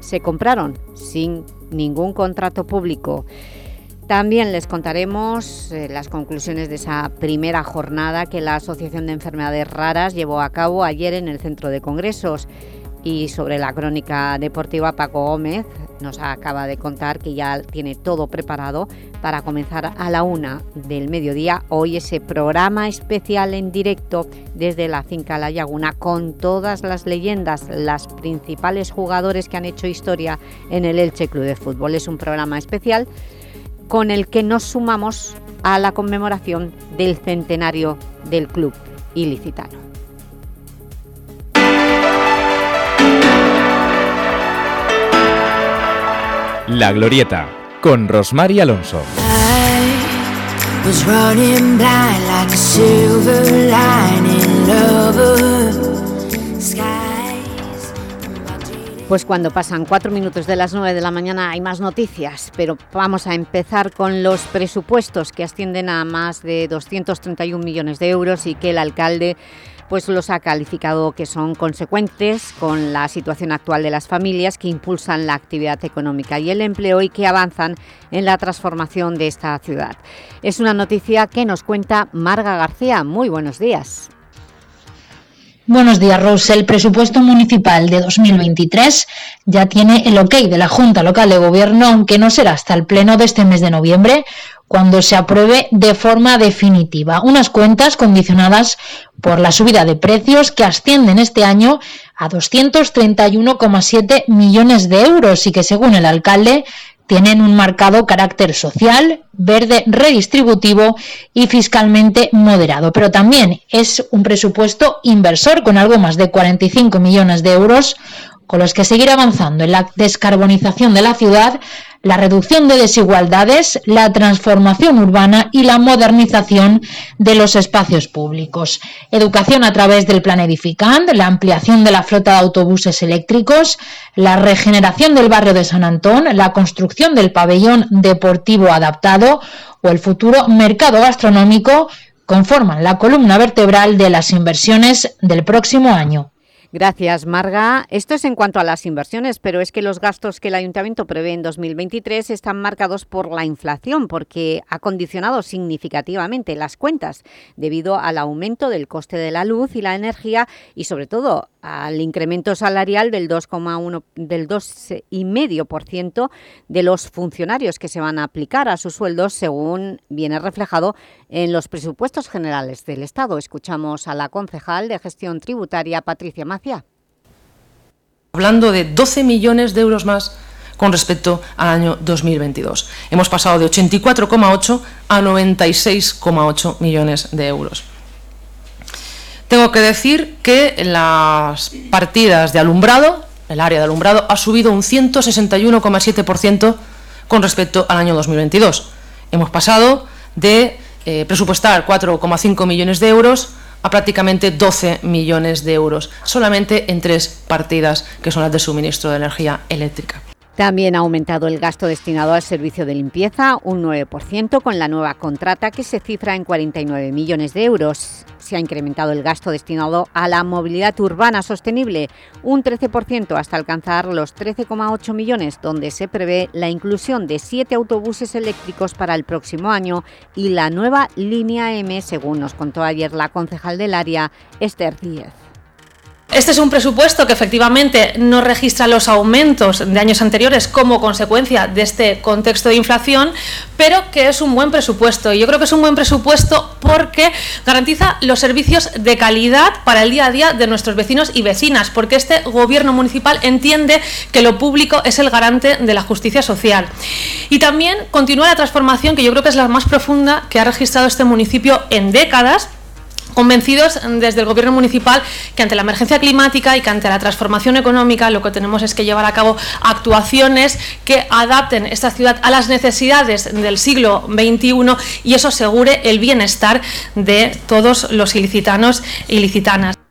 se compraron sin ningún contrato público. También les contaremos eh, las conclusiones de esa primera jornada que la Asociación de Enfermedades Raras llevó a cabo ayer en el Centro de Congresos y sobre la crónica deportiva Paco Gómez nos acaba de contar que ya tiene todo preparado para comenzar a la una del mediodía hoy ese programa especial en directo desde la finca La Laguna con todas las leyendas, las principales jugadores que han hecho historia en el Elche Club de Fútbol. Es un programa especial con el que nos sumamos a la conmemoración del centenario del club ilicitano. La Glorieta, con Rosmar y Alonso. Pues cuando pasan cuatro minutos de las nueve de la mañana hay más noticias, pero vamos a empezar con los presupuestos que ascienden a más de 231 millones de euros y que el alcalde pues los ha calificado que son consecuentes con la situación actual de las familias que impulsan la actividad económica y el empleo y que avanzan en la transformación de esta ciudad. Es una noticia que nos cuenta Marga García. Muy buenos días. Buenos días, Rose. El presupuesto municipal de 2023 ya tiene el ok de la Junta Local de Gobierno, aunque no será hasta el pleno de este mes de noviembre, cuando se apruebe de forma definitiva. Unas cuentas condicionadas por la subida de precios que ascienden este año a 231,7 millones de euros y que, según el alcalde, tienen un marcado carácter social, verde, redistributivo y fiscalmente moderado. Pero también es un presupuesto inversor con algo más de 45 millones de euros, con los que seguir avanzando en la descarbonización de la ciudad, la reducción de desigualdades, la transformación urbana y la modernización de los espacios públicos. Educación a través del plan Edificant, la ampliación de la flota de autobuses eléctricos, la regeneración del barrio de San Antón, la construcción del pabellón deportivo adaptado o el futuro mercado gastronómico conforman la columna vertebral de las inversiones del próximo año. Gracias, Marga. Esto es en cuanto a las inversiones, pero es que los gastos que el Ayuntamiento prevé en 2023 están marcados por la inflación, porque ha condicionado significativamente las cuentas debido al aumento del coste de la luz y la energía y, sobre todo, al incremento salarial del 2,1 del 2,5% de los funcionarios que se van a aplicar a sus sueldos, según viene reflejado en los presupuestos generales del Estado. Escuchamos a la concejal de Gestión Tributaria, Patricia Hablando de 12 millones de euros más con respecto al año 2022. Hemos pasado de 84,8 a 96,8 millones de euros. Tengo que decir que las partidas de alumbrado, el área de alumbrado, ha subido un 161,7% con respecto al año 2022. Hemos pasado de eh, presupuestar 4,5 millones de euros a prácticamente 12 millones de euros, solamente en tres partidas que son las de suministro de energía eléctrica. También ha aumentado el gasto destinado al servicio de limpieza un 9% con la nueva contrata que se cifra en 49 millones de euros. Se ha incrementado el gasto destinado a la movilidad urbana sostenible un 13% hasta alcanzar los 13,8 millones donde se prevé la inclusión de siete autobuses eléctricos para el próximo año y la nueva línea M según nos contó ayer la concejal del área Esther Díez. Este es un presupuesto que efectivamente no registra los aumentos de años anteriores como consecuencia de este contexto de inflación, pero que es un buen presupuesto. Y yo creo que es un buen presupuesto porque garantiza los servicios de calidad para el día a día de nuestros vecinos y vecinas, porque este gobierno municipal entiende que lo público es el garante de la justicia social. Y también continúa la transformación que yo creo que es la más profunda que ha registrado este municipio en décadas convencidos desde el gobierno municipal que ante la emergencia climática y que ante la transformación económica lo que tenemos es que llevar a cabo actuaciones que adapten esta ciudad a las necesidades del siglo XXI y eso asegure el bienestar de todos los ilicitanos y ilicitanas.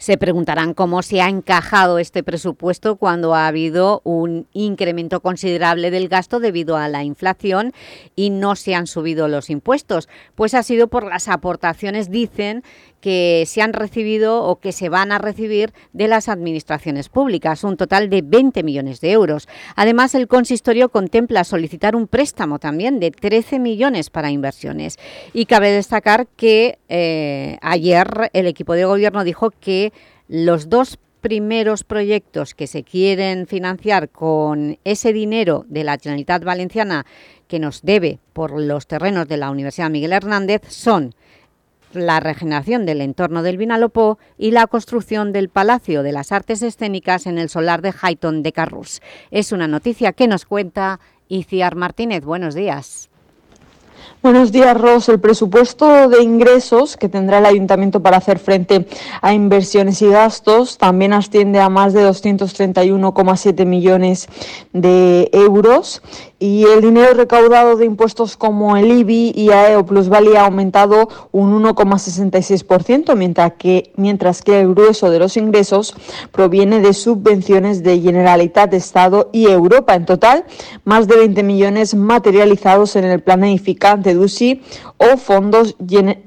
Se preguntarán cómo se ha encajado este presupuesto cuando ha habido un incremento considerable del gasto debido a la inflación y no se han subido los impuestos. Pues ha sido por las aportaciones, dicen, que se han recibido o que se van a recibir de las administraciones públicas, un total de 20 millones de euros. Además, el consistorio contempla solicitar un préstamo también de 13 millones para inversiones. Y cabe destacar que eh, ayer el equipo de gobierno dijo que los dos primeros proyectos que se quieren financiar con ese dinero de la Generalitat Valenciana que nos debe por los terrenos de la Universidad Miguel Hernández son la regeneración del entorno del Vinalopó y la construcción del Palacio de las Artes Escénicas en el solar de Highton de Carrús. Es una noticia que nos cuenta Iciar Martínez. Buenos días. Buenos días, Ros. El presupuesto de ingresos que tendrá el Ayuntamiento para hacer frente a inversiones y gastos también asciende a más de 231,7 millones de euros y el dinero recaudado de impuestos como el IBI, IAE o plusvalía ha aumentado un 1,66%, mientras que, mientras que el grueso de los ingresos proviene de subvenciones de Generalitat, Estado y Europa. En total, más de 20 millones materializados en el plan edificante DUSI o fondos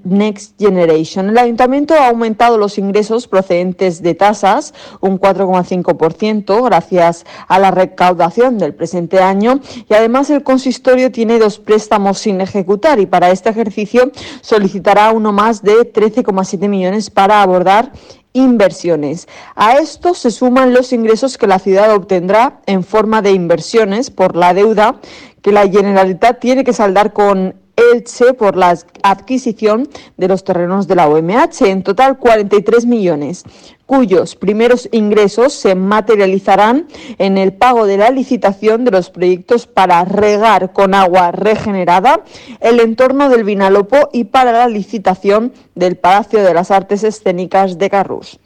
Next Generation. El Ayuntamiento ha aumentado los ingresos procedentes de tasas un 4,5% gracias a la recaudación del presente año y Además, el consistorio tiene dos préstamos sin ejecutar y para este ejercicio solicitará uno más de 13,7 millones para abordar inversiones. A esto se suman los ingresos que la ciudad obtendrá en forma de inversiones por la deuda que la Generalitat tiene que saldar con Elche por la adquisición de los terrenos de la OMH, en total 43 millones, cuyos primeros ingresos se materializarán en el pago de la licitación de los proyectos para regar con agua regenerada el entorno del Vinalopó y para la licitación del Palacio de las Artes Escénicas de Carrús.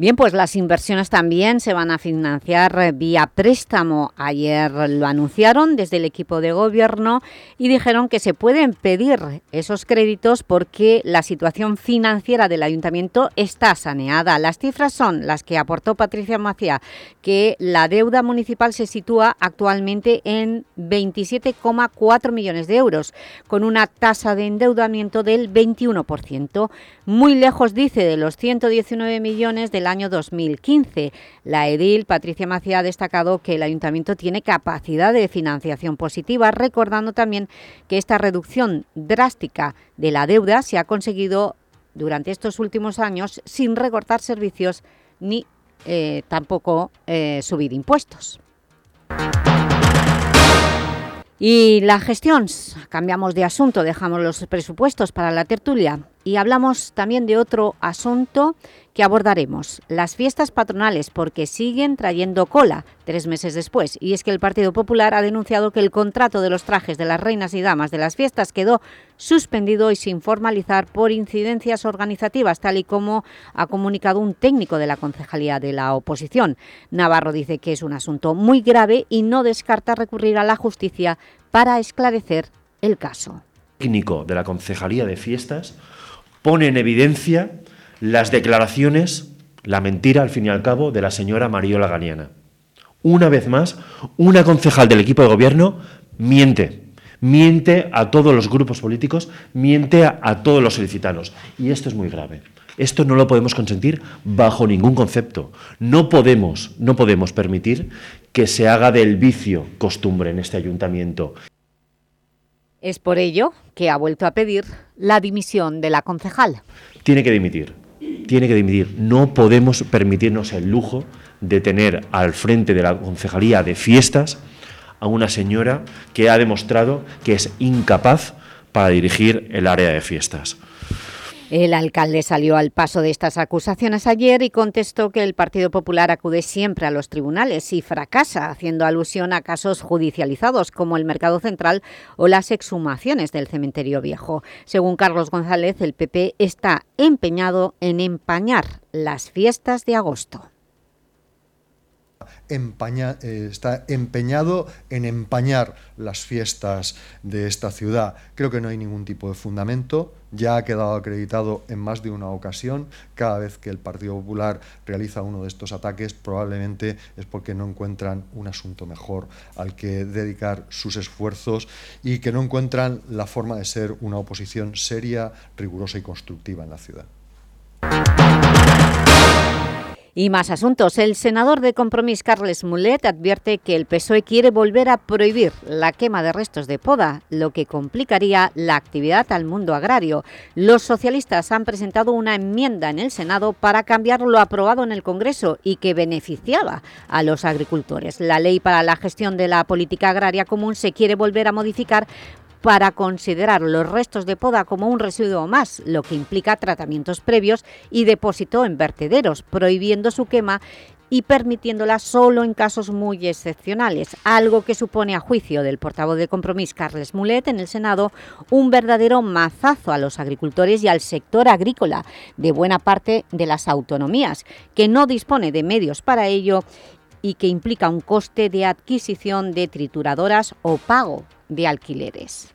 Bien, pues las inversiones también se van a financiar vía préstamo. Ayer lo anunciaron desde el equipo de gobierno y dijeron que se pueden pedir esos créditos porque la situación financiera del Ayuntamiento está saneada. Las cifras son las que aportó Patricia Macía, que la deuda municipal se sitúa actualmente en 27,4 millones de euros, con una tasa de endeudamiento del 21%. Muy lejos, dice, de los 119 millones de la año 2015. La edil Patricia Macía ha destacado que el Ayuntamiento tiene capacidad de financiación positiva, recordando también que esta reducción drástica de la deuda se ha conseguido durante estos últimos años sin recortar servicios ni eh, tampoco eh, subir impuestos. Y la gestión, cambiamos de asunto, dejamos los presupuestos para la tertulia y hablamos también de otro asunto que abordaremos, las fiestas patronales, porque siguen trayendo cola tres meses después. Y es que el Partido Popular ha denunciado que el contrato de los trajes de las reinas y damas de las fiestas quedó suspendido y sin formalizar por incidencias organizativas, tal y como ha comunicado un técnico de la Concejalía de la Oposición. Navarro dice que es un asunto muy grave y no descarta recurrir a la justicia para esclarecer el caso. técnico de la Concejalía de Fiestas pone en evidencia las declaraciones, la mentira al fin y al cabo, de la señora Mariola Ganiana. una vez más, una concejal del equipo de gobierno miente. Miente a todos los grupos políticos, miente a, a todos los solicitanos. Y esto es muy grave. Esto no lo podemos consentir bajo ningún concepto. No podemos, no podemos permitir que se haga del vicio costumbre en este ayuntamiento. Es por ello que ha vuelto a pedir la dimisión de la concejal. Tiene que dimitir, tiene que dimitir. No podemos permitirnos el lujo de tener al frente de la concejalía de fiestas a una señora que ha demostrado que es incapaz para dirigir el área de fiestas. El alcalde salió al paso de estas acusaciones ayer y contestó que el Partido Popular acude siempre a los tribunales y fracasa, haciendo alusión a casos judicializados como el Mercado Central o las exhumaciones del Cementerio Viejo. Según Carlos González, el PP está empeñado en empañar las fiestas de agosto. Empaña, eh, está empeñado en empañar las fiestas de esta ciudad. Creo que no hay ningún tipo de fundamento, ya ha quedado acreditado en más de una ocasión. Cada vez que el Partido Popular realiza uno de estos ataques, probablemente es porque no encuentran un asunto mejor al que dedicar sus esfuerzos y que no encuentran la forma de ser una oposición seria, rigurosa y constructiva en la ciudad. Y más asuntos. El senador de Compromís, Carles Mulet, advierte que el PSOE quiere volver a prohibir la quema de restos de poda, lo que complicaría la actividad al mundo agrario. Los socialistas han presentado una enmienda en el Senado para cambiar lo aprobado en el Congreso y que beneficiaba a los agricultores. La Ley para la Gestión de la Política Agraria Común se quiere volver a modificar para considerar los restos de poda como un residuo más, lo que implica tratamientos previos y depósito en vertederos, prohibiendo su quema y permitiéndola solo en casos muy excepcionales, algo que supone a juicio del portavoz de Compromís Carles Mulet en el Senado un verdadero mazazo a los agricultores y al sector agrícola de buena parte de las autonomías, que no dispone de medios para ello y que implica un coste de adquisición de trituradoras o pago de alquileres.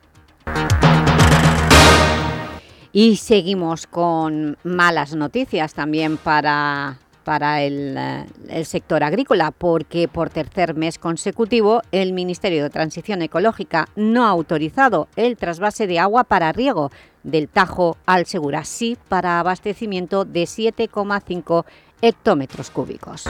Y seguimos con malas noticias también para, para el, eh, el, sector agrícola, porque por tercer mes consecutivo el Ministerio de Transición Ecológica no ha autorizado el trasvase de agua para riego del Tajo al Segura, sí para abastecimiento de 7,5 hectómetros cúbicos.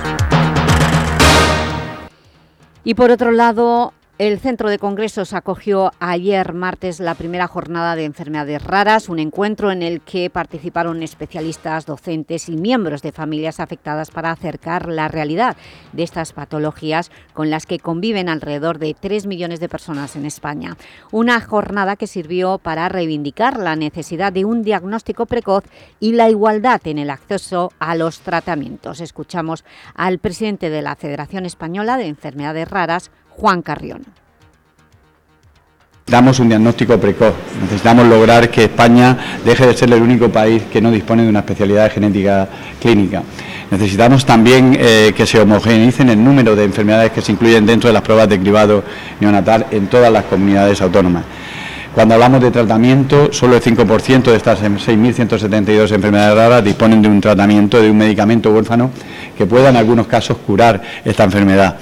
Y por otro lado, el Centro de Congresos acogió ayer martes la primera jornada de enfermedades raras, un encuentro en el que participaron especialistas, docentes y miembros de familias afectadas para acercar la realidad de estas patologías con las que conviven alrededor de 3 millones de personas en España. Una jornada que sirvió para reivindicar la necesidad de un diagnóstico precoz y la igualdad en el acceso a los tratamientos. Escuchamos al presidente de la Federación Española de Enfermedades Raras, Juan Carrión. Damos un diagnóstico precoz. Necesitamos lograr que España deje de ser el único país que no dispone de una especialidad genética clínica. Necesitamos también eh, que se homogeneicen el número de enfermedades que se incluyen dentro de las pruebas de cribado neonatal en todas las comunidades autónomas. Cuando hablamos de tratamiento, solo el 5% de estas 6.172 enfermedades raras disponen de un tratamiento, de un medicamento huérfano que pueda en algunos casos curar esta enfermedad.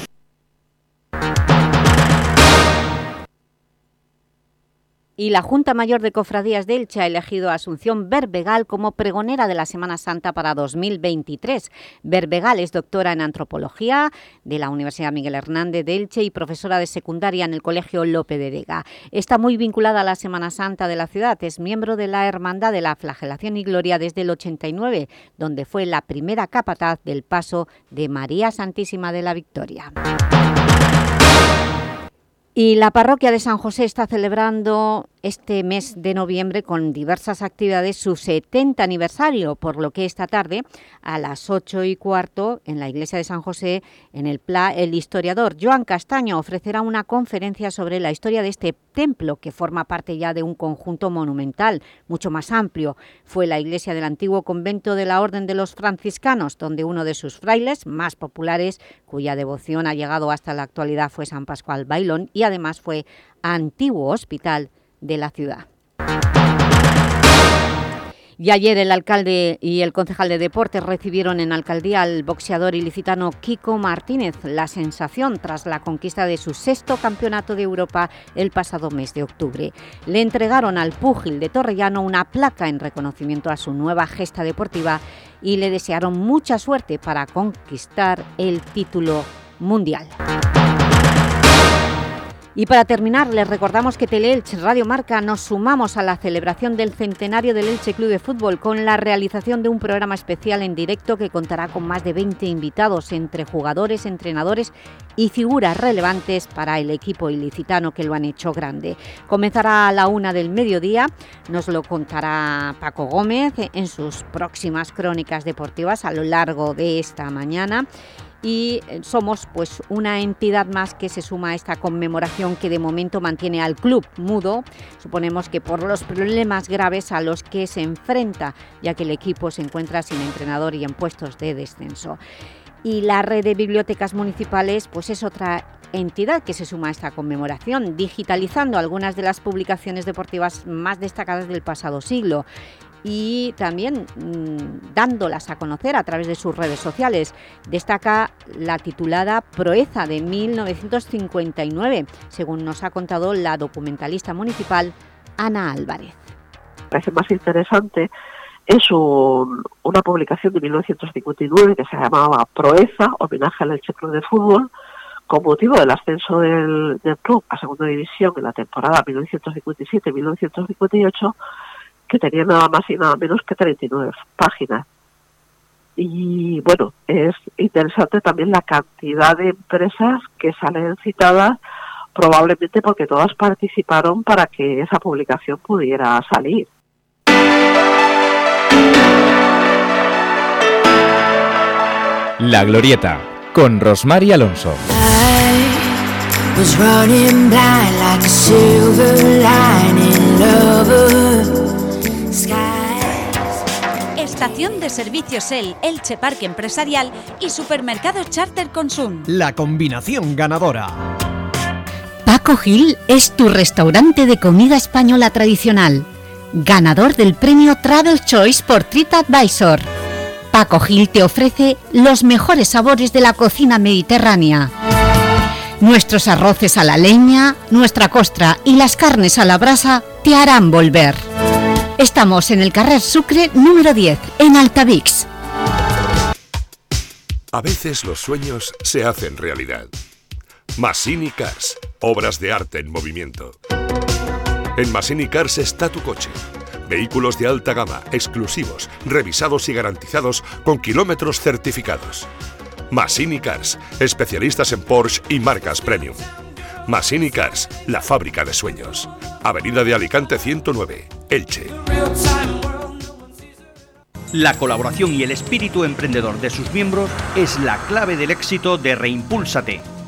Y la Junta Mayor de Cofradías de Elche ha elegido a Asunción Berbegal como pregonera de la Semana Santa para 2023. Berbegal es doctora en Antropología de la Universidad Miguel Hernández de Elche y profesora de secundaria en el Colegio Lope de Vega. Está muy vinculada a la Semana Santa de la ciudad, es miembro de la Hermandad de la Flagelación y Gloria desde el 89, donde fue la primera capataz del paso de María Santísima de la Victoria. Y la parroquia de San José está celebrando este mes de noviembre con diversas actividades su 70 aniversario, por lo que esta tarde a las 8 y cuarto en la iglesia de San José, en el PLA, el historiador Joan Castaño ofrecerá una conferencia sobre la historia de este templo que forma parte ya de un conjunto monumental, mucho más amplio. Fue la iglesia del antiguo convento de la Orden de los Franciscanos, donde uno de sus frailes más populares, cuya devoción ha llegado hasta la actualidad, fue San Pascual Bailón y además fue antiguo hospital de la ciudad. Y ayer el alcalde y el concejal de deportes recibieron en alcaldía al boxeador ilicitano Kiko Martínez la sensación tras la conquista de su sexto campeonato de Europa el pasado mes de octubre. Le entregaron al púgil de Torrellano una placa en reconocimiento a su nueva gesta deportiva y le desearon mucha suerte para conquistar el título mundial. Y para terminar, les recordamos que Teleelch Radio Marca nos sumamos a la celebración del centenario del Elche Club de Fútbol con la realización de un programa especial en directo que contará con más de 20 invitados entre jugadores, entrenadores y figuras relevantes para el equipo ilicitano que lo han hecho grande. Comenzará a la una del mediodía, nos lo contará Paco Gómez en sus próximas crónicas deportivas a lo largo de esta mañana y eh, somos pues una entidad más que se suma a esta conmemoración que de momento mantiene al club mudo, suponemos que por los problemas graves a los que se enfrenta, ya que el equipo se encuentra sin entrenador y en puestos de descenso. Y la red de bibliotecas municipales pues es otra entidad que se suma a esta conmemoración, digitalizando algunas de las publicaciones deportivas más destacadas del pasado siglo y también mm, dándolas a conocer a través de sus redes sociales. Destaca la titulada Proeza de 1959, según nos ha contado la documentalista municipal Ana Álvarez. Parece más interesante es una publicación de 1959 que se llamaba Proeza, homenaje al Elche Club de Fútbol, con motivo del ascenso del, del club a segunda división en la temporada 1957-1958 que tenía nada más y nada menos que 39 páginas. Y bueno, es interesante también la cantidad de empresas que salen citadas, probablemente porque todas participaron para que esa publicación pudiera salir. La Glorieta, con Rosmar y Alonso. Estación de servicios El, Elche Parque Empresarial y Supermercado Charter Consum. La combinación ganadora. Paco Gil es tu restaurante de comida española tradicional. Ganador del premio Travel Choice por TripAdvisor. Paco Gil te ofrece los mejores sabores de la cocina mediterránea. Nuestros arroces a la leña, nuestra costra y las carnes a la brasa te harán volver. Estamos en el Carrer Sucre número 10, en Altavix. A veces los sueños se hacen realidad. Massini Cars, obras de arte en movimiento. En Massini Cars está tu coche. Vehículos de alta gama, exclusivos, revisados y garantizados con kilómetros certificados. Massini Cars, especialistas en Porsche y marcas premium. Massini Cars, la fábrica de sueños. Avenida de Alicante 109, Elche. La colaboración y el espíritu emprendedor de sus miembros es la clave del éxito de Reimpúlsate,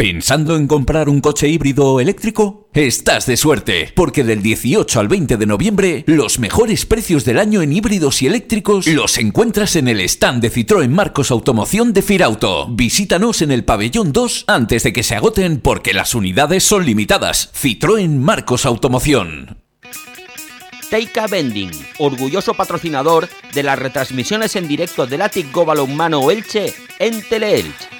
¿Pensando en comprar un coche híbrido eléctrico? Estás de suerte, porque del 18 al 20 de noviembre, los mejores precios del año en híbridos y eléctricos los encuentras en el stand de Citroën Marcos Automoción de Firauto. Visítanos en el pabellón 2 antes de que se agoten porque las unidades son limitadas. Citroën Marcos Automoción. Teika Bending, orgulloso patrocinador de las retransmisiones en directo del Atic Go Balonmano Elche en Teleelch.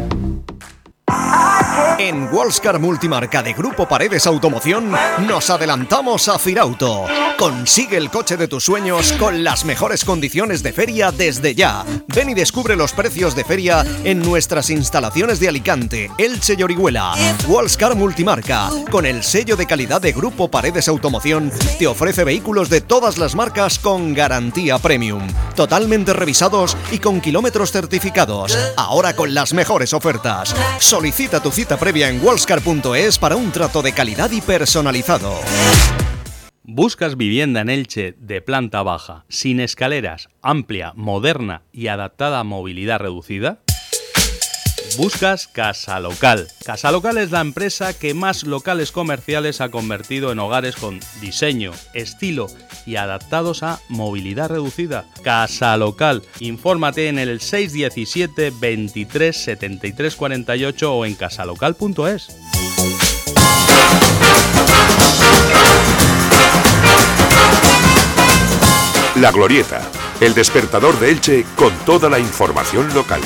En Wallscar Multimarca de Grupo Paredes Automoción nos adelantamos a Firauto. Consigue el coche de tus sueños con las mejores condiciones de feria desde ya. Ven y descubre los precios de feria en nuestras instalaciones de Alicante, Elche y Orihuela. Wallscar Multimarca, con el sello de calidad de Grupo Paredes Automoción, te ofrece vehículos de todas las marcas con garantía premium, totalmente revisados y con kilómetros certificados. Ahora con las mejores ofertas. Solicita tu cita previa en wallscar.es para un trato de calidad y personalizado. ¿Buscas vivienda en Elche de planta baja, sin escaleras, amplia, moderna y adaptada a movilidad reducida? Buscas Casa Local. Casa Local es la empresa que más locales comerciales ha convertido en hogares con diseño, estilo y adaptados a movilidad reducida. Casa Local. Infórmate en el 617 23 73 48 o en casalocal.es. La Glorieta, el despertador de Elche con toda la información local.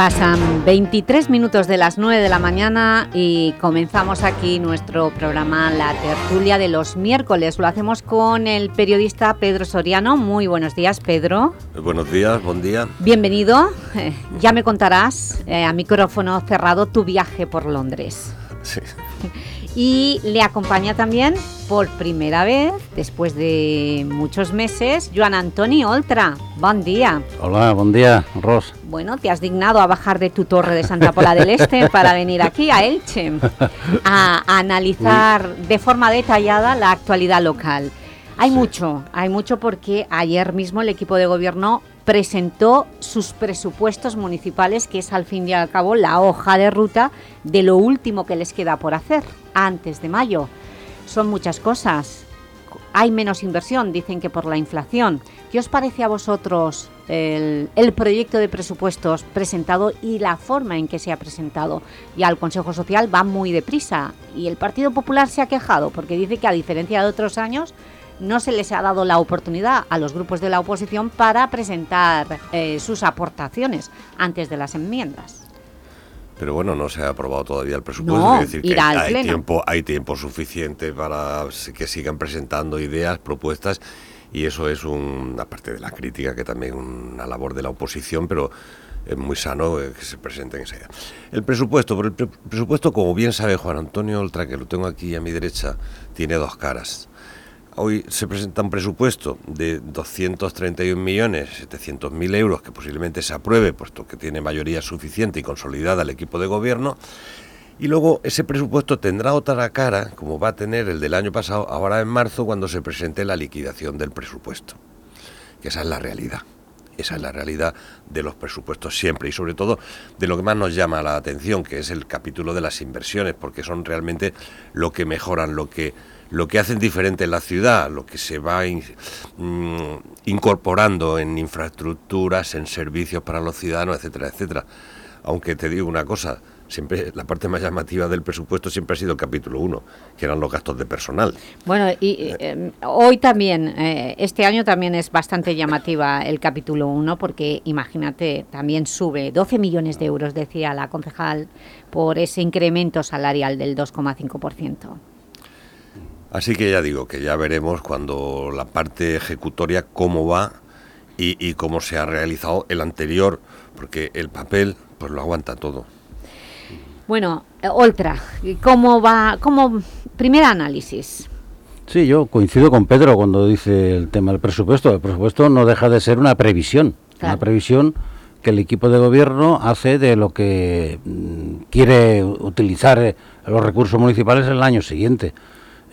Pasan 23 minutos de las 9 de la mañana y comenzamos aquí nuestro programa La Tertulia de los miércoles. Lo hacemos con el periodista Pedro Soriano. Muy buenos días, Pedro. Buenos días, buen día. Bienvenido. Eh, ya me contarás, eh, a micrófono cerrado, tu viaje por Londres. Sí. Y le acompaña también, por primera vez, después de muchos meses, Joan Antoni Oltra. Buen día. Hola, buen día, Ros. Bueno, te has dignado a bajar de tu torre de Santa Pola del Este para venir aquí a Elche a, a analizar de forma detallada la actualidad local. Hay mucho, hay mucho porque ayer mismo el equipo de gobierno presentó sus presupuestos municipales, que es al fin y al cabo la hoja de ruta de lo último que les queda por hacer antes de mayo. Son muchas cosas. Hay menos inversión, dicen que por la inflación. ¿Qué os parece a vosotros el, proyecto de presupuestos presentado y la forma en que se ha presentado? Ya el Consejo Social va muy deprisa y el Partido Popular se ha quejado porque dice que a diferencia de otros años no se les ha dado la oportunidad a los grupos de la oposición para presentar eh, sus aportaciones antes de las enmiendas. Pero bueno, no se ha aprobado todavía el presupuesto. No, es decir, que hay Pleno. tiempo, hay tiempo suficiente para que sigan presentando ideas, propuestas, y eso es un, aparte de la crítica, que también una labor de la oposición, pero es muy sano eh, que se presenten esa idea. El presupuesto, pero el pre- presupuesto, como bien sabe Juan Antonio Oltra, que lo tengo aquí a mi derecha, tiene dos caras. Hoy se presenta un presupuesto de 231.700.000 euros que posiblemente se apruebe, puesto que tiene mayoría suficiente y consolidada el equipo de gobierno. Y luego ese presupuesto tendrá otra cara, como va a tener el del año pasado, ahora en marzo, cuando se presente la liquidación del presupuesto. Que esa es la realidad. Esa es la realidad de los presupuestos siempre y sobre todo de lo que más nos llama la atención, que es el capítulo de las inversiones, porque son realmente lo que mejoran, lo que, lo que hacen diferente la ciudad, lo que se va in- mm, incorporando en infraestructuras, en servicios para los ciudadanos, etcétera, etcétera. Aunque te digo una cosa, siempre la parte más llamativa del presupuesto siempre ha sido el capítulo 1, que eran los gastos de personal. Bueno, y eh, hoy también, eh, este año también es bastante llamativa el capítulo 1 porque imagínate, también sube 12 millones de euros, decía la concejal, por ese incremento salarial del 2,5%. Así que ya digo que ya veremos cuando la parte ejecutoria cómo va y, y cómo se ha realizado el anterior, porque el papel pues lo aguanta todo. Bueno, eh, Oltra, ¿cómo va? Cómo, primer análisis. Sí, yo coincido con Pedro cuando dice el tema del presupuesto. El presupuesto no deja de ser una previsión, una previsión que el equipo de gobierno hace de lo que mm, quiere utilizar eh, los recursos municipales en el año siguiente.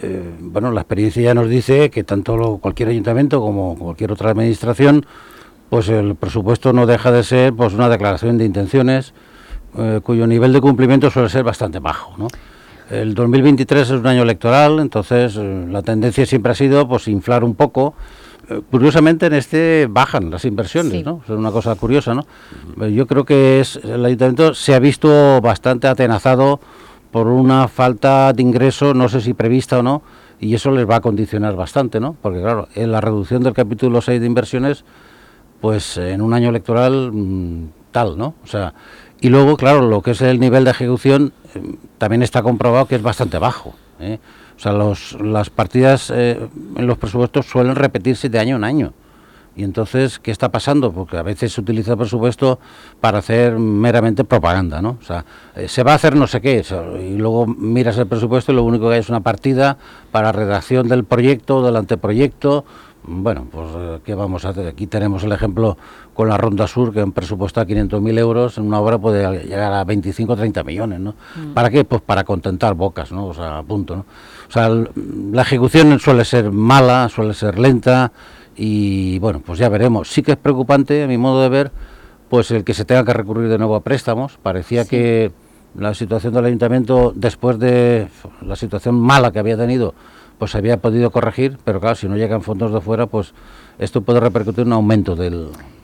Eh, bueno, la experiencia ya nos dice que tanto cualquier ayuntamiento como cualquier otra administración, pues el presupuesto no deja de ser pues una declaración de intenciones eh, cuyo nivel de cumplimiento suele ser bastante bajo, ¿no? El 2023 es un año electoral, entonces eh, la tendencia siempre ha sido pues inflar un poco. Curiosamente en este bajan las inversiones, ¿no? Es una cosa curiosa, ¿no? Yo creo que es el ayuntamiento se ha visto bastante atenazado por una falta de ingreso, no sé si prevista o no, y eso les va a condicionar bastante, ¿no? Porque claro, en la reducción del capítulo 6 de inversiones, pues en un año electoral mm, tal, ¿no? O sea, y luego, claro, lo que es el nivel de ejecución eh, también está comprobado que es bastante bajo. ¿eh? O sea, los, las partidas eh, en los presupuestos suelen repetirse de año en año. Y entonces, ¿qué está pasando? Porque a veces se utiliza el presupuesto para hacer meramente propaganda, ¿no? O sea, se va a hacer no sé qué, y luego miras el presupuesto y lo único que hay es una partida para redacción del proyecto, del anteproyecto, bueno, pues eh, ¿qué vamos a hacer? Aquí tenemos el ejemplo con la Ronda Sur, que en presupuesto a 500.000 euros, en una obra puede llegar a 25 o 30 millones, ¿no? Mm. ¿Para qué? Pues para contentar bocas, ¿no? O sea, punto, ¿no? O sea, la ejecución suele ser mala, suele ser lenta y, bueno, pues ya veremos. Sí que es preocupante, a mi modo de ver, pues el que se tenga que recurrir de nuevo a préstamos. Parecía que la situación del ayuntamiento, después de la situación mala que había tenido, pues se había podido corregir, pero claro, si no llegan fondos de fuera, pues esto puede repercutir en un aumento del, de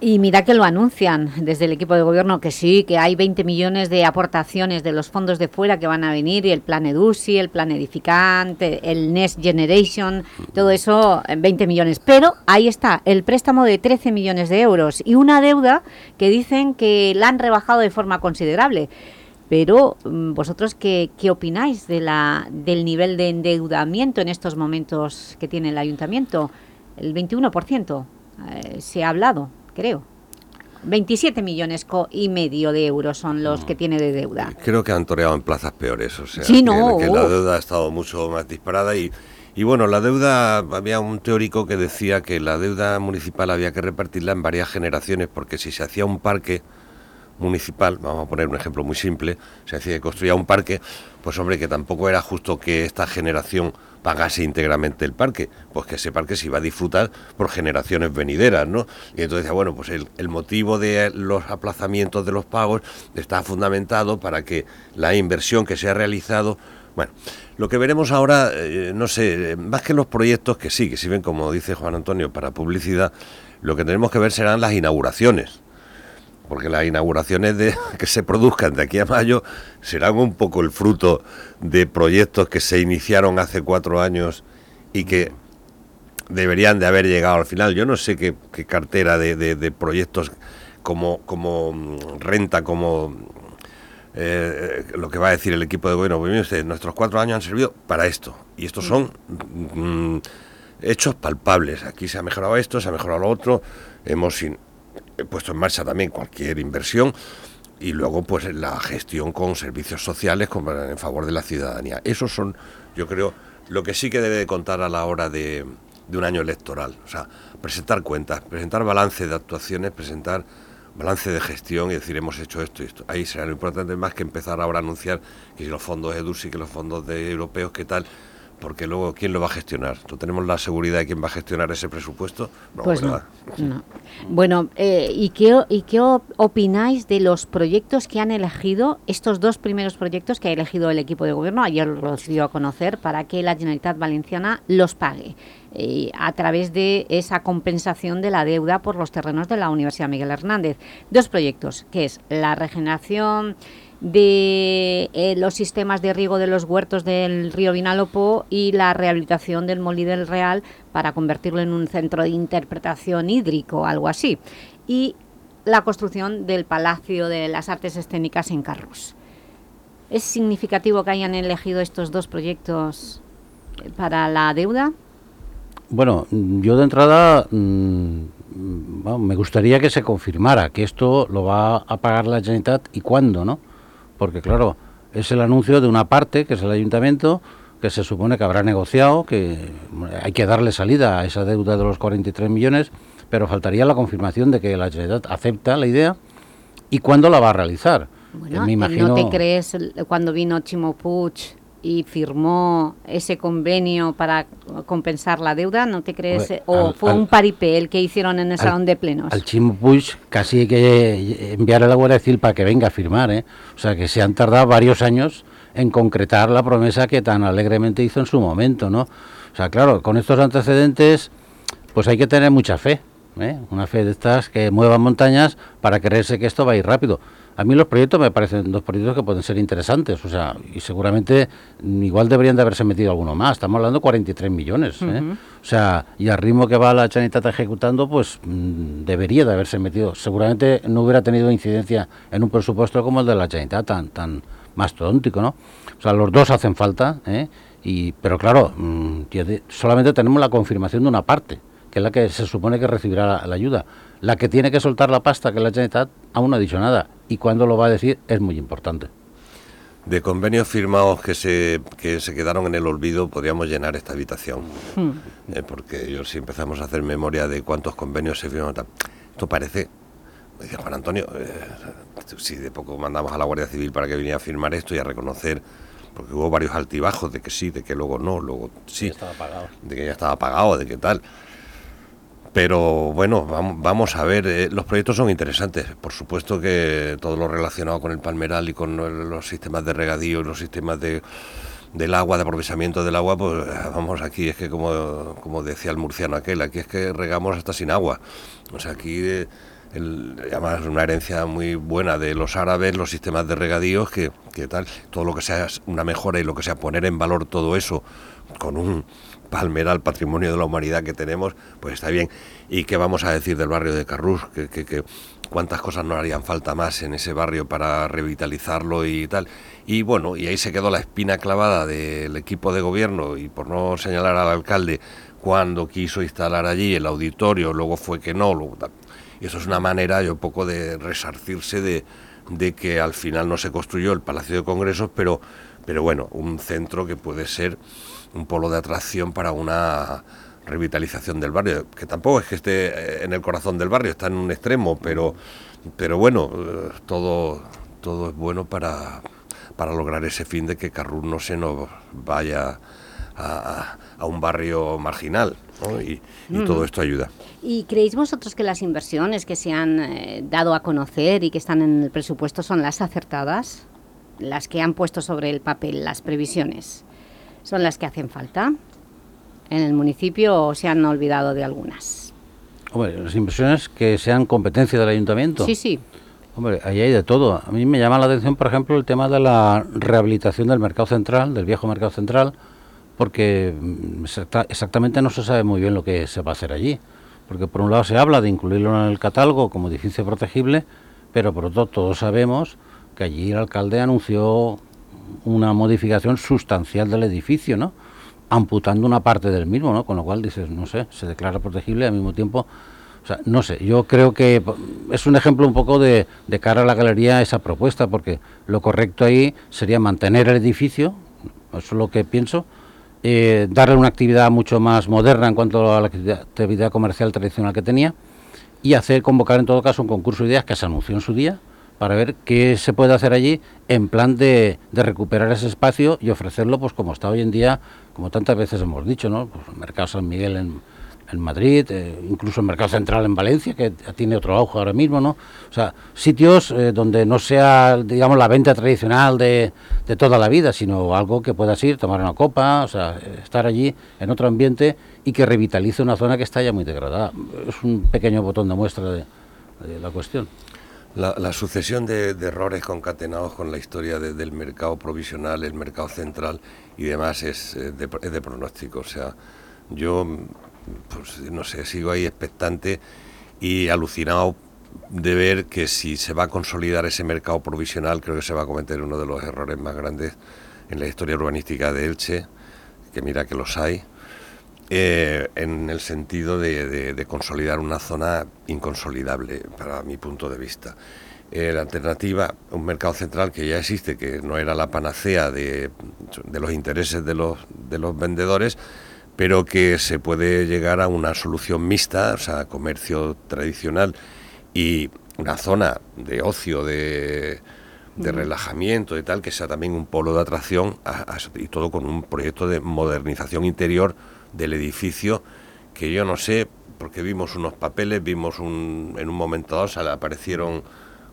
Y mira que lo anuncian desde el equipo de gobierno, que sí, que hay 20 millones de aportaciones de los fondos de fuera que van a venir, y el plan EDUSI, el plan Edificante, el Next Generation, todo eso, 20 millones. Pero ahí está, el préstamo de 13 millones de euros y una deuda que dicen que la han rebajado de forma considerable. Pero mm, vosotros, ¿qué, qué opináis de la, del nivel de endeudamiento en estos momentos que tiene el Ayuntamiento? El 21% eh, se ha hablado, creo. 27 millones y medio de euros son los que tiene de deuda. Creo que han toreado en plazas peores, o sea, sí, no, que, la deuda ha estado mucho más disparada y, y bueno, la deuda, había un teórico que decía que la deuda municipal había que repartirla en varias generaciones porque si se hacía un parque municipal, vamos a poner un ejemplo muy simple, se decía que construía un parque, pues hombre, que tampoco era justo que esta generación pagase íntegramente el parque, pues que ese parque se iba a disfrutar por generaciones venideras, ¿no? Y entonces bueno, pues el, motivo de los aplazamientos de los pagos está fundamentado para que la inversión que se ha realizado bueno, lo que veremos ahora, eh, no sé, más que los proyectos que sí, que sirven, como dice Juan Antonio, para publicidad, lo que tenemos que ver serán las inauguraciones porque las inauguraciones de, que se produzcan de aquí a mayo serán un poco el fruto de proyectos que se iniciaron hace cuatro años y que deberían de haber llegado al final. Yo no sé qué, cartera de, proyectos como, como mm, renta, como eh, lo que va a decir el equipo de gobierno. Pues nuestros cuatro años han servido para esto. Y estos son mm, hechos palpables. Aquí se ha mejorado esto, se ha mejorado lo otro. Hemos he puesto en marcha también cualquier inversión y luego pues la gestión con servicios sociales en favor de la ciudadanía. Esos son, yo creo, lo que sí que debe de contar a la hora de, de un año electoral. O sea, presentar cuentas, presentar balance de actuaciones, presentar balance de gestión y decir hemos hecho esto y esto. Ahí será lo importante más que empezar ahora a anunciar que si los fondos EDUS y que los fondos de europeos, qué tal porque luego ¿quién lo va a gestionar? ¿No tenemos la seguridad de quién va a gestionar ese presupuesto? pues no, Bueno, eh, ¿y, qué, ¿y qué opináis de los proyectos que han elegido, estos dos primeros proyectos que ha elegido el equipo de gobierno, ayer los dio a conocer, para que la Generalitat Valenciana los pague? Eh, a través de esa compensación de la deuda por los terrenos de la Universidad Miguel Hernández. Dos proyectos, que es la regeneración de eh, los sistemas de riego de los huertos del río Vinalopó y la rehabilitación del Molí del Real para convertirlo en un centro de interpretación hídrico, algo así. Y la construcción del Palacio de las Artes Escénicas en Carrus. ¿Es significativo que hayan elegido estos dos proyectos eh, para la deuda? Bueno, yo de entrada mm, me gustaría que se confirmara que esto lo va a pagar la Generalitat y cuándo, ¿no? Porque claro, es el anuncio de una parte, que es el ayuntamiento, que se supone que habrá negociado, que hay que darle salida a esa deuda de los 43 millones, pero faltaría la confirmación de que la Generalitat acepta la idea y cuándo la va a realizar. Bueno, ¿no te crees cuando vino Chimo Puig y firmó ese convenio para compensar la deuda, ¿no te crees? ¿O fue un paripé el que hicieron en el salón de plenos? Al Chimo Puig casi hay que enviar a la Guardia Civil para que venga a firmar, ¿eh? O sea, que se han tardado varios años en concretar la promesa que tan alegremente hizo en su momento, ¿no? O sea, claro, con estos antecedentes, pues hay que tener mucha fe, ¿eh? Una fe de estas que mueva montañas para creerse que esto va a ir rápido. A mí los proyectos me parecen dos proyectos que pueden ser interesantes, o sea, y seguramente igual deberían de haberse metido alguno más. Estamos hablando de 43 millones, ¿eh? O sea, y al ritmo que va la Chanitata ejecutando, pues mm, debería de haberse metido. Seguramente no hubiera tenido incidencia en un presupuesto como el de la Chanitata, tan, tan mastodóntico, ¿no? O sea, los dos hacen falta, ¿eh? Y, pero claro, mm, solamente tenemos la confirmación de una parte, que es la que se supone que recibirá la ayuda. La que tiene que soltar la pasta, que es la Generalitat, aún no ha dicho nada. Y cuando lo va a decir es muy importante. De convenios firmados que se, que se quedaron en el olvido, podríamos llenar esta habitación. Hmm. Eh, porque yo, si empezamos a hacer memoria de cuántos convenios se firmaron, esto parece Decía Juan Antonio, eh, si de poco mandamos a la Guardia Civil para que viniera a firmar esto y a reconocer, porque hubo varios altibajos de que sí, de que luego no, luego sí, de que ya estaba pagado, de que tal. Pero bueno, vamos, a ver, eh, los proyectos son interesantes. Por supuesto que todo lo relacionado con el palmeral y con los sistemas de regadío y los sistemas de, del agua, de aprovechamiento del agua, pues vamos, aquí es que como, como decía el murciano aquel, aquí es que regamos hasta sin agua. O sea, aquí... Eh, el, además una herencia muy buena de los árabes, los sistemas de regadíos, que, que, tal, todo lo que sea una mejora y lo que sea poner en valor todo eso con un palmeral patrimonio de la humanidad que tenemos, pues está bien. ¿Y qué vamos a decir del barrio de Carrús? Que, cuántas cosas no harían falta más en ese barrio para revitalizarlo y tal. Y bueno, y ahí se quedó la espina clavada del equipo de gobierno y por no señalar al alcalde cuando quiso instalar allí el auditorio, luego fue que no, Y eso es una manera, yo, un poco de resarcirse de, de que al final no se construyó el Palacio de Congresos, pero, pero bueno, un centro que puede ser un polo de atracción para una revitalización del barrio, que tampoco es que esté eh, en el corazón del barrio, está en un extremo, pero, pero bueno, eh, todo, todo es bueno para, para lograr ese fin de que Carrús no se nos vaya a, un barrio marginal, y, todo esto ayuda. ¿Y creéis vosotros que las inversiones que se han eh, dado a conocer y que están en el presupuesto son las acertadas? Las que han puesto sobre el papel las previsiones son las que hacen falta en el municipio o se han olvidado de algunas? Hombre, las inversiones que sean competencia del ayuntamiento. Sí, sí. Hombre, ahí hay de todo. A mí me llama la atención, por ejemplo, el tema de la rehabilitación del mercado central, del viejo mercado central, porque mm, exactamente no se sabe muy bien lo que se va a hacer allí. Porque por un lado se habla de incluirlo en el catálogo como edificio protegible, pero por otro todos sabemos que allí el alcalde anunció una modificación sustancial del edificio, ¿no? amputando una parte del mismo, ¿no? Con lo cual dices, no sé, se declara protegible al mismo tiempo. O sea, no sé, yo creo que es un ejemplo un poco de, cara a la galería esa propuesta, porque lo correcto ahí sería mantener el edificio, eso es lo que pienso, eh, darle una actividad mucho más moderna en cuanto a la actividad comercial tradicional que tenía y hacer convocar en todo caso un concurso de ideas que se anunció en su día, para ver qué se puede hacer allí en plan de, recuperar ese espacio y ofrecerlo pues como está hoy en día, como tantas veces hemos dicho, ¿no? Pues el Mercado San Miguel en, Madrid, eh, incluso el Mercado Central en Valencia, que tiene otro auge ahora mismo, ¿no? O sea, sitios eh, donde no sea, digamos, la venta tradicional de, de, toda la vida, sino algo que puedas ir, tomar una copa, o sea, estar allí en otro ambiente y que revitalice una zona que está ya muy degradada. Es un pequeño botón de muestra de la cuestión. La, sucesión de, errores concatenados con la historia del mercado provisional, el mercado central y demás es, eh, de, es de pronóstico. O sea, yo, pues, no sé, sigo ahí expectante y alucinado de ver que si se va a consolidar ese mercado provisional, creo que se va a cometer uno de los errores más grandes en la historia urbanística de Elche, que mira que los hay, eh, en el sentido de, consolidar una zona inconsolidable, para mi punto de vista. eh, la alternativa, un mercado central que ya existe, que no era la panacea de, de los intereses de los, de los vendedores, pero que se puede llegar a una solución mixta, o sea, comercio tradicional y una zona de ocio, de, de relajamiento y tal, que sea también un polo de atracción y todo con un proyecto de modernización interior del edificio que yo no sé, porque vimos unos papeles, vimos un, en un momento dado, aparecieron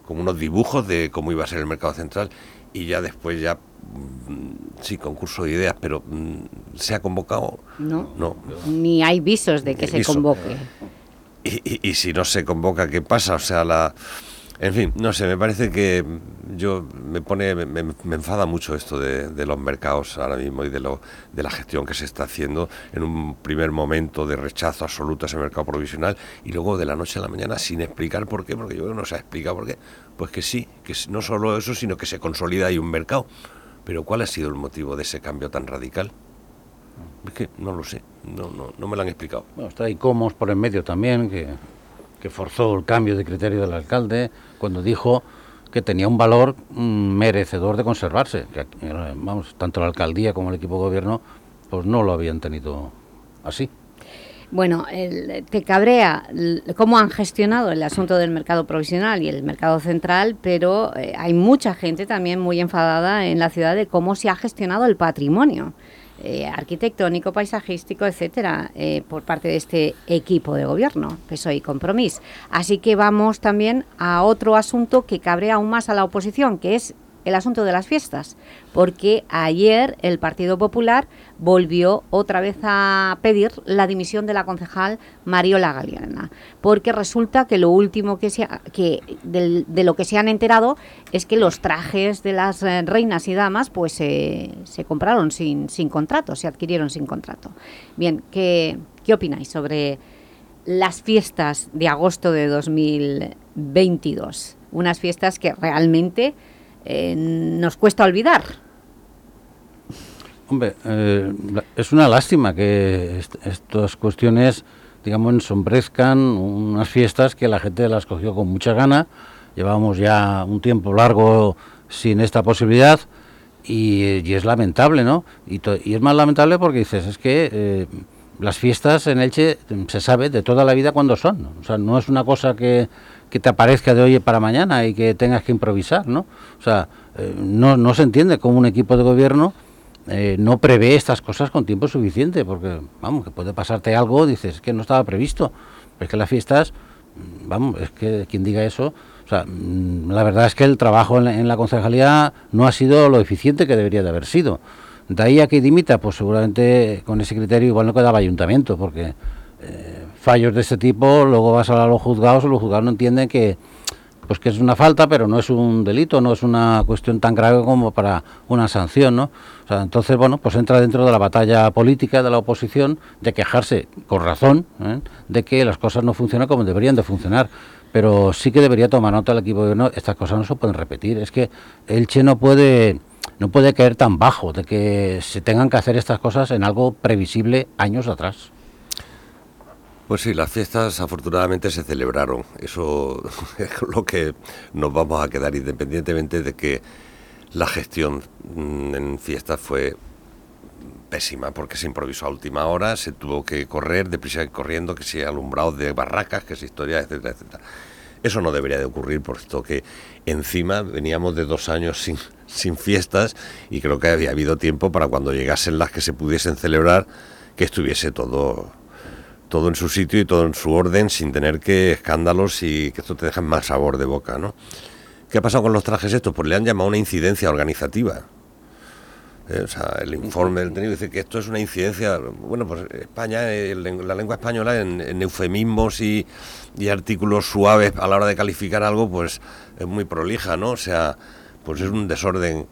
como unos dibujos de cómo iba a ser el mercado central y ya después ya mm, sí concurso de ideas pero mm, se ha convocado no. No. Ni hay visos de que se convoque. Y, y, si no se convoca qué pasa o sea la en fin, no sé, me parece que yo me pone, me, enfada mucho esto de, los mercados ahora mismo y de, lo, de la gestión que se está haciendo en un primer momento de rechazo absoluto a ese mercado provisional y luego de la noche a la mañana sin explicar por qué, porque yo creo que no se ha explicado por qué. Pues que sí, que no solo eso, sino que se consolida ahí un mercado. Pero ¿cuál ha sido el motivo de ese cambio tan radical? Es que no lo sé, no, no, no me lo han explicado. Bueno, está Comos por en medio también, que que forzó el cambio de criterio del alcalde cuando dijo que tenía un valor mm, merecedor de conservarse. Que, vamos, tanto la alcaldía como el equipo de gobierno pues no lo habían tenido así. Bueno, te cabrea cómo han gestionado el asunto del mercado provisional y el mercado central, pero eh, hay mucha gente también muy enfadada en la ciudad de cómo se ha gestionado el patrimonio. Eh, arquitectónico, paisajístico, etcétera, eh, por parte de este equipo de gobierno, PSOE y Compromís. Así que vamos también a otro asunto que cabrea aún más a la oposición, que es el asunto de las fiestas, porque ayer el Partido Popular volvió otra vez a pedir la dimisión de la concejal Mariola Galeana, porque resulta que lo último que, se que de, lo que se han enterado es que los trajes de las eh, reinas y damas pues se compraron sin, sin contrato, se adquirieron sin contrato. Bien, ¿qué, ¿qué opináis sobre las fiestas de agosto de 2022? Unas fiestas que realmente eh, nos cuesta olvidar. Hombre, eh, es una lástima que estas cuestiones, digamos, ensombrezcan unas fiestas que la gente las cogió con mucha gana. Llevamos ya un tiempo largo sin esta posibilidad y, es lamentable, ¿no? Y, es más lamentable porque dices, es que eh, las fiestas en Elche se sabe de toda la vida cuándo son. O sea, no es una cosa que que te aparezca de hoy para mañana y que tengas que improvisar, ¿no? O sea, eh, no, no se entiende cómo un equipo de gobierno eh, no prevé estas cosas con tiempo suficiente, porque, vamos, que puede pasarte algo, dices, que no estaba previsto. Pero es que las fiestas, mm, vamos, es que quien diga eso, o sea, mm, la verdad es que el trabajo en la, concejalía no ha sido lo eficiente que debería de haber sido. De ahí a que dimita, pues seguramente con ese criterio igual no quedaba ayuntamiento, porque... Eh, fallos de este tipo, luego vas a los juzgados y los juzgados no entienden que pues que es una falta, pero no es un delito, no es una cuestión tan grave como para una sanción, ¿no? O sea, entonces, bueno, pues entra dentro de la batalla política de la oposición de quejarse, con razón, ¿eh? de que las cosas no funcionan como deberían de funcionar. Pero sí que debería tomar nota el equipo de gobierno, estas cosas no se pueden repetir. Es que el Che no puede, no puede caer tan bajo de que se tengan que hacer estas cosas en algo previsible años atrás. Pues sí, las fiestas afortunadamente se celebraron. Eso es lo que nos vamos a quedar, independientemente de que la gestión mm, en fiestas fue pésima, porque se improvisó a última hora, se tuvo que correr, deprisa y corriendo, que se alumbrado de barracas, que se historia, etcétera, etcétera. Eso no debería de ocurrir, por esto que encima veníamos de dos años sin, sin fiestas y creo que había habido tiempo para cuando llegasen las que se pudiesen celebrar, que estuviese todo todo en su sitio y todo en su orden sin tener que escándalos y que esto te deje más sabor de boca, ¿no? ¿Qué ha pasado con los trajes estos? Pues le han llamado una incidencia organizativa. Eh, o sea, el informe del tenido dice que esto es una incidencia. Bueno, pues España, la lengua española en, eufemismos y, y, artículos suaves a la hora de calificar algo, pues es muy prolija, ¿no? O sea, pues es un desorden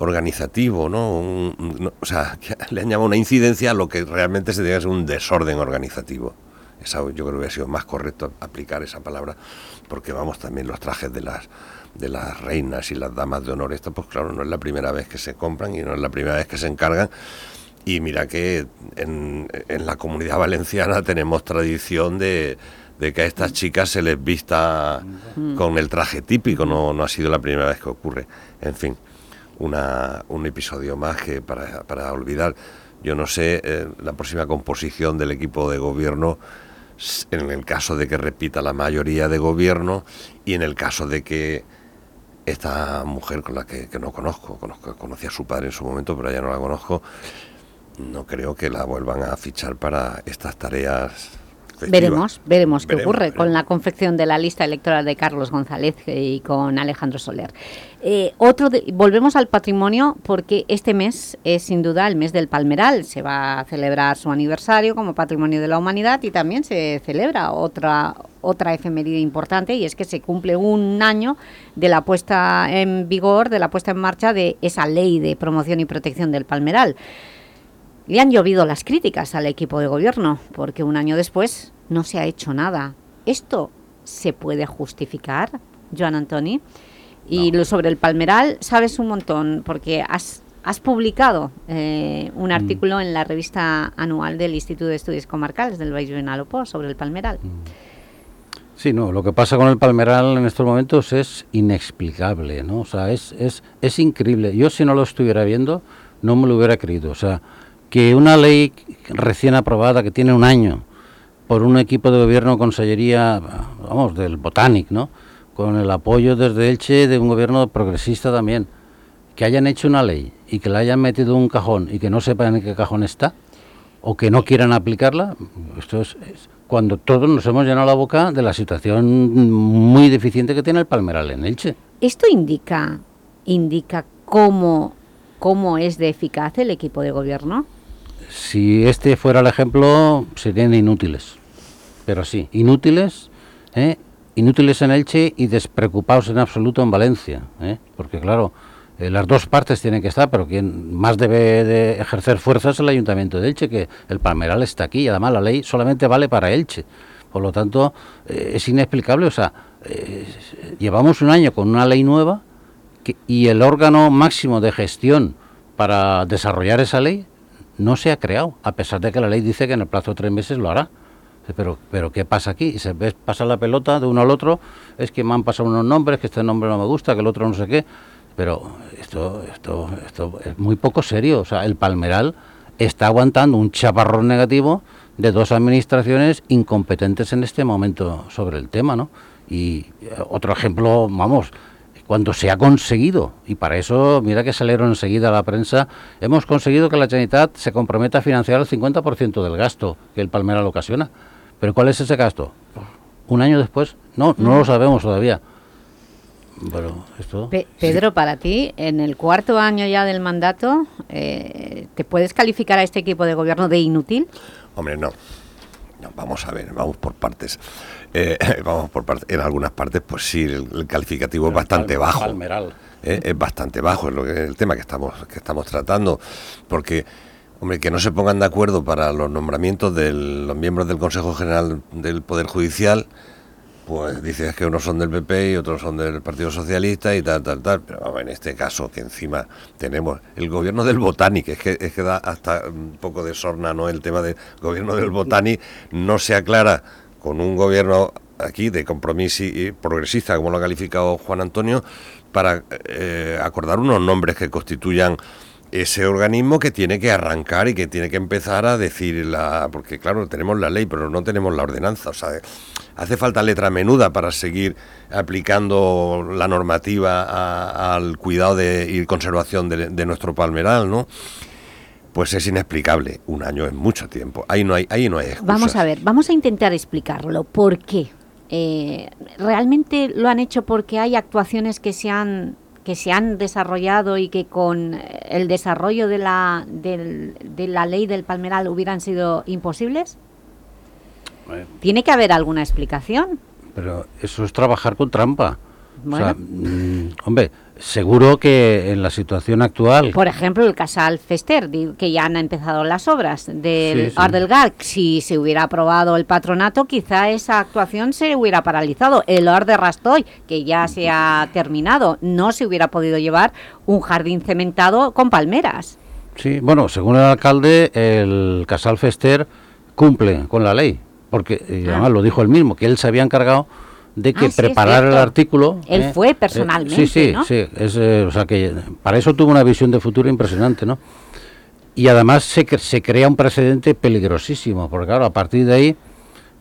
organizativo, ¿no? o sea, le han llamado una incidencia a lo que realmente se debe ser un desorden organizativo. Esa, yo creo que ha sido más correcto aplicar esa palabra, porque vamos también los trajes de las de las reinas y las damas de honor. Esto, pues claro, no es la primera vez que se compran y no es la primera vez que se encargan. Y mira que en, en la comunidad valenciana tenemos tradición de, de que a estas chicas se les vista Mm. con el traje típico, no, no ha sido la primera vez que ocurre. En fin, una, un episodio más que para, para olvidar. Yo no sé eh, la próxima composición del equipo de gobierno en el caso de que repita la mayoría de gobierno y en el caso de que esta mujer con la que, que no conozco, conozco, conocí a su padre en su momento, pero ya no la conozco, no creo que la vuelvan a fichar para estas tareas. Veremos, veremos qué Veremos, ocurre con la confección de la lista electoral de Carlos González y con Alejandro Soler. Eh, otro de- volvemos al patrimonio porque este mes es sin duda el mes del Palmeral. Se va a celebrar su aniversario como Patrimonio de la Humanidad y también se celebra otra, otra efeméride importante y es que se cumple un año de la puesta en vigor, de la puesta en marcha de esa ley de promoción y protección del Palmeral. Le han llovido las críticas al equipo de gobierno, porque un año después no se ha hecho nada. ¿Esto se puede justificar, Joan Antoni? Y lo sobre el Palmeral sabes un montón, porque has, has publicado eh, un artículo en la revista anual del Instituto de Estudios Comarcales del País Vinalopó sobre el Palmeral. Sí, no, lo que pasa con el Palmeral en estos momentos es inexplicable, ¿no? O sea, es, es, es increíble. Yo si no lo estuviera viendo, no me lo hubiera creído. O sea, que una ley recién aprobada, que tiene un año, por un equipo de gobierno, consellería, vamos, del Botanic, ¿no? Con el apoyo desde Elche de un gobierno progresista también, que hayan hecho una ley y que la hayan metido en un cajón y que no sepan en qué cajón está, o que no quieran aplicarla, esto es, es cuando todos nos hemos llenado la boca de la situación muy deficiente que tiene el Palmeral en Elche. ¿Esto indica, indica cómo, cómo es de eficaz el equipo de gobierno? Si este fuera el ejemplo, serían inútiles. Pero sí, inútiles, ¿eh? inútiles en Elche y despreocupados en absoluto en Valencia. ¿eh? Porque claro, eh, las dos partes tienen que estar, pero quien más debe de ejercer fuerza es el Ayuntamiento de Elche, que el Palmeral está aquí y además la ley solamente vale para Elche. Por lo tanto, eh, es inexplicable. O sea, eh, llevamos un año con una ley nueva que- y el órgano máximo de gestión para desarrollar esa ley no se ha creado, a pesar de que la ley dice que en el plazo de tres meses lo hará. Pero, pero ¿qué pasa aquí? Y se ve pasar la pelota de uno al otro, es que me han pasado unos nombres, que este nombre no me gusta, que el otro no sé qué. Pero esto, esto, esto es muy poco serio. O sea, el Palmeral está aguantando un chaparrón negativo de dos administraciones incompetentes en este momento sobre el tema, ¿no? Y eh, otro ejemplo, vamos, cuando se ha conseguido, y para eso, mira que salieron enseguida a la prensa, hemos conseguido que la Generalitat se comprometa a financiar el 50% del gasto que el Palmeral ocasiona. ¿Pero cuál es ese gasto? Un año después, no, no lo sabemos todavía. Bueno, esto... Pe- Pedro, para ti, en el cuarto año ya del mandato, eh, ¿te puedes calificar a este equipo de gobierno de inútil? Hombre, no. No, vamos a ver, vamos por partes. Eh, vamos por partes. En algunas partes, pues sí, el, el calificativo es bastante Palm- bajo. Palmeral. Eh, es bastante bajo, es lo que el tema que estamos que estamos tratando, porque hombre que no se pongan de acuerdo para los nombramientos de los miembros del Consejo General del Poder Judicial, pues dices que unos son del PP y otros son del Partido Socialista y tal tal tal, pero vamos, en este caso que encima tenemos el gobierno del Botanic, es que es que da hasta un poco de sorna, ¿no? El tema del gobierno del Botanic no se aclara con un gobierno aquí de compromiso y progresista, como lo ha calificado Juan Antonio, para eh, acordar unos nombres que constituyan ese organismo que tiene que arrancar y que tiene que empezar a decir la porque claro tenemos la ley pero no tenemos la ordenanza. O sea hace falta letra menuda para seguir aplicando la normativa a- al cuidado de, y conservación de, de nuestro palmeral no pues es inexplicable un año es mucho tiempo ahí no hay ahí no hay excusas. Vamos a ver, vamos a intentar explicarlo. ¿Por qué? Eh, ¿Realmente lo han hecho porque hay actuaciones que se han que se han desarrollado y que con eh, el desarrollo de la, del- de la ley del Palmeral hubieran sido imposibles? Bueno. ¿Tiene que haber alguna explicación? Pero eso es trabajar con trampa. O sea, mm, hombre, seguro que en la situación actual... Por ejemplo, el Casal Fester, que ya han empezado las obras del Sí. Si se hubiera aprobado el patronato, quizá esa actuación se hubiera paralizado. El de Rastoy, que ya se ha terminado, no se hubiera podido llevar un jardín cementado con palmeras. Sí, bueno, según el alcalde, el Casal Fester cumple con la ley. porque eh, Ah. además lo dijo él mismo, que él se había encargado de que Ah, sí, preparara el artículo. Él ¿eh? fue Eh, personalmente, sí, sí, ¿no? sí. Es, eh, o sea que para eso tuvo una visión de futuro impresionante, ¿no? Y además se, se crea un precedente peligrosísimo, porque claro, a partir de ahí,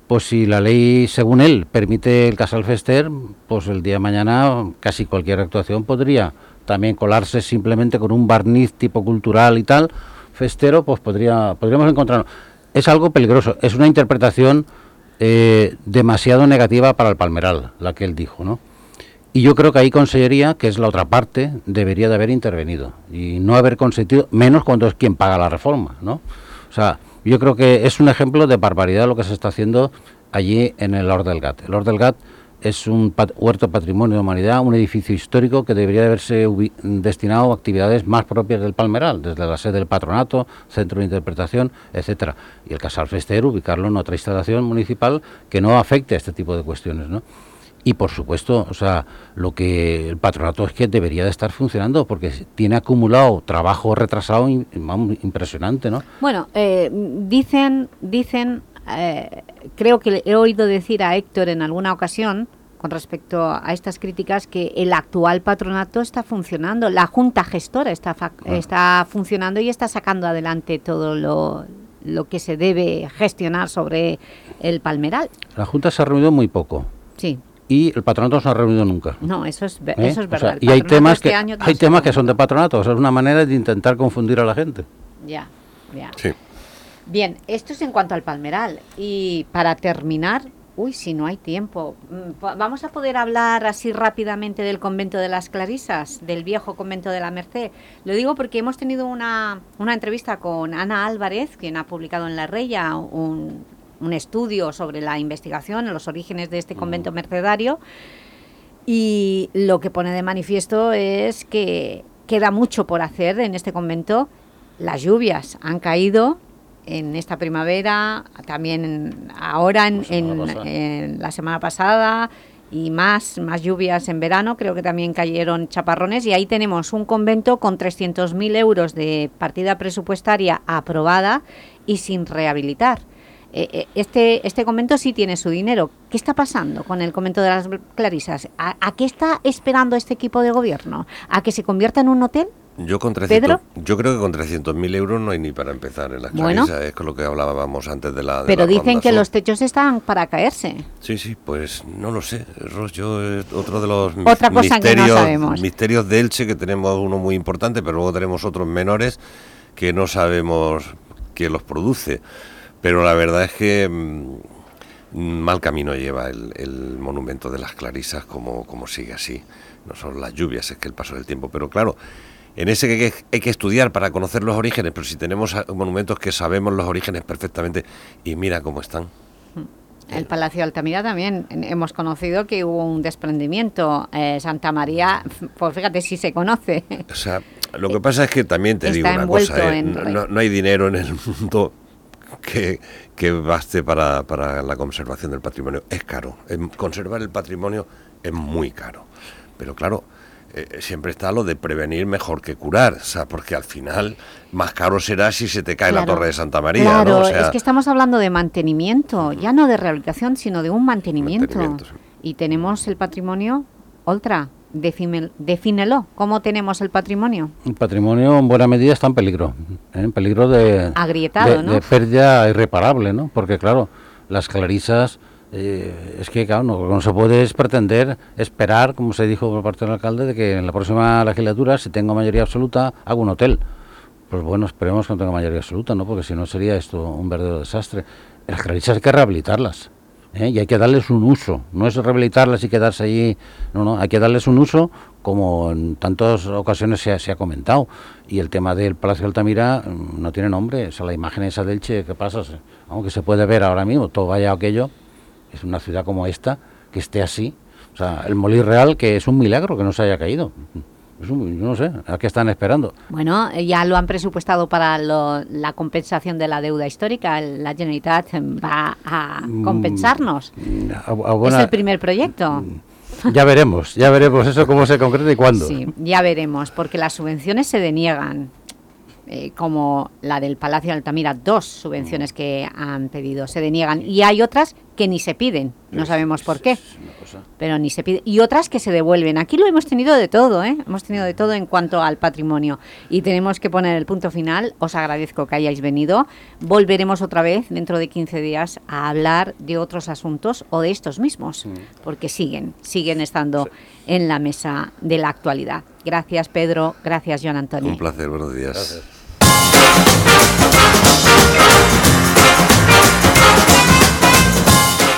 pues si la ley, según él, permite el Casal Fester, pues el día de mañana casi cualquier actuación podría también colarse simplemente con un barniz tipo cultural y tal, festero, pues podría, podríamos encontrarnos. Es algo peligroso, es una interpretación eh, demasiado negativa para el Palmeral, la que él dijo, ¿no? Y yo creo que ahí Consellería, que es la otra parte, debería de haber intervenido y no haber consentido, menos cuando es quien paga la reforma, ¿no? O sea, yo creo que es un ejemplo de barbaridad lo que se está haciendo allí en el Lord del Gat. El Lord del Gat es un pat- huerto patrimonio de humanidad, un edificio histórico que debería de haberse destinado a actividades más propias del Palmeral, desde la sede del patronato, centro de interpretación, etcétera. Y el Casal Fester, ubicarlo en otra instalación municipal que no afecte a este tipo de cuestiones, ¿no? Y por supuesto, o sea, lo que el patronato es que debería de estar funcionando porque tiene acumulado trabajo retrasado impresionante, ¿no? Bueno, eh, dicen, dicen, eh, creo que le he oído decir a Héctor en alguna ocasión, con respecto a estas críticas, que el actual patronato está funcionando, la junta gestora está, está funcionando y está sacando adelante todo lo, lo que se debe gestionar sobre el palmeral. La Junta se ha reunido muy poco Sí, y el patronato no se ha reunido nunca. no, eso es, ¿eh? eso es O verdad. sea, y hay patronato temas este que hay temas que son de patronato, o sea, es una manera de intentar confundir a la gente. Ya, ya. Sí. Bien, esto es en cuanto al palmeral. Y para terminar, uy, si no hay tiempo, mm, vamos a poder hablar así rápidamente del convento de las Clarisas, del viejo convento de la Merced. Lo digo porque hemos tenido una, una entrevista con Ana Álvarez, quien ha publicado en La Reya un, un estudio sobre la investigación, los orígenes de este convento mercedario. Y lo que pone de manifiesto es que queda mucho por hacer en este convento. Las lluvias han caído en esta primavera, también ahora en, en- en la semana pasada y más, más lluvias en verano, creo que también cayeron chaparrones y ahí tenemos un convento con 300.000 euros de partida presupuestaria aprobada y sin rehabilitar. Eh, eh, este, este convento sí tiene su dinero. ¿Qué está pasando con el convento de las Clarisas? ¿A, a qué está esperando este equipo de gobierno? ¿A que se convierta en un hotel? Yo con 300, ¿Pedro? yo creo que con 300.000 euros no hay ni para empezar en las Bueno. Clarisas, es con lo que hablábamos antes de la de Pero la dicen Ronda que Sur. los techos están para caerse. Sí, sí, pues no lo sé, Ros, yo eh, otro de los Otra cosa que no misterios, sabemos. misterios de Elche, que tenemos uno muy importante, pero luego tenemos otros menores que no sabemos quién los produce. Pero la verdad es que mm, mal camino lleva el, el monumento de las Clarisas como, como sigue así. No son las lluvias, es que el paso del tiempo. Pero claro, en ese que hay que- hay que estudiar para conocer los orígenes, pero si tenemos monumentos que sabemos los orígenes perfectamente, y mira cómo están. El Palacio de Altamira también hemos conocido que hubo un desprendimiento. Eh, Santa María, pues fíjate si se conoce. O sea, lo que pasa es que también te Está digo una cosa, ¿eh? en no, no- hay dinero en el mundo que, que baste para, para la conservación del patrimonio. Es caro, conservar el patrimonio es muy caro. Pero claro, eh, siempre está lo de prevenir mejor que curar, o sea, porque al final más caro será si se te cae la torre de Santa María, Claro, ¿no? O sea, es que estamos hablando de mantenimiento, ya no de rehabilitación, sino de un mantenimiento. Y tenemos el patrimonio, Oltra, define- defínelo. ¿Cómo tenemos el patrimonio? El patrimonio en buena medida está en peligro, ¿eh? en peligro de, Agrietado, de, ¿no? de pérdida irreparable, ¿no? Porque claro, las clarisas, eh, es que claro, no, no se puede es pretender esperar, como se dijo por parte del alcalde, de que en la próxima legislatura, si tengo mayoría absoluta, hago un hotel. Pues bueno, esperemos que no tenga mayoría absoluta, ¿no? Porque si no sería esto un verdadero desastre. Las clarisas hay que rehabilitarlas. ¿eh? Y hay que darles un uso. No es rehabilitarlas y quedarse allí. No, no, hay que darles un uso como en tantas ocasiones se ha, comentado. Y el tema del Palacio de Altamira mm, no tiene nombre. O sea, la imagen esa del Che, ¿qué pasa? Aunque se puede ver ahora mismo, todo vaya aquello. Es una ciudad como esta, que esté así. O sea, el Molí Real, que es un milagro que no se haya caído. Yo no sé, ¿a qué están esperando? Bueno, eh, ya lo han presupuestado para lo- la compensación de la deuda histórica. La Generalitat va a Mm, compensarnos. A- a buena- Es el primer proyecto. Ya veremos, ya veremos eso cómo se concreta y cuándo. Sí, ya veremos, porque las subvenciones se deniegan. eh, como la del Palacio de Altamira, dos subvenciones que han pedido, se deniegan. Y hay otras que ni se piden, no sabemos por qué, pero ni se piden. Y otras que se devuelven. Aquí lo hemos tenido de todo, ¿eh? hemos tenido de todo en cuanto al patrimonio. Y tenemos que poner el punto final. Os agradezco que hayáis venido. Volveremos otra vez dentro de 15 días a hablar de otros asuntos o de estos mismos, porque siguen, siguen estando en la mesa de la actualidad. Gracias, Pedro. Gracias, Joan Antonio. Un placer, buenos días.